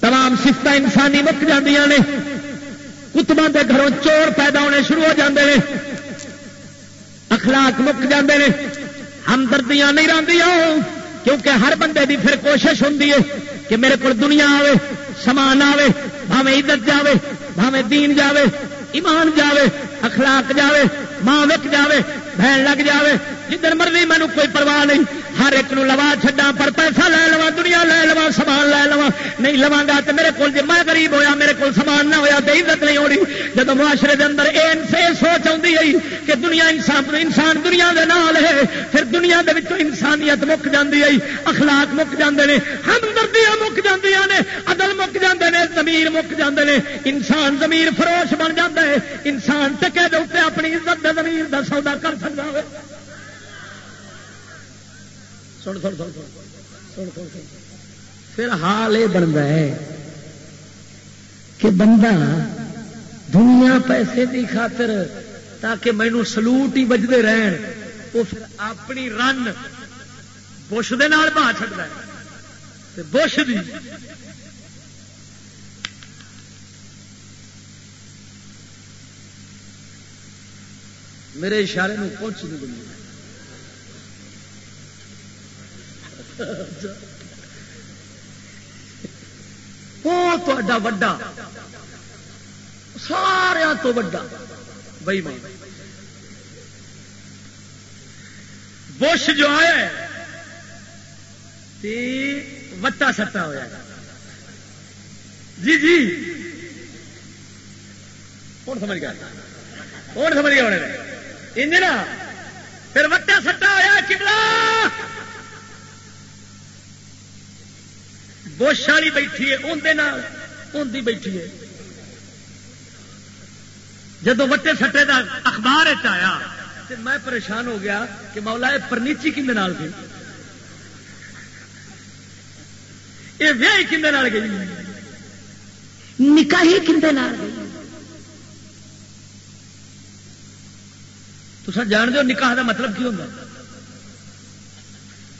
تمام سفت انسانی مک جاندیاں نے۔ کتبوں کے گھروں چور پیدا ہونے شروع ہو جاندے نے۔ اخلاق مک جاندے نے۔ ہمدردیاں نہیں راندیاں کیونکہ ہر بندے دی پھر کوشش ہوں کہ میرے کو دنیا آوے، سامان آوے بھاوے عزت جاوے بھاوے دین جاوے، ایمان جاوے، اخلاق جاوے، ماں وک جاوے، بہن لگ جاوے جدھر مرضی مینو کوئی پرواہ نہیں، ہر ایک نو لوا چھڈا پر پیسہ لے لوا، دنیا لے لوا، سامان لے لوا، نہیں لوا گا تو میرے کو جی میں غریب ہویا، میرے کو سامان نہ ہویا تو عزت نہیں ہونی۔ جب معاشرے دے اندر اے سوچ آئی ہے کہ دنیا انسان انسان دنیا دے نال ہے، پھر دنیا دے وچوں انسانیت مک جاندی ہے اخلاق مک جاندے نے، ہمدردیاں مک جاندیاں نے، عدل مک جاندے نے، ضمیر مک جاندے نے۔ انسان ضمیر فروش بن جاتا ہے، انسان ٹکے دے اپنی عزت دے ضمیر دا سودا کر سکتا ہے۔ پھر حال یہ بنتا ہے کہ بندہ دنیا پیسے کی خاطر تاکہ مینو سلوٹ ہی بجتے رہن وہ پھر اپنی رن بش دے بہا چڑتا ہے بش دی میرے اشارے میں پہنچ نہیں دنیا وہ سارا تو وڈا بئی مان بش جو ہے وٹا سٹا ہوا جی جی ہوں سمجھ گیا ہوں سمجھ گیا ہونے نا پھر وٹا سٹا ہوا کتنا بوش والی بیٹھی ہے اندر بیٹھی ہے۔ جدو وٹے سٹے کا اخبار آیا تو میں پریشان ہو گیا کہ مولا یہ فرنیچی کھے تھی یہ وی کھے گئی۔ نکاح کھے تو جان دو نکاح کا مطلب کی ہوتا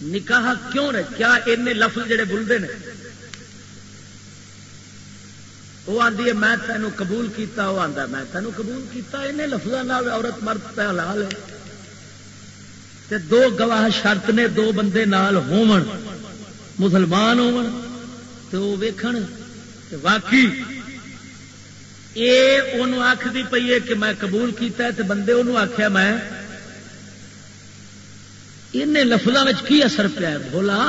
نکاح کیوں رہے کیا ان لفظ جڑے بولتے ہیں وہ آدھی ہے، میں تینوں قبول کیتا، وہ آتا میں تینوں قبول کیتا ان لفظوں عورت مرد پہ حلال ہے۔ تے دو گواہ شرط نے دو بندے نال ہون مسلمان ہون تو وہ ویکھن واقعی یہ آخری پی ہے کہ میں قبول کیتا ہے، تے بندے انہوں آخیا میں لفظوں میں کی اثر پیا بولا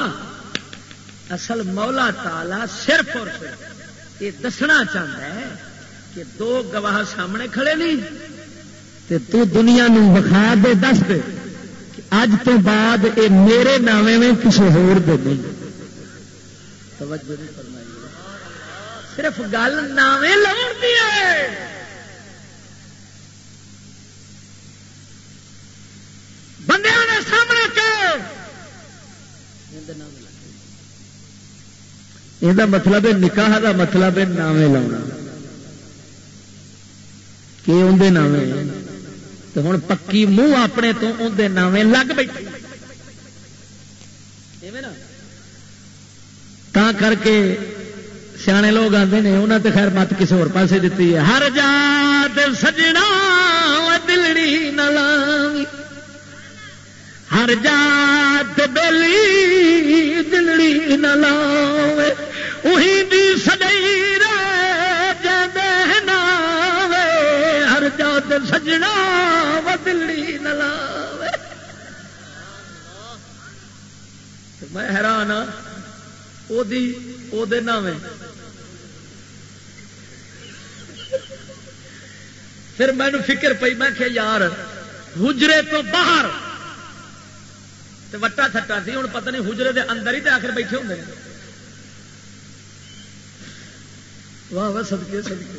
اصل مولا تالا صرف اور صرف۔ یہ دسنا چاہتا ہے کہ دو گواہ سامنے کھڑے نہیں تے تو دنیا نو بخا دے دس دے اج تو بعد اے میرے نامے میں کسی ہور دے نہیں۔ توجہ نہیں فرمائی۔ صرف گل نامے لاؤ دی ہے بندے نے سامنے کر یہ مطلب ہے نکاح کا مطلب ہے نامے لاؤنا کہ اندر نامے تو ہوں پکی منہ اپنے تو اندر نامے لگ بیٹھے تا کر کے سیانے لوگ آتے ہیں انہوں نے خیر مت کسی اور پاسے دیتی ہے ہر جات سجنا دلڑی نلامی ہر جات بلی دلڑی نلاوے وہی دی سدئی ہر جات سجنا و دلی نلا میں حیران ہاں وہ نام پھر مینو فکر پی میں کہ یار، حجرے تو باہر۔ وٹا تھٹا سی ہوں پتہ نہیں حجرے دے اندر ہی تو آخر بیٹھے ہوں واہ واہ سدکے سدکے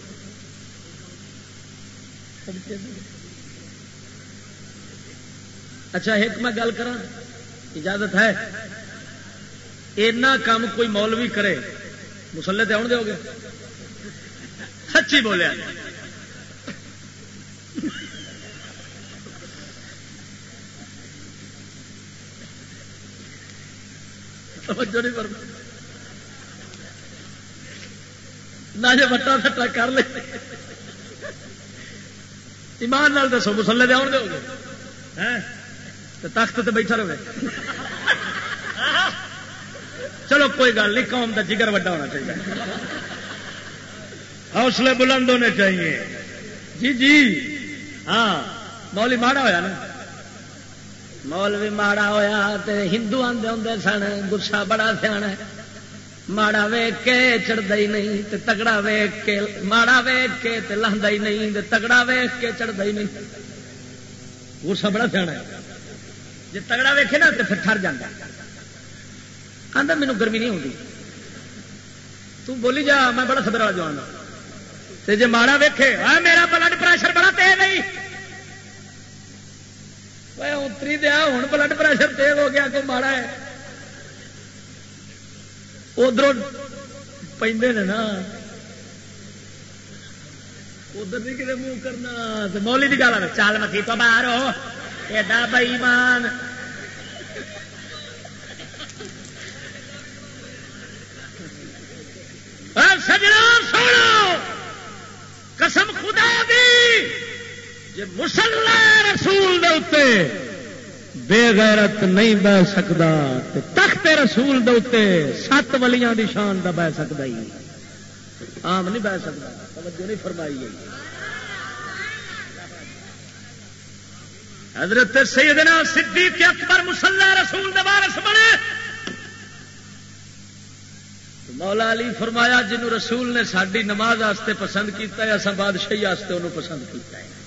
اچھا ایک میں گل کرا اجازت ہے؟ اینا کام کوئی مولوی کرے مسلے تے آن دو گے سچی بولیا۔ توجہ نہیں پڑتا نہ جو بٹا سٹا کر لے۔ ایمان نال دسو مسلے دے آن گے ہاں؟ تخت تے بیٹھا رہے چلو کوئی گل نہیں، قوم کا جگر وڈا ہونا چاہیے۔ حوصلے بلند ہونے چاہیے۔ جی جی۔ ہاں مولی ماڑا ہوا نا؟ مول بھی ماڑا ہوا ہندو آدھے ہوں سن، گسا بڑا سیا ماڑا ویگ کے چڑھتا ہی نہیں تے تگڑا ویگ کے ماڑا ویگ کے لہدا ہی نہیں تے تگڑا ویگ کے چڑھتا ہی نہیں گسا بڑا سیا جی تگڑا ویکے نا تو پھر ٹر جانا آدھا مینو گرمی نہیں ہوتی تو بولی جا میں بڑا خبر والا جوان تے جی ماڑا ویکھے میرا بلڈ پریشر بڑا تیز نہیں اتری دیا ہوں بلڈ پریشر تیز ہو گیا کوئی ماڑا ہے ادھر پہ نا، ادھر نہیں کتنے منہ کرنا مولی کی گل چال مکی تو باہر ہو، ایڈا بئیمان۔ سجنا، سونا، قسم خدا دی جی مسلح رسول دے بے غیرت نہیں بہ سکتا تخت رسول دے سات ولیاں دی شان دا بہ سکتا ہی آم نہیں بہ سکتا توجہ نہیں فرمائی گئی حضرت سیدنا صدیق اکبر مسلح رسول دوارس بنے۔ مولا علی فرمایا جنہوں رسول نے ساری نماز آستے پسند کیتا ہے اصا بادشاہی آستے انہوں پسند کیتا ہے۔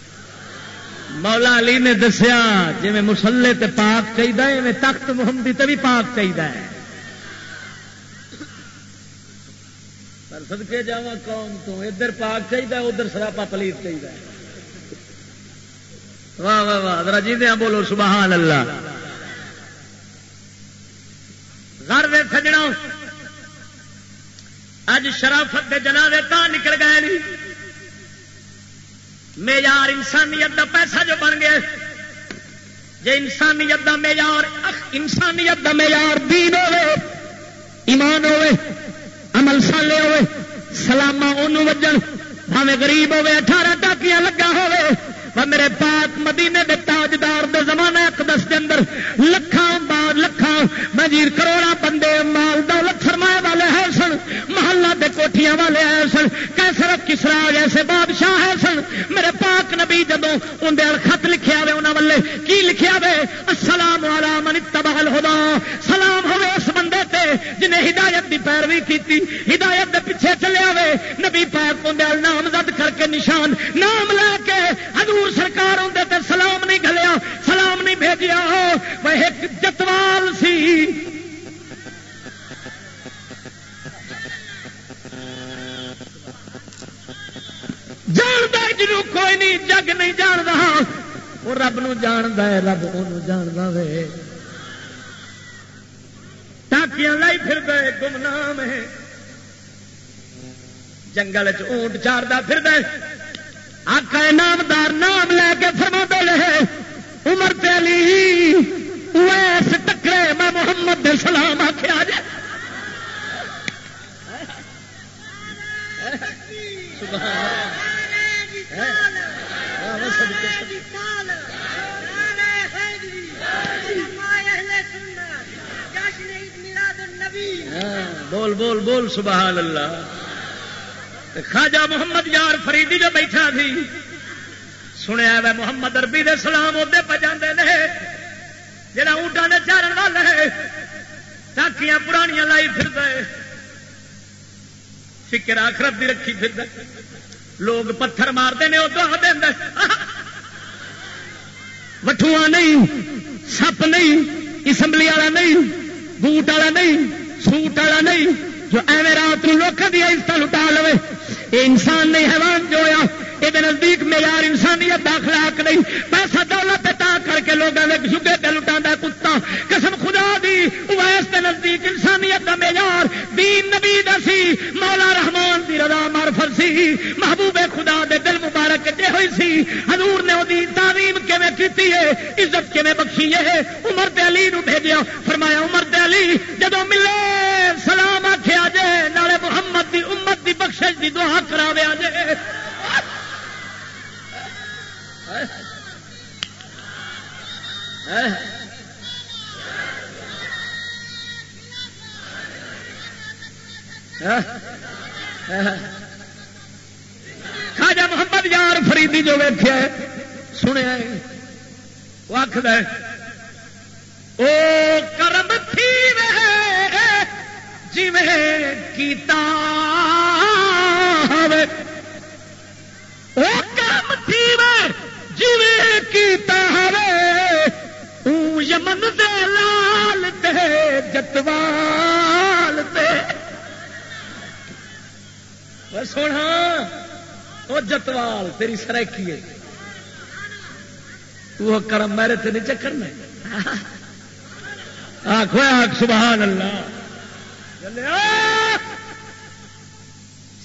مولا علی نے دسیا جی مسلے تے پاک چاہیے میں تخت محمدی تے بھی پاک چاہیے پر سدکے جا قوم تو ادھر پاک چاہیے ادھر سراپا پلیت چاہیے واہ واہ واہ، ذرا جی دیا بولو، سبحان اللہ۔ گھر دے سجنا اج شرافت دے جنازے تا نکل گئے نہیں۔ معیار انسانیت دا پیسہ جو بن گیا جی انسانیت دا معیار انسانیت دا معیار دین ہوے ایمان ہوے عمل سالے ہوے سلاما انہوں وجن بھاوے غریب ہوے اٹھارہ ٹاکیاں لگا ہوے میرے پاک مدینے دے تاجدار دے زمانہ اقدس دے اندر لکھاں لکھاں مجیر کروڑا بندے مال دولت فرمائے والے ہیں سن، محلہ دے کوٹھیاں والے ہیں سن، کیسر کسرا جیسے بادشاہ ہے سن۔ میرے پاک نبی جدو اندر خط لکھیا وے، انہاں والے کی لکھیا وے؟ السلام علی من اتبع الہدا سلام ہوے اس بندے تے جنہیں ہدایت دی پیروی کیتی، ہدایت دے پیچھے چلیا وے۔ نبی پاک اندر نامزد کر کے نشان، نام لے حضور سرکار آدھے تو سلام نہیں گلیا سلام نہیں بھیجیا۔ وہ ایک جتوال سی۔ جانتا جنوں کوئی نہیں، جگ نہیں جان رہا وہ رب نو جاند ہے، رب وہ جانتا وے۔ ٹاکیاں لائی پھر گئے گمنام ہے۔ جنگل چونٹ چارتا پھر دے آقا نامدار نام لے کے فرما رہے عمر علی ویس ٹکرے میں محمد سلام آخیا جائے بول بول بول سبحان اللہ۔ خاجا محمد یار فریدی جو بیٹھا تھی، سنیا وے محمد اربی دے سلام ادے پہ جانے جہاں اونٹا نے چارن والے ٹاکیاں پرانیاں لائی پھر فکر آخرت بھی رکھی پھر لوگ پتھر مارتے ہیں وہ دعا وٹوا نہیں، سپ نہیں، اسمبلی والا نہیں، بوٹ والا نہیں، سوٹ والا نہیں، جو ایویں رات لوگوں کی عزت لٹا لو یہ انسان نہیں حیوان جوڑیا یہ نزدیک معیار انسانیت داخلہ نہیں۔ پیسہ دولت تا کر کے لوگوں نے جگے پہ لٹا کتا۔ قسم خدا دی ویس کے نزدیک انسانیت کا معیار۔ دین نبی دسی مولا رحمان دی رضا مارفت سی محبوب خدا دے دل مبارک جے ہوئی سی۔ حضور نے وہ تعلیم کیون کی ہے؟ عزت کیون بخشی ہے؟ عمر تے علی نو بھیجیا۔ فرمایا، عمر تے علی جدو ملے، سلام آخیا جے، نالے محمد دی امت دی بخشش دی دعا کراویا جے۔ ہاں۔ خاجا محمد یار فریدی جو ویخیا سنیا وہ آخر او کرم تھی جی کیتا او کرم تھی جی کیتا یمن دے لال دے جتوال دے سونا وہ جتوال تیری سرکی ہے وہ کرم میرے تے نہیں چکرنا آخو آخ سبحان اللہ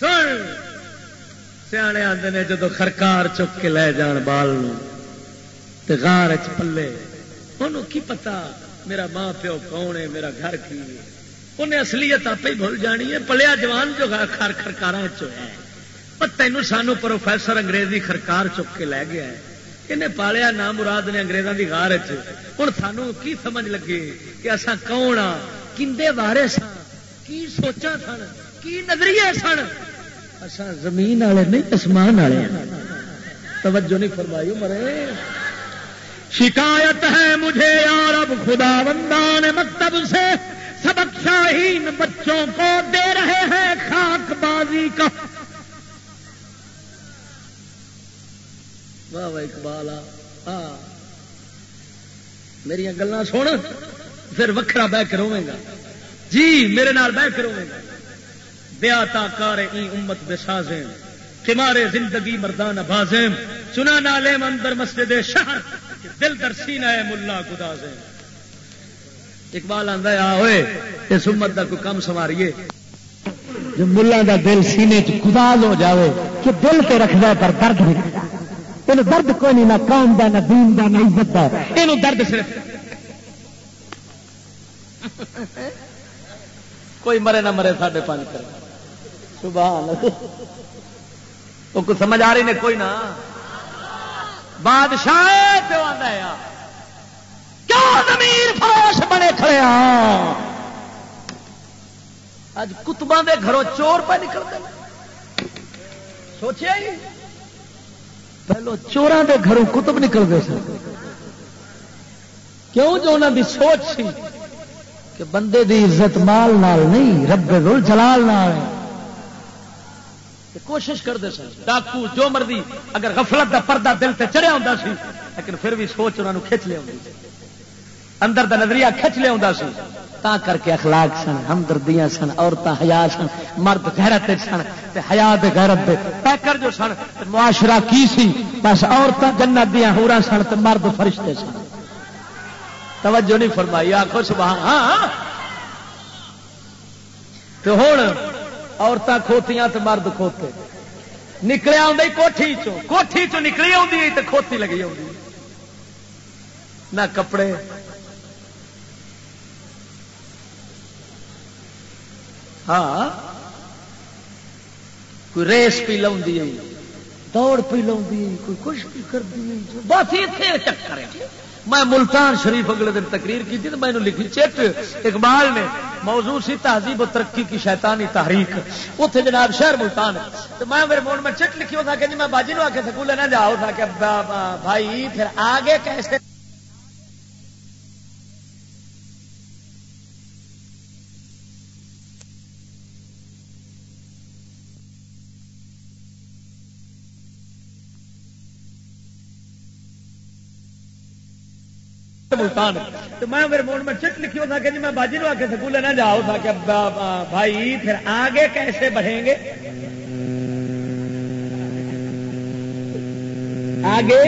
سن سیانے آتے نے جدو خرکار چک کے لے جان بال غار چ پلے انہوں کی پتا میرا ماں پیو کون ہے میرا گھر کی ہے انہیں اصلیت آپ ہی بھول جانی ہے۔ پلیا جوان جو خر خرکار تینوں سانو پروفیسر انگریزی خرکار چک کے لے گیا ہے۔ انہیں پالیا نام مراد نے اگریزوں کی غار ہوں سانو کی سمجھ لگے کہ اصا کون آ کھے سن کی سوچا سن؟ کی نظریے سن؟ اصا زمین والے نہیں، آسمان والے توجہ نہیں فرمائی مرے شکایت ہے مجھے یار اب خدا بندان مکتب سے۔ سبق شاہین بچوں کو دے رہے ہیں خاک بازی کا۔ واہ واہ اقبال میری گلا سن، پھر وکرا بہ کے روے گا۔ جی میرے نال بہ کے روے گا۔ بیا تا کار ای امت بے سازیں تمہارے زندگی مردان بازیم چنا نالے اندر مسجد شہر، دل در سینہ ہے ملا خدا سے اقبال آتا آ ہوئے اس امت کا کوئی کم سواریے جو ملا دا دل سینے چدال ہو جاوے کہ دل تو رکھتا پر درد نہیں یہ درد کوئی نہیں نہ قوم دا نہ دین دا نہ عزت دا۔ یہ درد صرف۔ کوئی مرے نہ مرے ساڈے پانچ کر سبحان وہ کچھ سمجھ آ رہی نے کوئی نہ۔ بادشاہ کیوں زمین فروش بنے کھڑے ہاں؟ اج کتبا دے گھروں چور پہ نکلتے سوچیا ہی پہلو چوران دے گھروں کتب نکلتے سن۔ کیوں جو انہوں دی سوچ سی کہ بندے دی عزت مال نال نہیں، رب جلال نال کوشش کرتے سن۔ ڈاکو جو مرضی، اگر غفلت دا پردہ دل سے چڑھیا ہوں سی، لیکن پھر بھی سوچ انہوں کھچ لیا اندر دا نظریہ کھچ لیا سی تا کر کے اخلاق سن، ہمدردیاں سن عورتیں ہیا سن، مرد غیرت سن ہیا غیرت دے۔ پیکر جو سن معاشرہ کی سی؟ بس عورتیں جنت دیا ہورا سن تو مرد فرشتے سن۔ توجہ نہیں فرمائی، آخو سبحان ہاں, ہاں۔ تو ہوں عورتیں کھوتیاں تو مرد کھوتے۔ نکلے آئی کوٹھی چو کوٹھی چو نکلی آئی تو کھوتی لگی آئی نہ کپڑے ہاں کوئی ریس پی لاؤں دوڑ پی لاؤں کوئی کچھ بھی کر دی بس اتنے چکر میں ملتان شریف اگلے دن تقریر کی تھی تو میں نے لکھی چیٹ اقبال نے موضوع سی تہذیب و ترقی کی شیطانی تحریک۔ اتنے جناب شہر ملتان تو میں میرے مون میں چٹ لکھی ہوتا کہ جی میں باجی نو آ کے سکول نہ جاؤ، تھا کہ بھائی پھر آگے کیسے ملتان تو میں میرے مون میں چٹ لکھی ہوتا کہ جی میں باجی نو آ کے سکول نہ جاؤ تھا کہ بھائی پھر آگے کیسے بڑھیں گے؟ آگے؟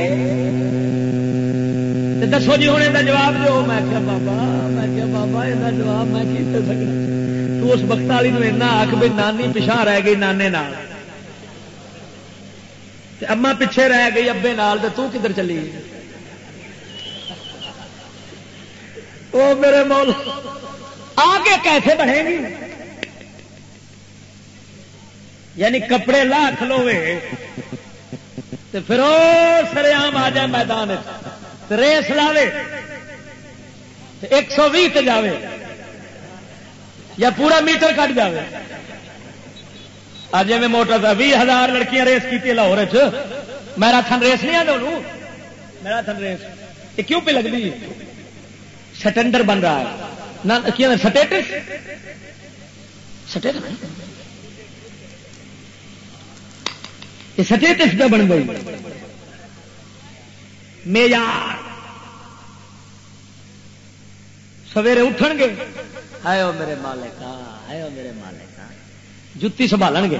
دسو جی ہونے کا جواب جو میں کیا بابا، میں کیا بابا یہ جواب میں کی سکتا تو اس وقت والی ایسا آخ بھی نانی پچھا رہ گئی نانے نال۔ اما پیچھے رہ گئی ابے نال تو کدھر چلی وہ میرے مول آگے کیسے بڑھیں گی؟ یعنی کپڑے لا کھلوے تو پھر سر آم آ جائے میدان ریس لاوے ایک سو بھی جاوے، یا پورا میٹر کٹ جاوے۔ آج میں موٹر تھا بھی ہزار لڑکیاں ریس کی لاہور میرا تھن ریس نہیں آتا میرا تھن ریس، یہ کیوں پہ لگتی سٹینڈر بن رہا ہے۔ سٹیٹس؟ سٹیٹس یہ سٹیٹس پہ بن گئی؟ معیار۔ سویرے اٹھن گے۔ ہے میرے مالک ہے میرے مالک جتی سنبھال گے۔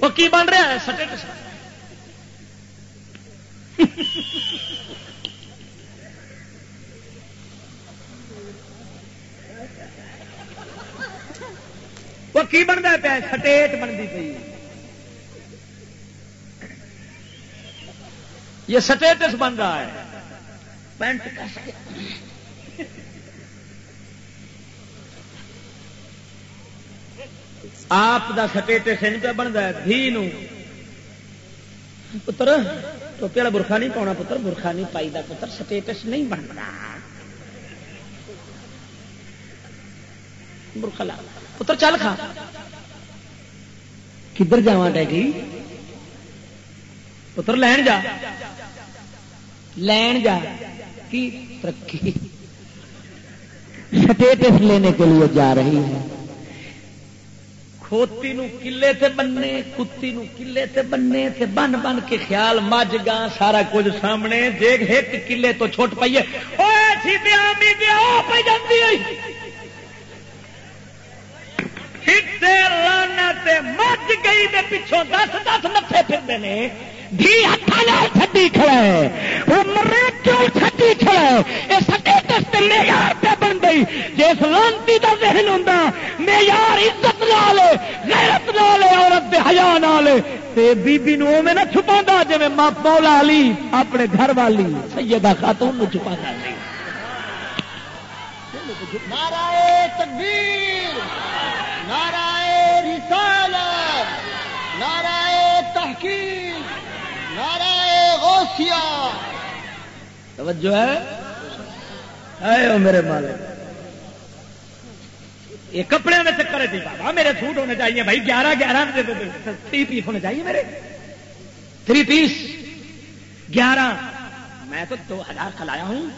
وہ کی بن رہا ہے؟ سٹیٹس۔ وہ کی بنتا پیا؟ سٹیٹ بنتی پی یہ سٹیٹس بن رہا ہے۔ پینٹ آپ دا سٹیٹس ان پہ بنتا ہے دھی پتر ٹوپی والا برخا نہیں پاؤنا پتر، برخا نہیں پائی دا پتر، سٹیٹس نہیں بنتا برخا لا۔ پتر، چل کھا۔ کدھر جا ڈیگی پتر، لین جا۔ لین جا۔ کی ترقی؟ سٹیٹس لینے کے لیے جا رہی ہے۔ کھوتی نو کلے تے بننے، کتی نو کلے تے بننے، تے بن بن کے خیال مجھ گا سارا کچھ سامنے۔ دیکھ، ایک کلے تو چھوٹ پائیے مجھ گئی دے پچھوں دس دس نفے پھرتے ہیں دھی ہاتھ چھٹی کھڑا ہے۔ وہ مرے کیوں چھٹی کھڑا ہے؟ یہ سٹیٹس معیار پہ بن گئی۔ جس لانتی کا ذہن ہوں معیار عزت نال، غیرت نال، عورت دے حیا نال۔ بی نو میں نہ چھپا جی ماں مولا علی اپنے گھر والی، سیدہ خاتون نو چھپا سی نارائ تکبیر نارائ رسالت نارائ تحقیق۔ توجہ ہے؟ میرے مالک۔ یہ کپڑے میں چکر ہے جی بابا، میرے سوٹ ہونے چاہیے بھائی، گیارہ گیارہ تھری پیس ہونے چاہیے میرے۔ Three piece? گیارہ۔ میں تو دو ہزار کھلایا ہوں۔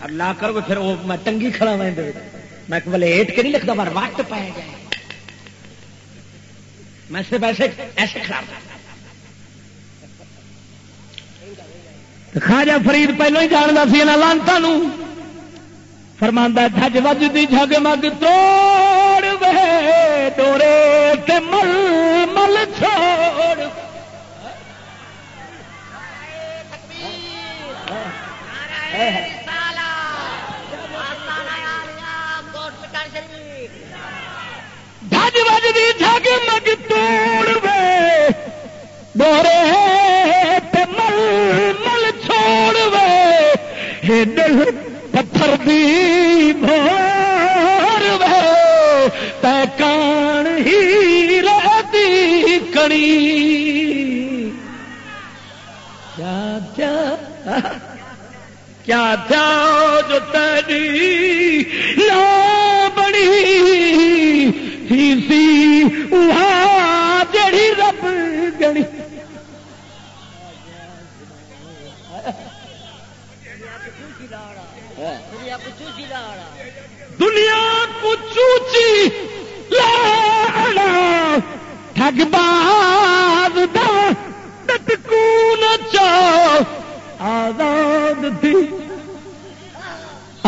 اب لا کر پھر وہ میں ٹنگی کھڑا ہوا میں بولے ایٹ کے نہیں لکھتا پر وقت پایا جائے میں صرف ایسے ایسے کھڑا خاجا فرید پہلو ہی جانتا سی لانتا فرما جج وج دی جگ مگ توڑ وے، ڈورے مل مل چھوڑ۔ جج وج دی جگ مگ توڑ وے، ڈورے وے دل پتھر دی بھور وے۔ تے کان ہی رہتی کڑی۔ کیا کیا کیا تھا جو تیری لا بڑی ہی سی وہاں جڑی رب گڑی دنیا کو چوچی لانا ٹھگ باز کو نچا اچھا، آزاد تھی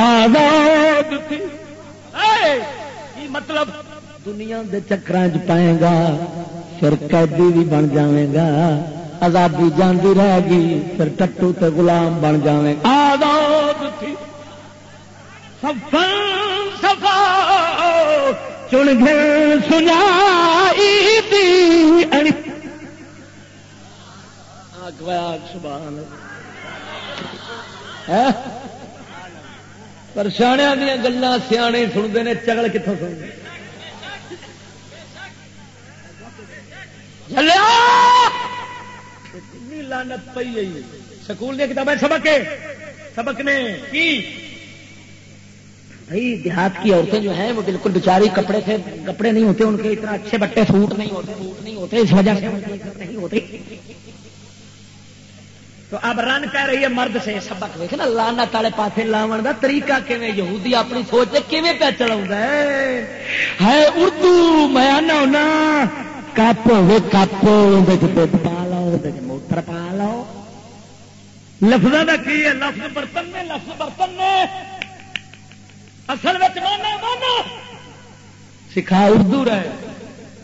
آزاد تھی۔ یہ مطلب؟ دنیا دے چکر پائے گا، پھر قیدی بھی بن جائے گا آزادی جاندی رہے گی پھر ٹٹو تے غلام بن جائے گا آزاد تھی۔ سفا چن گھر سنا ہاں؟ پر سیا دیا گلا سیانے سنتے ہیں چگل کتوں سنتے لانت پی گئی سکول دیا کتابیں سبق سبق نے کی؟ بھائی، دیہات کی عورتیں جو ہیں، وہ بالکل بیچاری کپڑے تھے، کپڑے نہیں ہوتے ان کے، اتنا اچھے بٹے سوٹ نہیں ہوتے، سوٹ نہیں ہوتے، اس وجہ سے نہیں ہوتے تو اب رن کہہ رہی ہے مرد سے سبق، دیکھ نا لانا تالے پاسے لاون کا طریقہ کیون یہودی اپنی سوچ کیون پہ چلا ہے؟ اردو، میں آنا ہونا، کپ ہو کپ دھد پا لو موٹر پا لو۔ لفظوں کا کی ہے؟ لفظ برتن نے لفظ برتن نے اصل میں مانا مانا سکھا اردو رہے۔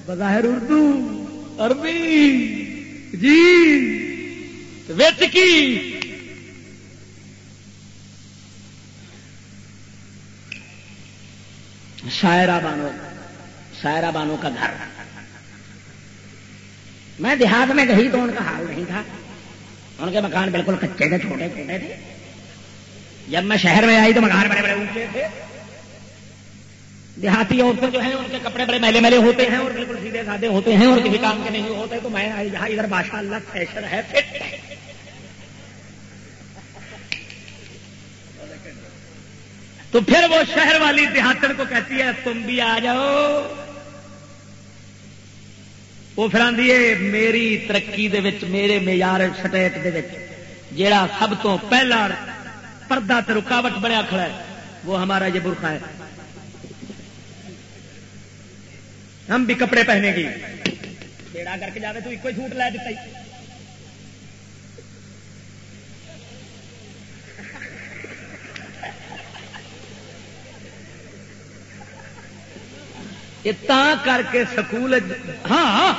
بظاہر اردو۔ عربی۔ جی۔ وچ کی؟ شاعرہ بانو۔ شاعرہ بانو کا گھر۔ میں دیہات میں گئی تو ان کا حال نہیں تھا۔ ان کے مکان بالکل کچے تھے چھوٹے چھوٹے تھے۔ جب میں شہر میں آئی تو مکان بڑے بڑے اونچے تھے۔ دیہاتی عورتیں جو ہیں، ان کے کپڑے بڑے میلے میلے ہوتے ہیں اور بالکل سیدھے سادے ہوتے ہیں اور کسی کام کے نہیں ہوتے، تو میں یہاں ادھر بادشاہ اللہ فیشن ہے فٹ۔ تو پھر وہ شہر والی دیہاتن کو کہتی ہے، تم بھی آ جاؤ۔ وہ پھر آدھی ہے، میری ترقی دے وچ، میرے معیار سٹیٹ دے وچ، جیڑا سب تو پہلا پردہ تے رکاوٹ بنیا کھڑا ہے، وہ ہمارا یہ برقع ہے۔ ہم بھی کپڑے پہنے گی۔ بیڑا کر کے جاوے تو ایک جھوٹ لے دیتا ہی۔ کر کے سکول ہاں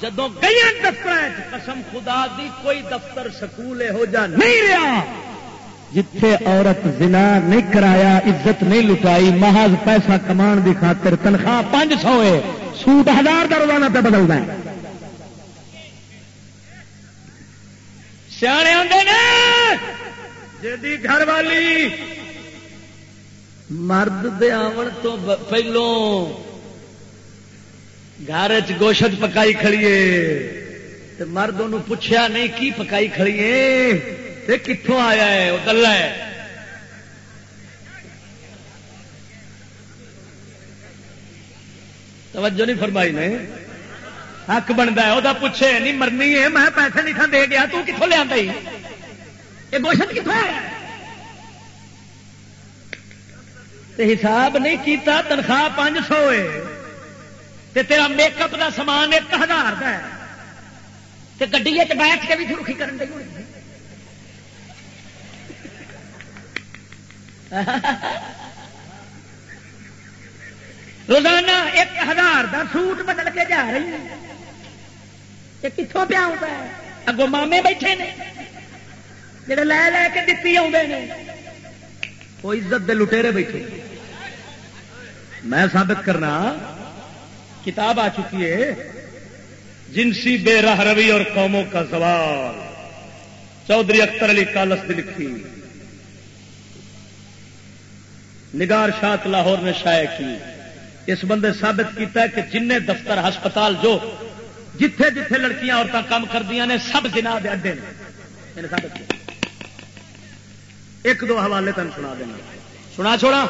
جدو گئی دفتر قسم خدا دی کوئی دفتر سکول یہو جا نہیں رہا۔ جتھے عورت زنا نہیں کرایا، عزت نہیں لٹائی، محض پیسہ کمان دی خاطر تنخواہ پانچ سو ہے۔ سوٹ ہزار کا روزانہ پہ بدلنا ہے سیانے آدھے جی گھر والی مرد دے آن تو پہلوں گھر گوشت پکائی کھڑیے مرد ان پوچھا نہیں، کی پکائی کھڑیے تے کتوں آیا ہے؟ وہ دلہ ہے۔ توجہ نہیں فرمائی نے۔ حق بنتا ہے وہ پوچھے، نہیں مرنی ہے، میں پیسے نہیں تھا دے گیا، تو کتوں لیا یہ گوشت کتوں حساب نہیں کیتا، تنخواہ پانچ سو ہے۔ تے تیرا میک اپ کا سامان ایک ہزار کا ہے۔ گڈی بیٹھ کے بھی سرخی کرنے روزانہ ایک ہزار کا سوٹ بدل کے جا رہی ہے کتوں پیا ہوتا ہے اگو مامے بیٹھے نے جڑے لے لے کے دتی آتے وہ عزت دے لٹےرے بیٹھے میں ثابت کرنا کتاب آ چکی ہے جنسی بے راہ روی اور قوموں کا سوال چودھری اختر علی کالس نے لکھی نگار شاہ لاہور نے شائع کی۔ اس بندے ثابت کیتا ہے کہ جن دفتر، ہسپتال، جو جتھے جتھے لڑکیاں عورتیں کام کر دیا نے، سب دن دے اڈے نے۔ یعنی ثابت کیا۔ ایک دو حوالے تین سنا دینا۔ سنا چھوڑا۔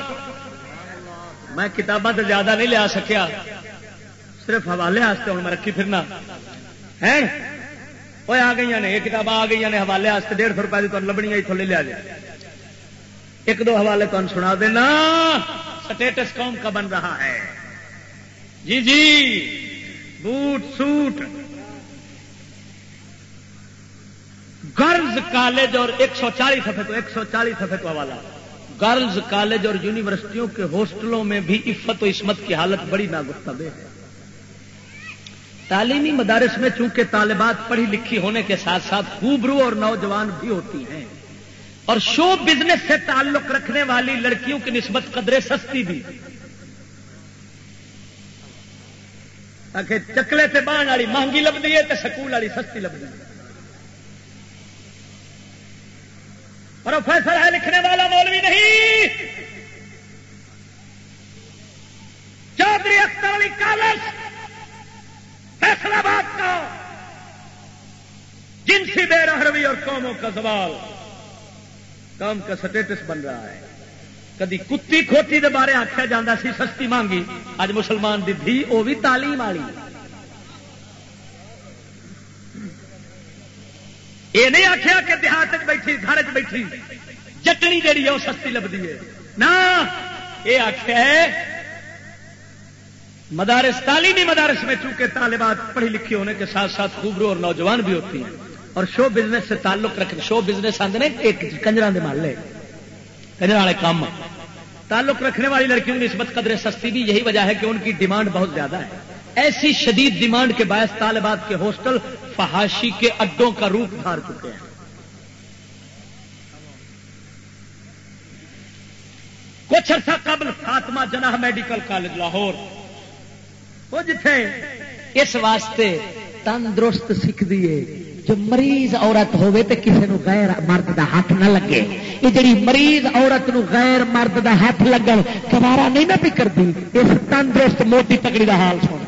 میں کتاباں تو زیادہ نہیں لیا سکیا۔ صرف حوالے ہوں، میں رکھی پھرنا۔ ہے وہ آ گئی نے، یہ کتاب آ گئی نے، حوالے ڈیڑھ سو روپئے کی لبنی اتوں لے لیا جائے ایک دو حوالے تمہیں سنا دینا۔ سٹیٹس قوم کا بن رہا ہے؟ جی جی۔ Boot, suit. گرلز کالج اور ایک سو چالیس سفے تو، ایک سو چالیس سفے تو حوالہ۔ گرلز کالج اور یونیورسٹیوں کے ہاسٹلوں میں بھی عفت و عصمت کی حالت بڑی ناگفتہ ہے۔ تعلیمی مدارس میں چونکہ طالبات پڑھی لکھی ہونے کے ساتھ ساتھ خوبرو اور نوجوان بھی ہوتی ہیں۔ اور شو بزنس سے تعلق رکھنے والی لڑکیوں کی نسبت قدرے سستی بھی چکلے سے بان والی مہنگی لبھی ہے تو سکول والی سستی لبھی پروفیسر ہے لکھنے والا مولوی نہیں۔ چودھری اختر علی کالج فیصلہ باد کا۔ جنسی بے رہروی اور قوموں کا سوال کام کا سٹیٹس بن رہا ہے۔ کدی کتی کھوتی دے بارے آخیا جا سی، سستی مانگی۔ اج مسلمان دی دھی وہ بھی تعلیم والی۔ یہ نہیں آخیا کہ دیہات بیٹھی، گھر چ بیٹھی۔ چٹنی جیڑی ہے وہ سستی لگتی ہے۔ نہ، یہ آخیا ہے، مدارس تعلیمی مدارس میں چونکہ طالبات پڑھی لکھی ہونے کے ساتھ ساتھ خوبرو اور نوجوان بھی ہوتی ہیں۔ اور شو بزنس سے تعلق رکھنے شو بزنس آتے ہیں ایک کنجر کے محلے. کنجر والے کام. تعلق رکھنے والی لڑکیوں کی نسبت قدر سستی بھی یہی وجہ ہے کہ ان کی ڈیمانڈ بہت زیادہ ہے. ایسی شدید ڈیمانڈ کے باعث طالبات کے ہاسٹل فحاشی کے اڈوں کا روپ دھار چکے ہیں. کچھ عرصہ قبل فاطمہ جناح میڈیکل کالج لاہور. وہ جتھے اس واسطے تندرست سکھ دیے. جو مریض عورت ہوے تے کسی نو غیر مرد دا ہاتھ نہ لگے۔ یہ جڑی مریض عورت نو غیر مرد دا ہاتھ لگن، گوارا نہیں نہ پکر دی۔ اس تندرست موٹی تکڑی دا حال سن۔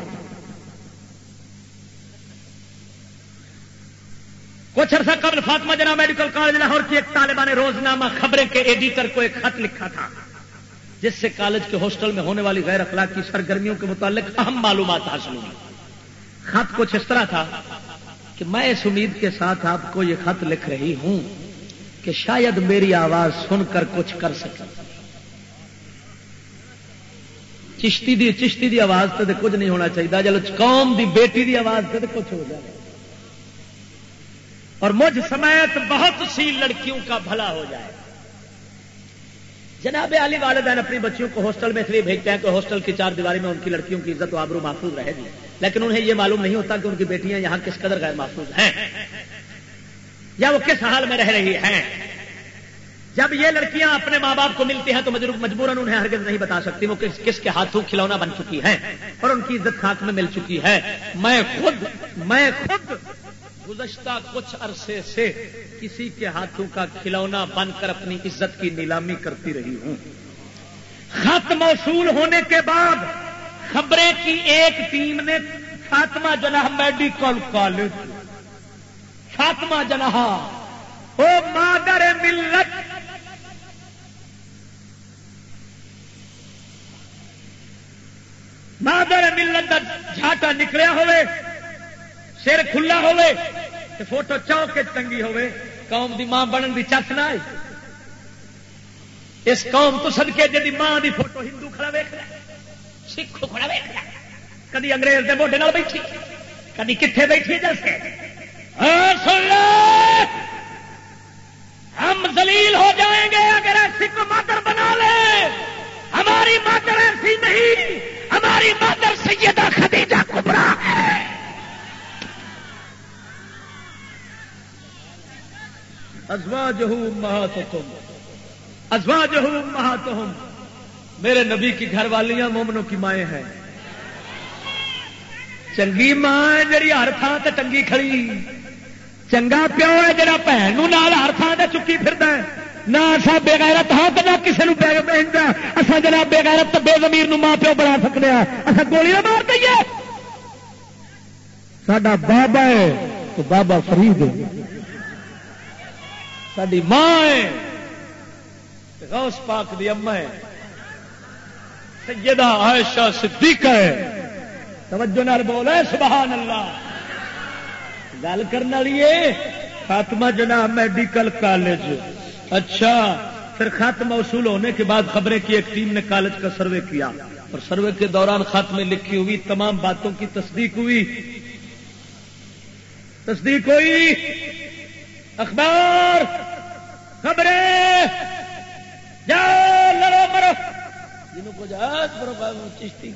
کچھ عرصہ قبل فاطمہ جنا میڈیکل کالج لاہور کی ایک طالبہ نے روزنامہ خبریں کے ایڈیٹر کو ایک خط لکھا تھا، جس سے کالج کے ہاسٹل میں ہونے والی غیر اخلاقی سرگرمیوں کے متعلق اہم معلومات حاصل ہوئی۔ خط کچھ اس طرح تھا۔ کہ میں اس امید کے ساتھ آپ کو یہ خط لکھ رہی ہوں کہ شاید میری آواز سن کر کچھ کر سکے چشتی دی چشتی دی آواز تو کچھ نہیں ہونا چاہیے۔ چلو قوم دی بیٹی دی آواز تے کچھ ہو جائے۔ اور مجھ سمیت بہت سی لڑکیوں کا بھلا ہو جائے۔ جناب علی والدین اپنی بچیوں کو ہاسٹل میں اس لیے بھیجتے ہیں کہ ہاسٹل کی چار دیواری میں ان کی لڑکیوں کی عزت و آبرو محفوظ رہے گی۔ لیکن انہیں یہ معلوم نہیں ہوتا کہ ان کی بیٹیاں یہاں کس قدر غیر محفوظ ہیں۔ یا وہ کس حال میں رہ رہی ہیں۔ جب یہ لڑکیاں اپنے ماں باپ کو ملتی ہیں تو مجبوراً انہیں ہرگز نہیں بتا سکتی وہ کس کس کے ہاتھوں کھلونا بن چکی ہے اور ان کی عزت خاک میں مل چکی ہے۔ میں خود میں خود گزشتہ کچھ عرصے سے کسی کے ہاتھوں کا کھلونا بن کر اپنی عزت کی نیلامی کرتی رہی ہوں۔ خط موصول ہونے کے بعد خبریں کی ایک ٹیم نے فاطمہ جناح میڈیکل کالج، فاطمہ جناح، او مادر ملت مادر ملت جھاٹا نکلیا ہوئے۔ سر کھلا ہوے فوٹو چوک چنگی ہوے قوم دی ماں بنن دی چت نہ اس قوم تو سدکے جی ماں دی فوٹو ہندو کھڑا ویخ سکھ کھڑا ویخ کدی انگریز دے موڈے بیٹھی، کدی کتنے بیٹھی جیسے ہاں، ہم دلیل ہو جائیں گے اگر ایسی کو مادر بنا لے۔ ہماری مادر ایسی نہیں، ہماری مادر سیدہ خدیجہ کبرا ہے۔ ازوا جہو تم ازوا جہو تم میرے نبی کی گھر والیاں مومنوں کی مائیں ہیں۔ چنگی ماں جی ہر تھان سے ٹنگی کھڑی۔ چنگا پیو ہے جڑا بھن ہر تھان سے چکی پھر نہ اصا بےغیرت ہاں تو نہ کسی نے بہنتا اصا جنا بےغیرت بے زمیر ماں پیو بنا سکتے ہیں اصا گولی نہ مار دئیے۔ سڈا بابا ہے تو بابا فرید ساری ماں ہے غوث پاک دی اما ہے۔ سیدہ عائشہ صدیقہ ہے۔ توجہ نال بولے سبحان اللہ گل کرنے والی فاطمہ جناح میڈیکل کالج۔ اچھا پھر خط موصول ہونے کے بعد خبریں کی، ایک ٹیم نے کالج کا سروے کیا۔ اور سروے کے دوران خط میں لکھی ہوئی، تمام باتوں کی تصدیق ہوئی۔ تصدیق ہوئی۔ اخبار، خبریں جاؤ لڑو، مرو۔ چشتی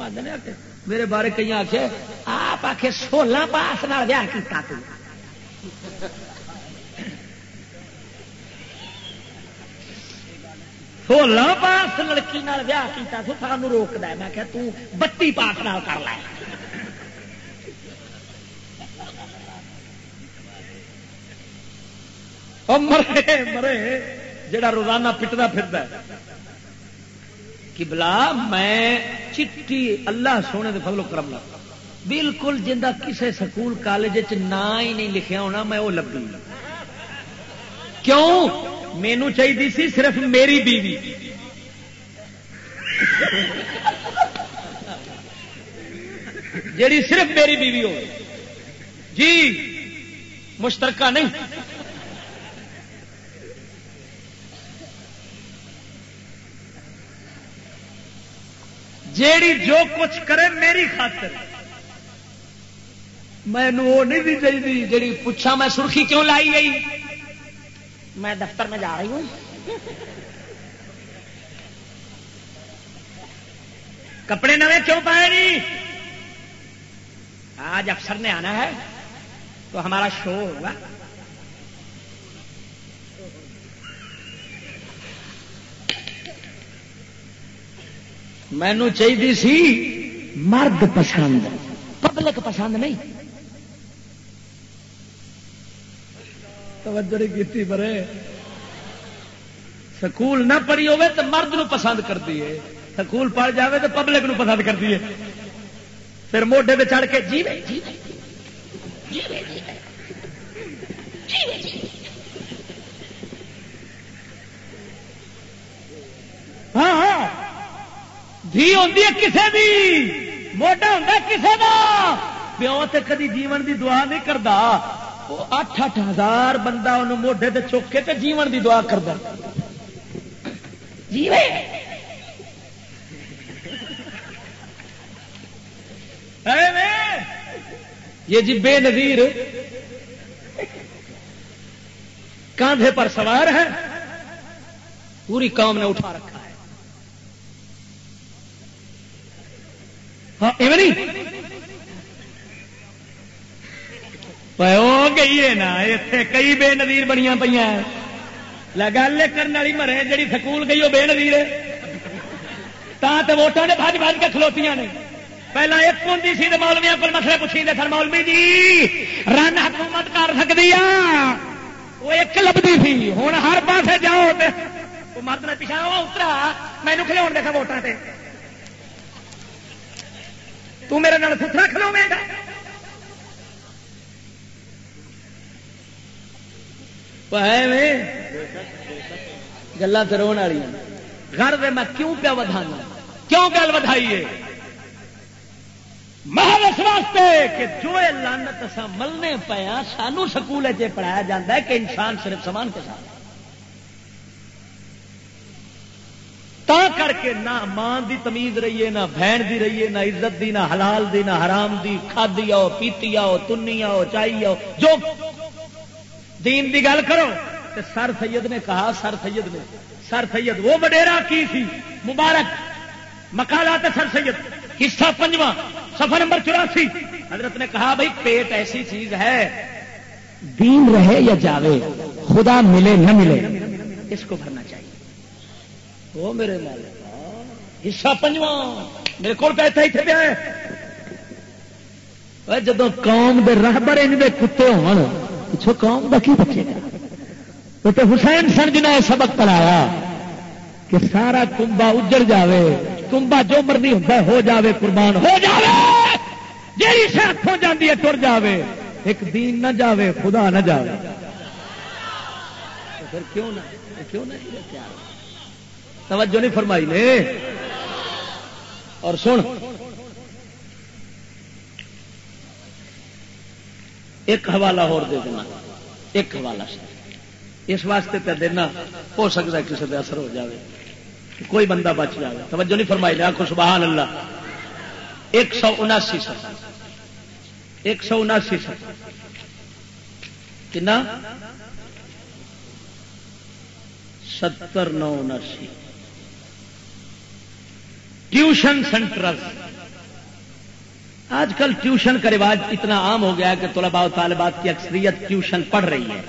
آدھے میرے بارے کئی آخے آپ آخے سولہ پاس نہ ویاہ سولہ پاس لڑکی ویاہ کیا سانو روکد میں کہ بتی پاس نال کر لے۔ مرے مرے جڑا روزانہ پٹتا پھرتا کہ بلا میں چٹی اللہ سونے دے فضل و کرم لا بالکل جا کسے سکول کالج نہ ہی نہیں لکھیا ہونا، میں وہ لبھی۔ کیوں؟ مینو چاہیے سی صرف میری بیوی۔ جیڑی صرف میری بیوی ہو جی مشترکہ نہیں۔ جیڑی جو کچھ کرے میری خاطر۔ میں وہ نہیں دی چاہیے جی پوچھا میں سرخی کیوں لائی گئی؟ میں دفتر میں جا رہی ہوں۔ کپڑے نوے کیوں پائے نہیں؟ آج افسر نے آنا ہے تو ہمارا شو ہوگا۔ مینو چاہیے سی مرد پسند پبلک پسند نہیں۔ توجہ کی برے سکول نہ پڑھی ہوے تو مرد نو پسند کرتی ہے۔ سکول پڑھ جاوے تو پبلک نو پسند کرتی ہے۔ پھر موڈے پہ چڑھ کے جی ہاں ہاں۔ دھی ہوتی ہے کسی بھی موڈا ہوں کسی کا پیو تو کدی جیون دی دعا نہیں کرتا اٹھ اٹھ ہزار بندہ انہوں موڈے تے چوکے تے جیون دی دعا کرتا جی یہ جی بے نظیر۔ کاندھے پر سوار ہے۔ پوری قوم نے اٹھا رکھا۔ ہاں نہیں؟ گئی ہے نا اتنے کئی بے نظیر بنیا پہ گل کرنے والی مرے جی سکول گئی وہ بے نظیر ووٹوں نے بج بج کے کھلوتی نے۔ پہلے ایک ہوں سی مولویا کو مسئلے پوچھی دے سر مولوی جی رن حکومت کر سکتی وہ ایک لبھی سی ہوں ہر پاس جاؤ مرد نے پیچھا اترا مینو کھلو دیکھا ووٹان سے تیرے نال ستھرا کھلو گا گلا تو والی گھر میں میں کیوں پیا ودانا کیوں گل ودائی محل اس واسطے کہ جو لانت اصا ملنے پیا ہاں، سانو سکول پڑھایا جاتا ہے کہ انسان صرف سامان کے ساتھ۔ تا کر کے نہ ماں دی تمیز رہیے، نہ بہن دی رہیے، نہ عزت دی، نہ حلال دی، نہ حرام دی، کھادی آؤ، پیتی آؤ، تنی آؤ، چائی آؤ، جو دین دی گل کرو تو سر سید نے کہا، سر سید نے، سر سید، وہ وڈیرا کی سی؟ مبارک۔ مکالات سر سید۔ حصہ پنجواں سفر نمبر چوراسی۔ حضرت نے کہا بھائی پیٹ ایسی چیز ہے، دین رہے یا جاوے، خدا ملے نہ ملے، اس کو بھرنا چاہیے۔ وہ میرے لال حصہ پنجواں۔ میرے کو کہتا ہی تھے جب قوم دے رہبر ان دے کتے ہون، پچھو قوم کا کی بچے گا؟ تو حسین سن جنا سبق پڑھایا کہ سارا کمبا اجڑ جاوے کمبا جو مرضی ہوتا ہو جاوے، قربان ہو جاوے۔ جی شرط ہو جاتی ہے، تر جاوے۔ ایک دین نہ جاوے، خدا نہ جاوے۔ پھر کیوں نہ کیوں نہ توجہ نہیں فرمائی نے۔ اور سن۔ ایک حوالہ اور دے دینا۔ ایک حوالہ اس واسطے پہ دینا۔ ہو سکتا ہے کسی کا اثر ہو جائے کوئی بندہ بچ جائے توجہ نہیں فرمائی لیا آخو سبحان اللہ۔ ایک سو اناسی سفر ایک سو اناسی سفر کنا؟ ستر نو اناسی۔ ٹیوشن سینٹر آج کل ٹیوشن کا رواج اتنا عام ہو گیا ہے کہ طلباء و طالبات کی اکثریت ٹیوشن پڑھ رہی ہے۔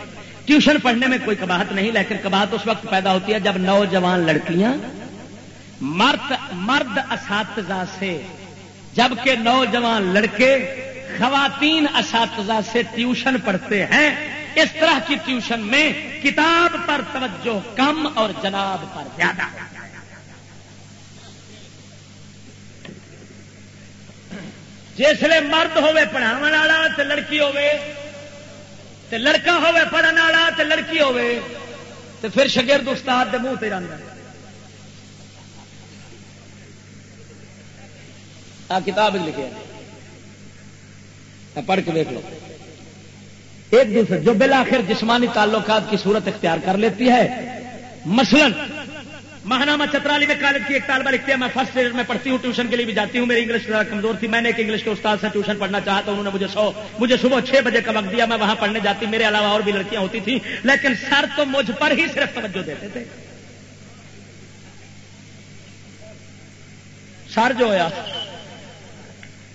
ٹیوشن پڑھنے میں کوئی کباہت نہیں، لیکن کباہت اس وقت پیدا ہوتی ہے جب نوجوان لڑکیاں مرد مرد اساتذہ سے، جبکہ نوجوان لڑکے خواتین اساتذہ سے ٹیوشن پڑھتے ہیں۔ اس طرح کی ٹیوشن میں کتاب پر توجہ کم اور جناب پر زیادہ۔ جسے مرد ہوے پڑھاو والا تو لڑکی ہوے تے لڑکا ہوے پڑھن والا تے لڑکی ہوے تے پھر شگرد استاد دے منہ پہ رنگ آ کتاب لکھے پڑھ کے دیکھ لو۔ ایک دوسرے جو بالآخر جسمانی تعلقات کی صورت اختیار کر لیتی ہے، مثلا مہانامہ چترالی میں کالج کی ایک طالبہ لکھتی ہے میں فرسٹ ایئر میں پڑھتی ہوں ٹیوشن کے لیے بھی جاتی ہوں۔ میری انگلش کمزور تھی۔ میں نے ایک انگلش کے استاد سے ٹیوشن پڑھنا چاہا تو انہوں نے مجھے سو مجھے صبح چھ بجے کا وقت دیا، میں وہاں پڑھنے جاتی۔ میرے علاوہ اور بھی لڑکیاں ہوتی تھیں، لیکن سر تو مجھ پر ہی صرف توجہ دیتے تھے۔ سر جو ہوا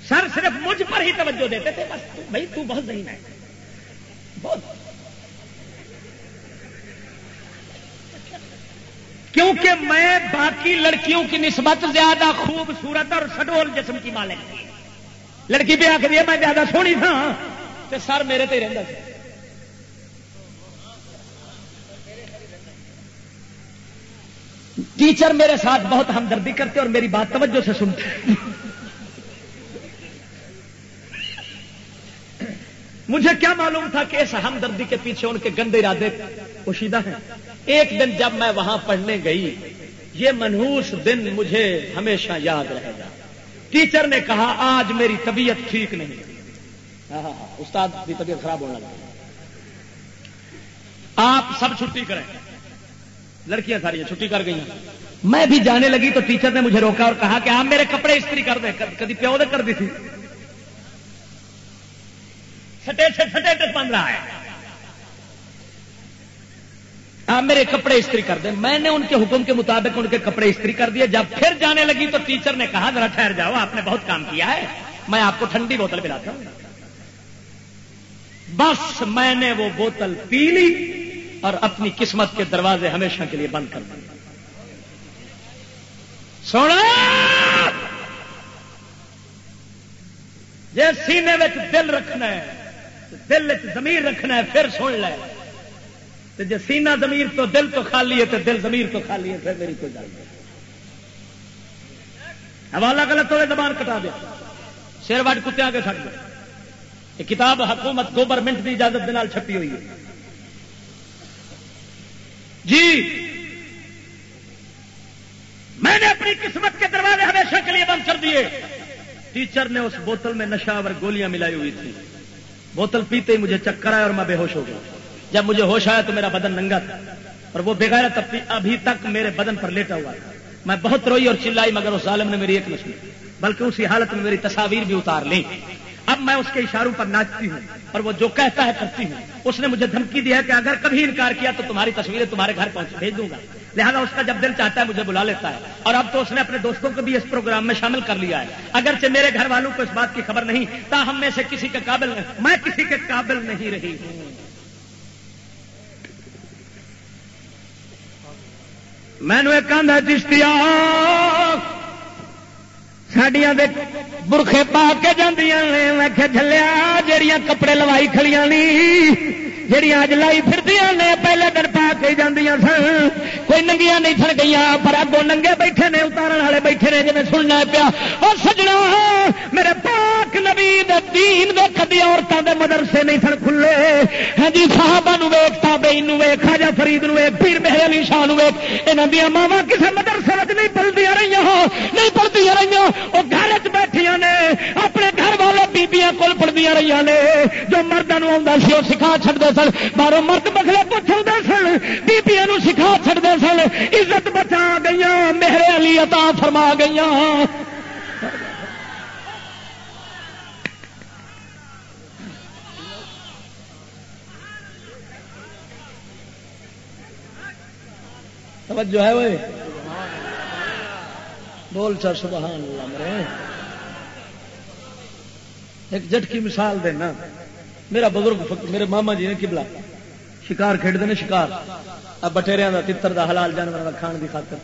سر صرف مجھ پر ہی توجہ دیتے تھے، بس بھائی تو بہت ذہین ہے۔ بہت کیونکہ میں باقی لڑکیوں کی نسبت زیادہ خوبصورت اور سڈول جسم کی مالک تھی لڑکی بھی آخری ہے، میں زیادہ سونی تھا۔ تو سر میرے تے رہتا ٹیچر میرے ساتھ بہت ہمدردی کرتے اور میری بات توجہ سے سنتے۔ مجھے کیا معلوم تھا کہ اس ہمدردی کے پیچھے ان کے گندے ارادے پوشیدہ ہیں؟ ایک دن جب میں وہاں پڑھنے گئی یہ منہوس دن مجھے ہمیشہ یاد رہے گا۔ ٹیچر نے کہا آج میری طبیعت ٹھیک نہیں۔ ہاں،, ہاں،, ہاں، استاد کی طبیعت خراب ہونے لگی۔ آپ سب چھٹی کریں۔ لڑکیاں ساری چھٹی کر گئی ہیں۔ میں بھی جانے لگی تو ٹیچر نے مجھے روکا اور کہا کہ آپ میرے کپڑے استری کر دیں۔ کبھی پیو دے کر دی تھی۔ سٹے سے سٹے بن رہا ہے۔ آپ میرے کپڑے استری کر دیں۔ میں نے ان کے حکم کے مطابق ان کے کپڑے استری کر دیے۔ جب پھر جانے لگی تو ٹیچر نے کہا، ذرا ٹھہر جاؤ، آپ نے بہت کام کیا ہے۔ میں آپ کو ٹھنڈی بوتل پلاتا ہوں۔ بس میں نے وہ بوتل پی لی اور اپنی قسمت کے دروازے ہمیشہ کے لیے بند کر دیے۔ سونا! جی سینے میں دل رکھنا ہے، دل زمیر رکھنا ہے، پھر سن لے۔ جی سینا زمیر تو دل تو خالی ہے تو دل زمیر تو خالی ہے، پھر میری کوئی گل نہیں۔ حوالہ غلط ہوئے زبان کٹا دیا۔ شیر واٹ کتے آگے سٹ دیا یہ کتاب حکومت گورنمنٹ کی اجازت کے چھپی ہوئی ہے۔ جی میں نے اپنی قسمت کے دروازے ہمیشہ کے لیے بند کر دیے۔ ٹیچر نے اس بوتل میں نشاور گولیاں ملائی ہوئی تھی بوتل پیتے ہی مجھے چکر آیا اور میں بے ہوش ہو گیا۔ جب مجھے ہوش آیا تو میرا بدن ننگا تھا اور وہ بغیر ابھی تک میرے بدن پر لیٹا ہوا تھا۔ میں بہت روئی اور چلائی مگر اس ظالم نے میری ایک نسل بلکہ اسی حالت میں میری تصاویر بھی اتار لی اب میں اس کے اشاروں پر ناچتی ہوں اور وہ جو کہتا ہے کرتی ہوں۔ اس نے مجھے دھمکی دیا کہ اگر کبھی انکار کیا تو تمہاری تصویریں تمہارے گھر پہنچ بھیج دوں گا۔ لہذا اس کا جب دل چاہتا ہے مجھے بلا لیتا ہے۔ اور اب تو اس نے اپنے دوستوں کو بھی اس پروگرام میں شامل کر لیا ہے۔ اگرچہ میرے گھر والوں کو اس بات کی خبر نہیں، تاہم میں سے کسی کے قابل نہیں میں کسی کے قابل نہیں رہی ہوں۔ مینو ایک آدھا چشتیا سڈیا برخے پا کے جاندیاں میں جلیا جہیا کپڑے لوائی کھڑیاں نہیں جہیا اج لائی پھر نے پہلے دن پا کے جاندیاں سن۔ کوئی ننگیاں نہیں سن گئی پر اگوں ننگے بیٹھے نے، اتارن والے بیٹھے نے جی سننا پیا۔ اور سجنا، میرے پاک نبی دین دے، کدی عورتوں دے مدرسے نہیں سن کھلے۔ ہاں جی صاحبہ ویک تابے ویک خاجا فرید ویک پیر مہر علی شاہ ویک یہاں دیا ماوا کسی مدرسے نہیں پلتی رہی نہیں پلتی رہی وہ گھر چ بیٹھیا نے، اپنے گھر والے بیبیاں کول پڑتی رہی نے، جو مردوں آتا سی وہ سکھا چڑتے سن۔ باہر مرد بخلے پوچھتے سن۔ بیبیا سکھا چڑتے سن۔ عزت بچا گئی میرے علی عطا فرما گئی جو ہے وہ بول چل سبحان اللہ مرے۔ ایک جٹ کی مثال دینا۔ میرا بزرگ میرے ماما جی نے کبلا شکار کھیڈتے ہیں، شکار۔ اب بٹیریا کا تر کا حلال جانور کا کھان کی خاطر۔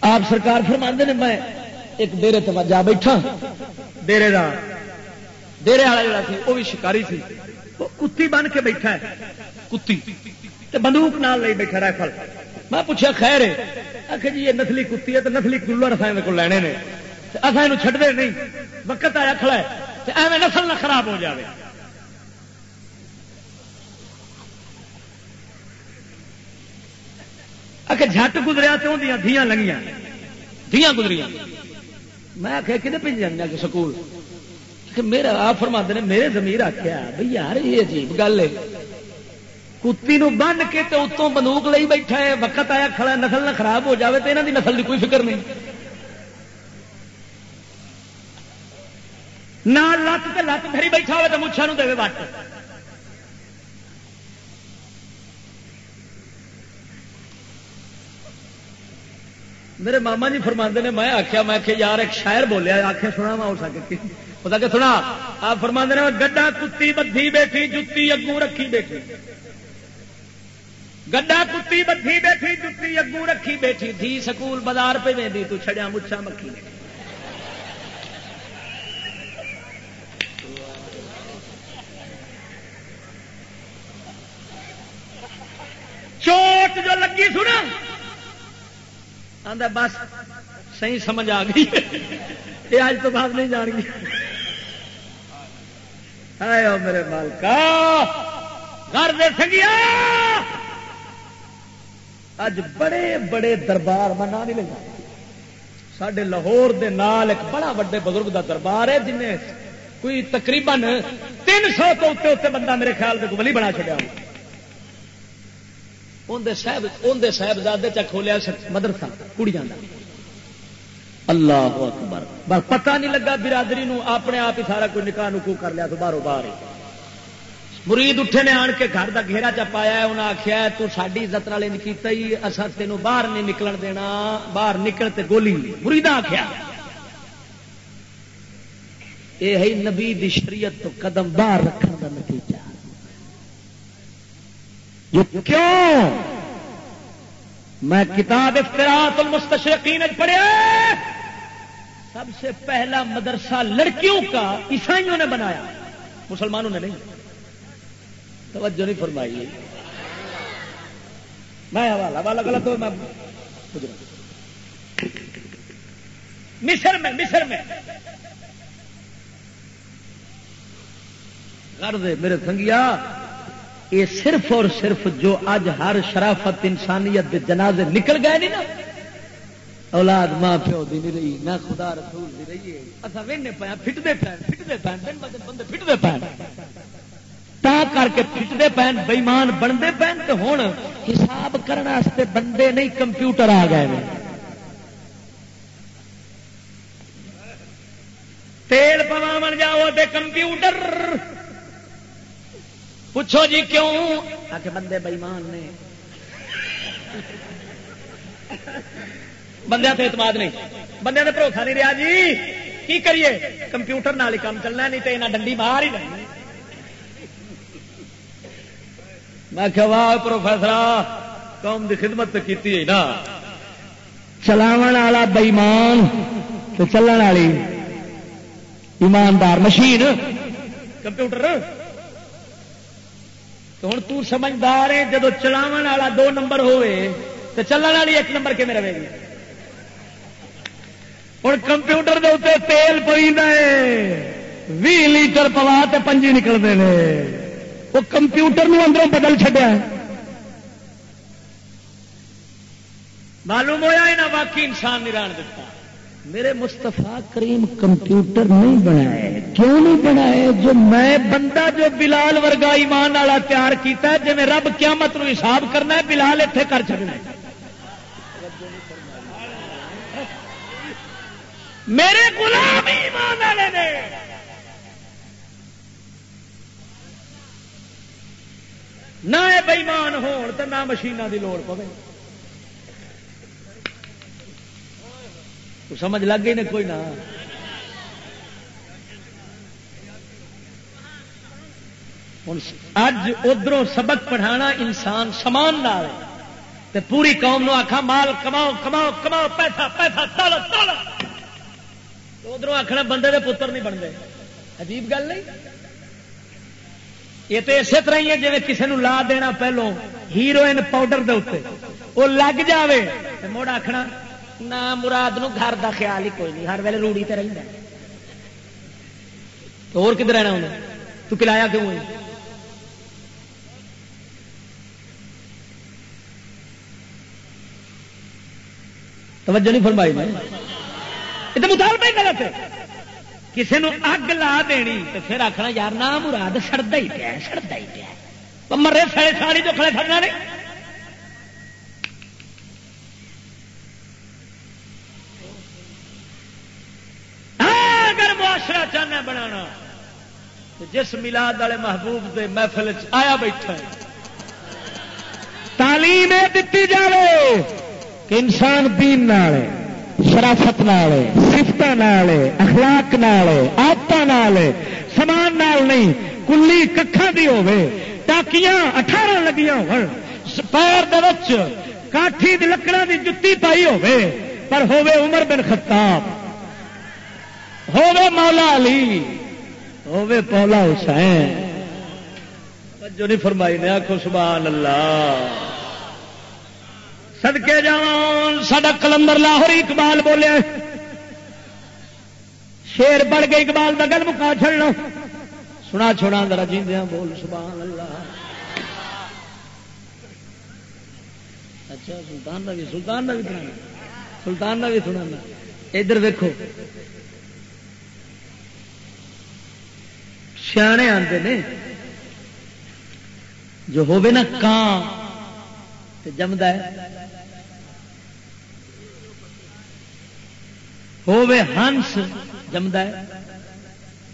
آپ سرکار فرما نے، میں ایک ڈیرے تو جا بیٹھا۔ ڈیرے کا ڈیرے والا جڑا سی وہ بھی شکاری سی۔ وہ کتی بن کے بیٹھا ہے۔ کتی۔ بندوق نال نہیں بیٹھا رائفل۔ میں پوچھا، خیر ہے؟ آخر جی یہ نسلی کتی ہے تو نسلی کولر اصل کو لینے نے۔ اصل یہ چڈتے نہیں۔ وقت آیا کھڑا ہے۔ ایویں نسل نہ خراب ہو جائے آ جٹ گزریا تو دیا لگیاں دیا گزری میں آخیا کتنے پہ جانا کہ سکول؟ میرا آپ فرما نے میرے زمیر آخیا بھائی یار یہ عجیب گل ہے۔ کتی نو بن کے تو اتوں بندوق لئی بیٹھا ہے، وقت آیا کھڑا نسل نہ خراب ہو جاوے تو یہاں دی نسل کی کوئی فکر نہیں۔ نہ لت کے لت پھری بیٹھا ہوئے تو مچھا دے وٹ۔ میرے ماما جی فرما نے، میں آخیا میں آخیا یار، ایک شاعر بولیا آخیا سنا وا ہو سکے پتا کہ سنا، آپ فرما نے گڈا کتی، بدھی، بیٹھی، جتی، اگوں رکھی، بیٹھی۔ گڈا کتی، بدھی، بیٹھی، جتی، اگوں رکھی، بیٹھی۔ تھی سکول بازار پہ وی تو چھڑیا مچھا مکھی چوٹ جو لگی سنا بس، صحیح سمجھ آ گئی۔ یہ اج تو بعد نہیں جان گی۔ آئے میرے مالکا۔ گھر دے سنگیا اج بڑے بڑے دربار میں نہ نہیں لگا سڈے لاہور دے نال ایک بڑا وڈے بزرگ دا دربار ہے جن کوئی تقریباً تین سو تو اتنے اتنے بندہ میرے خیال سے ولی بنا چڑیا اندر صاحبزادے چ کھولیا مدرسہ کڑی جانا اللہ اکبر۔ بس پتہ نہیں لگا برادری نو اپنے آپ ہی سارا کوئی نکاح نکو کر لیا تو باہروں باہر ہی۔ مرید اٹھے نے آن کے گھر کا گھیرا چ پایا انہیں آخیا تو ساری عزت والے کیتا ہی اصا تینوں باہر نہیں نکلن دینا، باہر نکل تے گولی مرید آخیا یہ ہے نبی دی شریعت تو قدم باہر رکھنے کا نتیجہ۔ کیوں؟ میں کتاب افتراط المستشرقین پڑھیا سب سے پہلا مدرسہ لڑکیوں کا عیسائیوں نے بنایا، مسلمانوں نے نہیں۔ توجہ نہیں فرمائی۔ میں حوالہ حوالہ غلط ہو، میں مصر میں مصر میں۔ کر دے میرے سنگیا یہ صرف اور صرف جو اج ہر شرافت انسانیت دے جنازے نکل گئے نہیں نا؟ اولاد ماں پیو دی نہیں رہی، نہ خدا رسول دی رہی ہے۔ اصا وہنے پایا فٹتے پین فٹتے پین دن بدن بندے فٹتے پین تا کر کے فٹتے پین بےمان بنتے پین تو ہوں حساب کرنے بندے نہیں، کمپیوٹر آ گئے تیل پوا من جاؤ کمپیوٹر۔ پوچھو جی کیوں؟ آ کے بندے بئیمان نے۔ بندے تو اعتماد نہیں۔ بندے کا بھروسہ نہیں رہا جی۔ کی کریے؟ کمپیوٹر نال ہی کام چلنا نہیں تو یہاں ڈنڈی باہر ہی نہیں میں کہ واہ پروفیسر قوم کی خدمت کی نا۔ چلاو والا بئیمان تو چلن والی ایماندار مشین۔ کمپیوٹر۔ تو ہوں تمجھدار ہے جب چلاو والا دو نمبر ہوئے، تو چلن والی ایک نمبر کے رہے گی؟ ہوں کمپیوٹر دے اتنے تیل پہ بھی لیٹر پوا تو پنجی نکلتے ہیں وہ کمپیوٹر نو اندروں بدل چڈیا معلوم ہوا یہاں باقی انسان نہیں ران دیتا میرے مستفا کریم کمپیوٹر نہیں بنائے کیوں نہیں بنائے جو میں بندہ جو بلال ورگا ایمان والا تیار کیتا ہے جی رب قیامت نو حساب کرنا ہے، بلال اتنے کر چکنا میرے غلام ایمان والے نے۔ نہ بئیمان ہون تو نہ مشینوں کی لوڑ پوے۔ سمجھ لگ گئی نا کوئی نہ اج ادھر سبق پڑھانا انسان سمان نال تے پوری قوم نو آخا مال کماؤ کماؤ کماؤ، پیسہ پیسہ ادھر آخنا بندے دے پتر نہیں بنتے۔ عجیب گل نہیں؟ یہ تو اسی طرح ہی ہے جی کسی نے لا دینا پہلو ہیروئن پاؤڈر دے وہ لگ جائے مڑ آخنا نہ مراد نو گھر دا خیال ہی کوئی نہیں، ہر ویلے روڑی تے رہتا تو اور کدھر رہنا انہیں تو پلایا کیوں ہے توجہ نہیں فرمائی میں یہ تو مطالبہ ہی غلط ہے۔ کسی نے اگ لا دینی تو پھر آخنا یار، نہ مراد سڑتا ہی پیا سڑتا ہی پیا مرے سڑے ساڑی جو کھڑے سڑنا نے۔ اگر معاشرہ چاہنا بنا جس ملاد والے محبوب کے محفل آیا بیٹھا تعلیم دیتی جائے کہ انسان دین نال شرافت نال سفت اخلاق نال آدت سمان نال نہیں، کلی ککھا دی ہوے ٹاکیاں اٹھارہ لگیاں ہو پیر کاٹھی دی لکڑا دی جتی پائی ہوے پر ہوے عمر بن خطاب۔ ہوے مولا علی ہوے پولا حسین۔ جو نہیں فرمائی نے آخو سبحان اللہ۔ سدکے جان سڈا کلندر لاہور اقبال بولے۔ شیر بڑھ گئی اقبال کا گل مکا چڑنا سنا چھوڑا ذرا جیندیا بول، سبحان اللہ۔ اچھا سلطان کا بھی سلطان کا بھی سلطان کا بھی سنا ادھر ویکو سیانے آتے نے، جو ہوے نا کان جمد ہوے ہنس جمد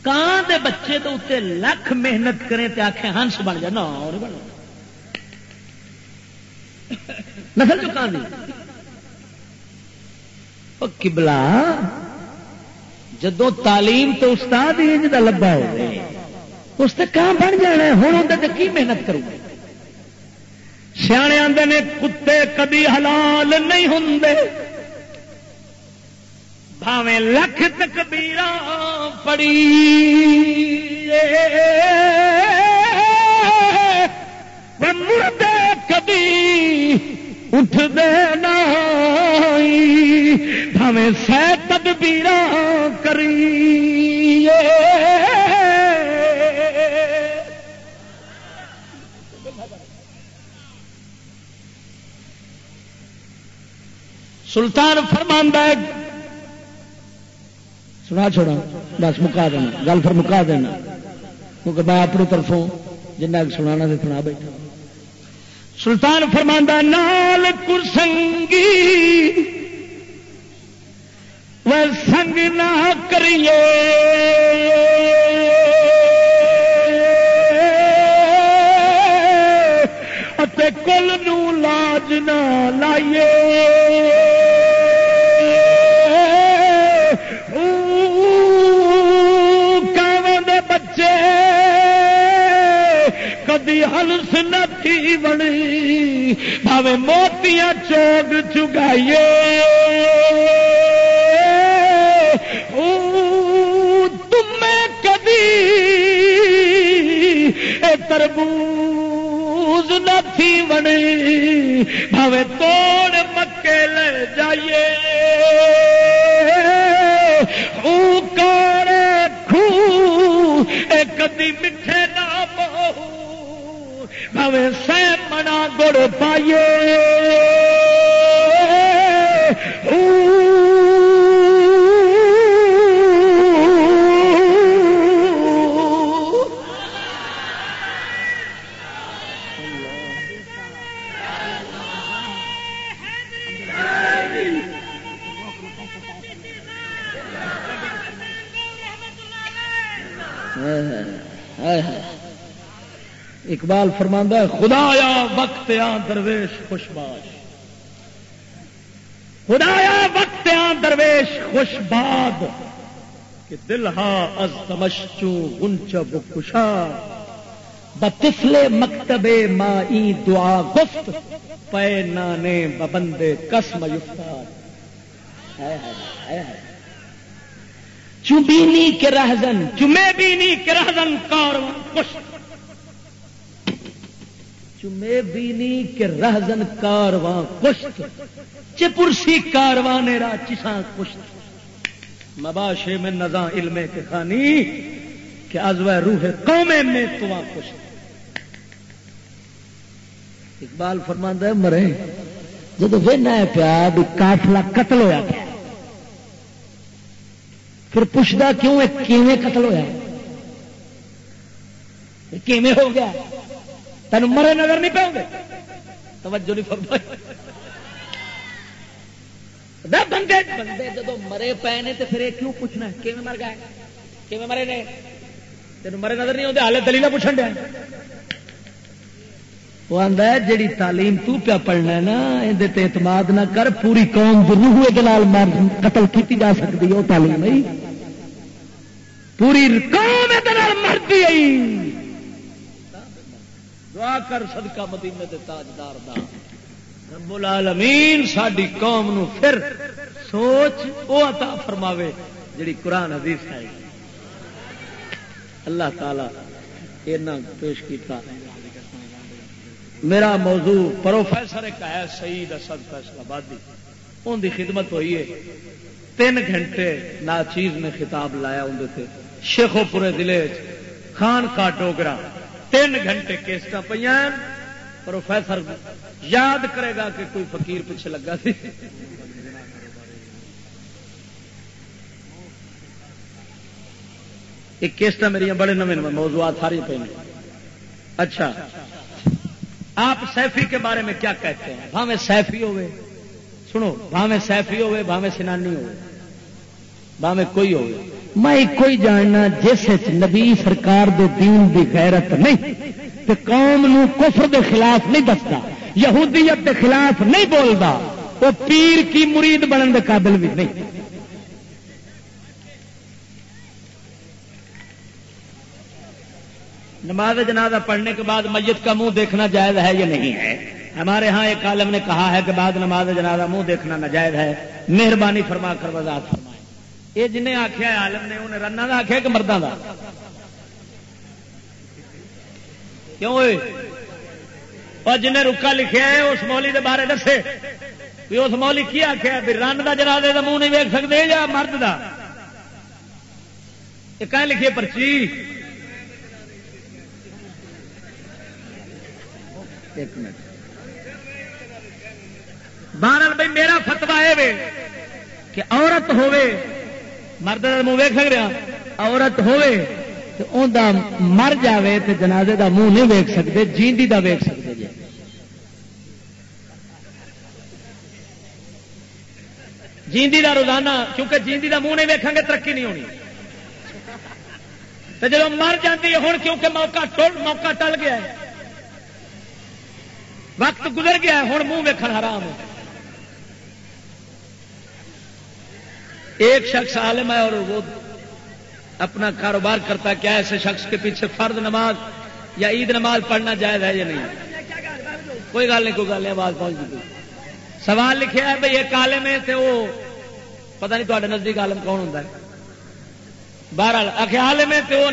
کان دے بچے تو اتنے لکھ محنت کریں تے آخے ہنس بن جائے نہ بن نسل چکا دی؟ کبلا جدو تعلیم تو استاد ہی لبا ہو اس سے کہاں بن جانا ہوں اندر کی محنت کروں؟ سیانے آدھے نے کتے کدی حلال نہیں ہوں بھاویں لکھ تکبیر پڑی۔ مردے کبھی اٹھ دے بھاویں سہ تدبیر کری۔ سلطان فرماندہ سنا چھوڑا، بس مکا دینا، گل پھر مکا دینا۔ کیونکہ میں اپنی طرفوں جنہ سنا سے سنا بیٹھا۔ سلطان فرماندہ، نال کرسنگی، وہ سنگ نہ کریے۔ کل نو لاج نہ لائیے۔ نتی بنی۔ بھاوے موتیاں چوگ چگائیے۔ تمہیں کبھی اے تربوز نہ تھی بنی۔ بھاوے توڑ مکے لے جائیے۔ سہ منا گڑ پائیے۔ اقبال فرماندہ ہے خدایا وقت آ درویش خوشباش خدایا وقت آ درویش خوشباد کہ دل ہا از تمشچو گنچ بکشا بتفلے مکتب مائی دعا گفت، پے نانے ببندے کسم یفتار چوبینی کے رہزن چمے بینی کے رہزن کارواں کشت چمے بینی کے رہزن کارواں کشت چپرسی کارواں را چساں کشت۔ مباشے میں نزاں علم کے خانی کہ ازو روح قومے میں تواں کشت۔ اقبال فرماندہ ہے، مرے جب وہ نہ پیا بھی کافلا قتل ہوا پیا۔ پھر پوچھتا کیوں ہے، کیویں قتل ہوا کیویں ہو گیا؟ تین مرے نظر نہیں پاؤ گے توجہ نہیں فرمائی۔ بندے بندے جب مرے پے نے تو پھر یہ کیوں پوچھنا کیون مر گئے؟ کیون مرے نے؟ تین مرے نظر نہیں آتے ہالے دلیل پوچھن دیا۔ وہ آتا ہے جیڑی تعلیم تو پیا پڑھنا ہے نا یہ اعتماد نہ کر پوری قوم روح قتل کی جا سکتی ہے وہ تعلیم نہیں۔ پوری قوم مرتی دعا کر صدقہ مدینے دے تاجدار دا۔ رب العالمین ساری قوم نو پھر سوچ وہ عطا فرماوے جڑی قرآن حدیث ہے۔ اللہ تعالی اینا پیش کیتا۔ میرا موضوع پروفیسر ایک ہے سعید اسد فیصلہ آبادی۔ ان دی خدمت ہوئی ہے۔ تین گھنٹے نا چیز نے خطاب لایا اندر شیخو پورے ضلع خان کا ڈوگرا تین گھنٹے کیسٹ پہ پروفیسر یاد کرے گا کہ کوئی فقیر پیچھے لگا سی۔ ایک کیسٹ میری بڑے نمے نمے موضوعات ساری پہ اچھا۔ آپ سیفی کے بارے میں کیا کہتے ہیں؟ بھاوے سیفی ہوئے۔ سنو بھاوے سیفی ہوئے بھاوے سنانی ہوئے۔ بھاوے کوئی ہوئے۔ میں کوئی جاننا جس نبی سرکار دے دین دی غیرت نہیں، تے قوم نو کفر دے خلاف نہیں دستا، یہودیت دے خلاف نہیں بولتا وہ پیر کی مرید بننے دے قابل بھی نہیں۔ نماز جنازہ پڑھنے کے بعد میت کا منہ دیکھنا جائز ہے یا نہیں ہے؟ ہمارے ہاں ایک عالم نے کہا ہے کہ بعد نماز جنازہ منہ دیکھنا ناجائز ہے، مہربانی فرما کر وضاحت فرمائے یہ جنہیں آخیا عالم نے، انہیں رنا کا آخیا کہ مردوں کا کیوں اور جنہیں رکا لکھیا ہے، اس مولی دے بارے دسے۔ بھی اس مولی کی آخیا بھی رن کا جنازے کا منہ نہیں ویک سکتے یا مرد کا یہ لکھیے پرچی؟ ایک منٹ۔ بارہ بھائی میرا فتوا ہے کہ عورت ہوے مرد کا منہ ویک سک رہا عورت ہوے تو مر جاوے تو جنازے دا منہ نہیں ویک سکتے جیندی دا ویک سکتے جی۔ جیندی دا روزانہ، کیونکہ جیندی دا منہ نہیں ویکھیں گے، ترقی نہیں ہونی۔ تو جب مر جاتی ہے ہوں کیونکہ موقع ٹول، موقع ٹل گیا ہے۔ وقت گزر گیا ہے ہوں منہ ویکھن حرام ہے۔ ایک شخص عالم ہے اور وہ اپنا کاروبار کرتا ہے، کیا ایسے شخص کے پیچھے فرد نماز یا عید نماز پڑھنا جائز ہے یا نہیں؟ کوئی گل نہیں، کوئی گل نہیں، آواز پہنچ گئی۔ سوال لکھا ہے بھائی ایک عالم ہے تو وہ پتہ نہیں تے نزدیک عالم کون ہوتا ہے۔ بہرحال، آخر عالم ہے تو وہ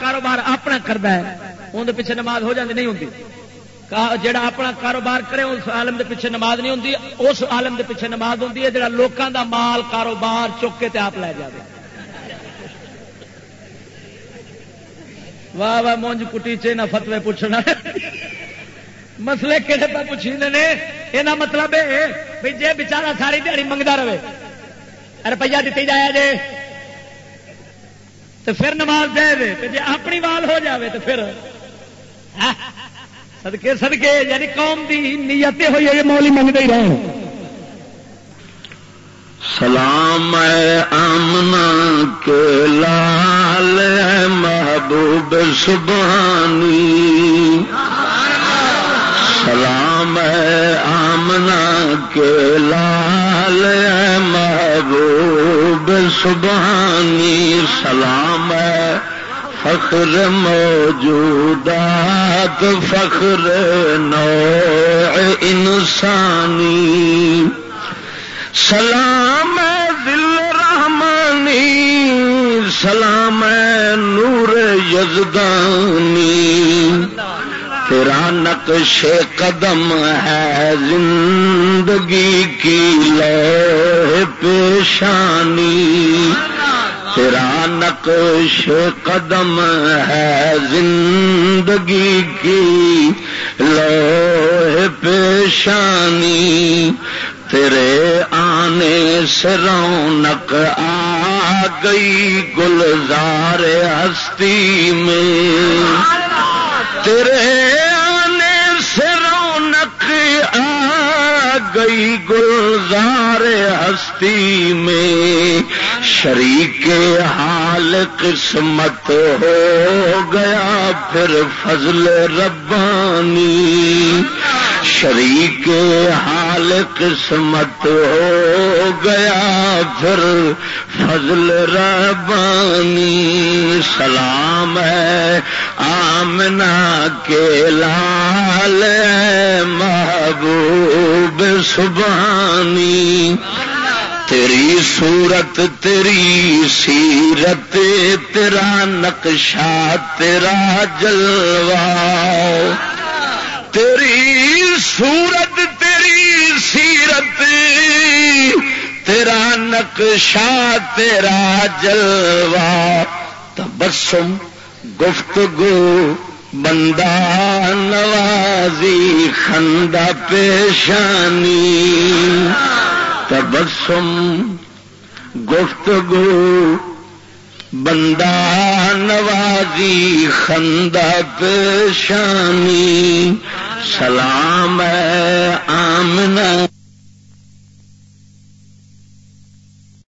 کاروبار اپنا کرتا ہے اندر پیچھے نماز ہو جاتی نہیں ہوتی جڑا اپنا کاروبار کرے اس عالم دے پیچھے نماز نہیں ہوتی اس عالم دے پیچھے نماز ہوتی ہے، جڑا لوگوں دا مال کاروبار چک کے آپ لے جائے واہ واہ، مونج کٹی چ نہ فتوے پوچھنا۔ مسلے کہڑے پہ پوچھی نے؟ یہ مطلب ہے جی بچارا ساری دیہی منگتا رہے، روپیہ دیتی جایا جے تو پھر نماز دے دے جی اپنی وال ہو جاوے تو پھر۔ ہاں۔ سدکے سدکے یعنی قوم کی نیت ہوئی ہے مولی منگتے ہی رہے۔ سلام آمنا کے لال محبوب سبحانی۔ سلام آمنا کے لال محبوب سبحانی۔ سلام فخر موجودات، فخر نوع انسانی۔ سلام دل رحمانی، سلام نور یزدانی۔ تیرا نقش قدم ہے زندگی کی لو پیشانی۔ تیرا نقش قدم ہے زندگی کی لو پیشانی تیرے آنے سے رونق آ گئی گلزار ہستی میں۔ تیرے گئی گلزار ہستی میں شریک حال قسمت ہو گیا پھر فضل ربانی شریک حال قسمت ہو گیا پھر فضل ربانی سلام ہے آمنا کے لال محبوب سبانی تیری صورت تیری سیرت تیرا نقشہ تیرا جلوہ تیری صورت تیری سیرت، تیرا نقشہ، تیرا جلوہ۔ تبسم، گفتگو، بندہ نوازی، خندہ پیشانی۔ تبسم، گفتگو بندہ نوازی خندق شامی سلام ہے آمنہ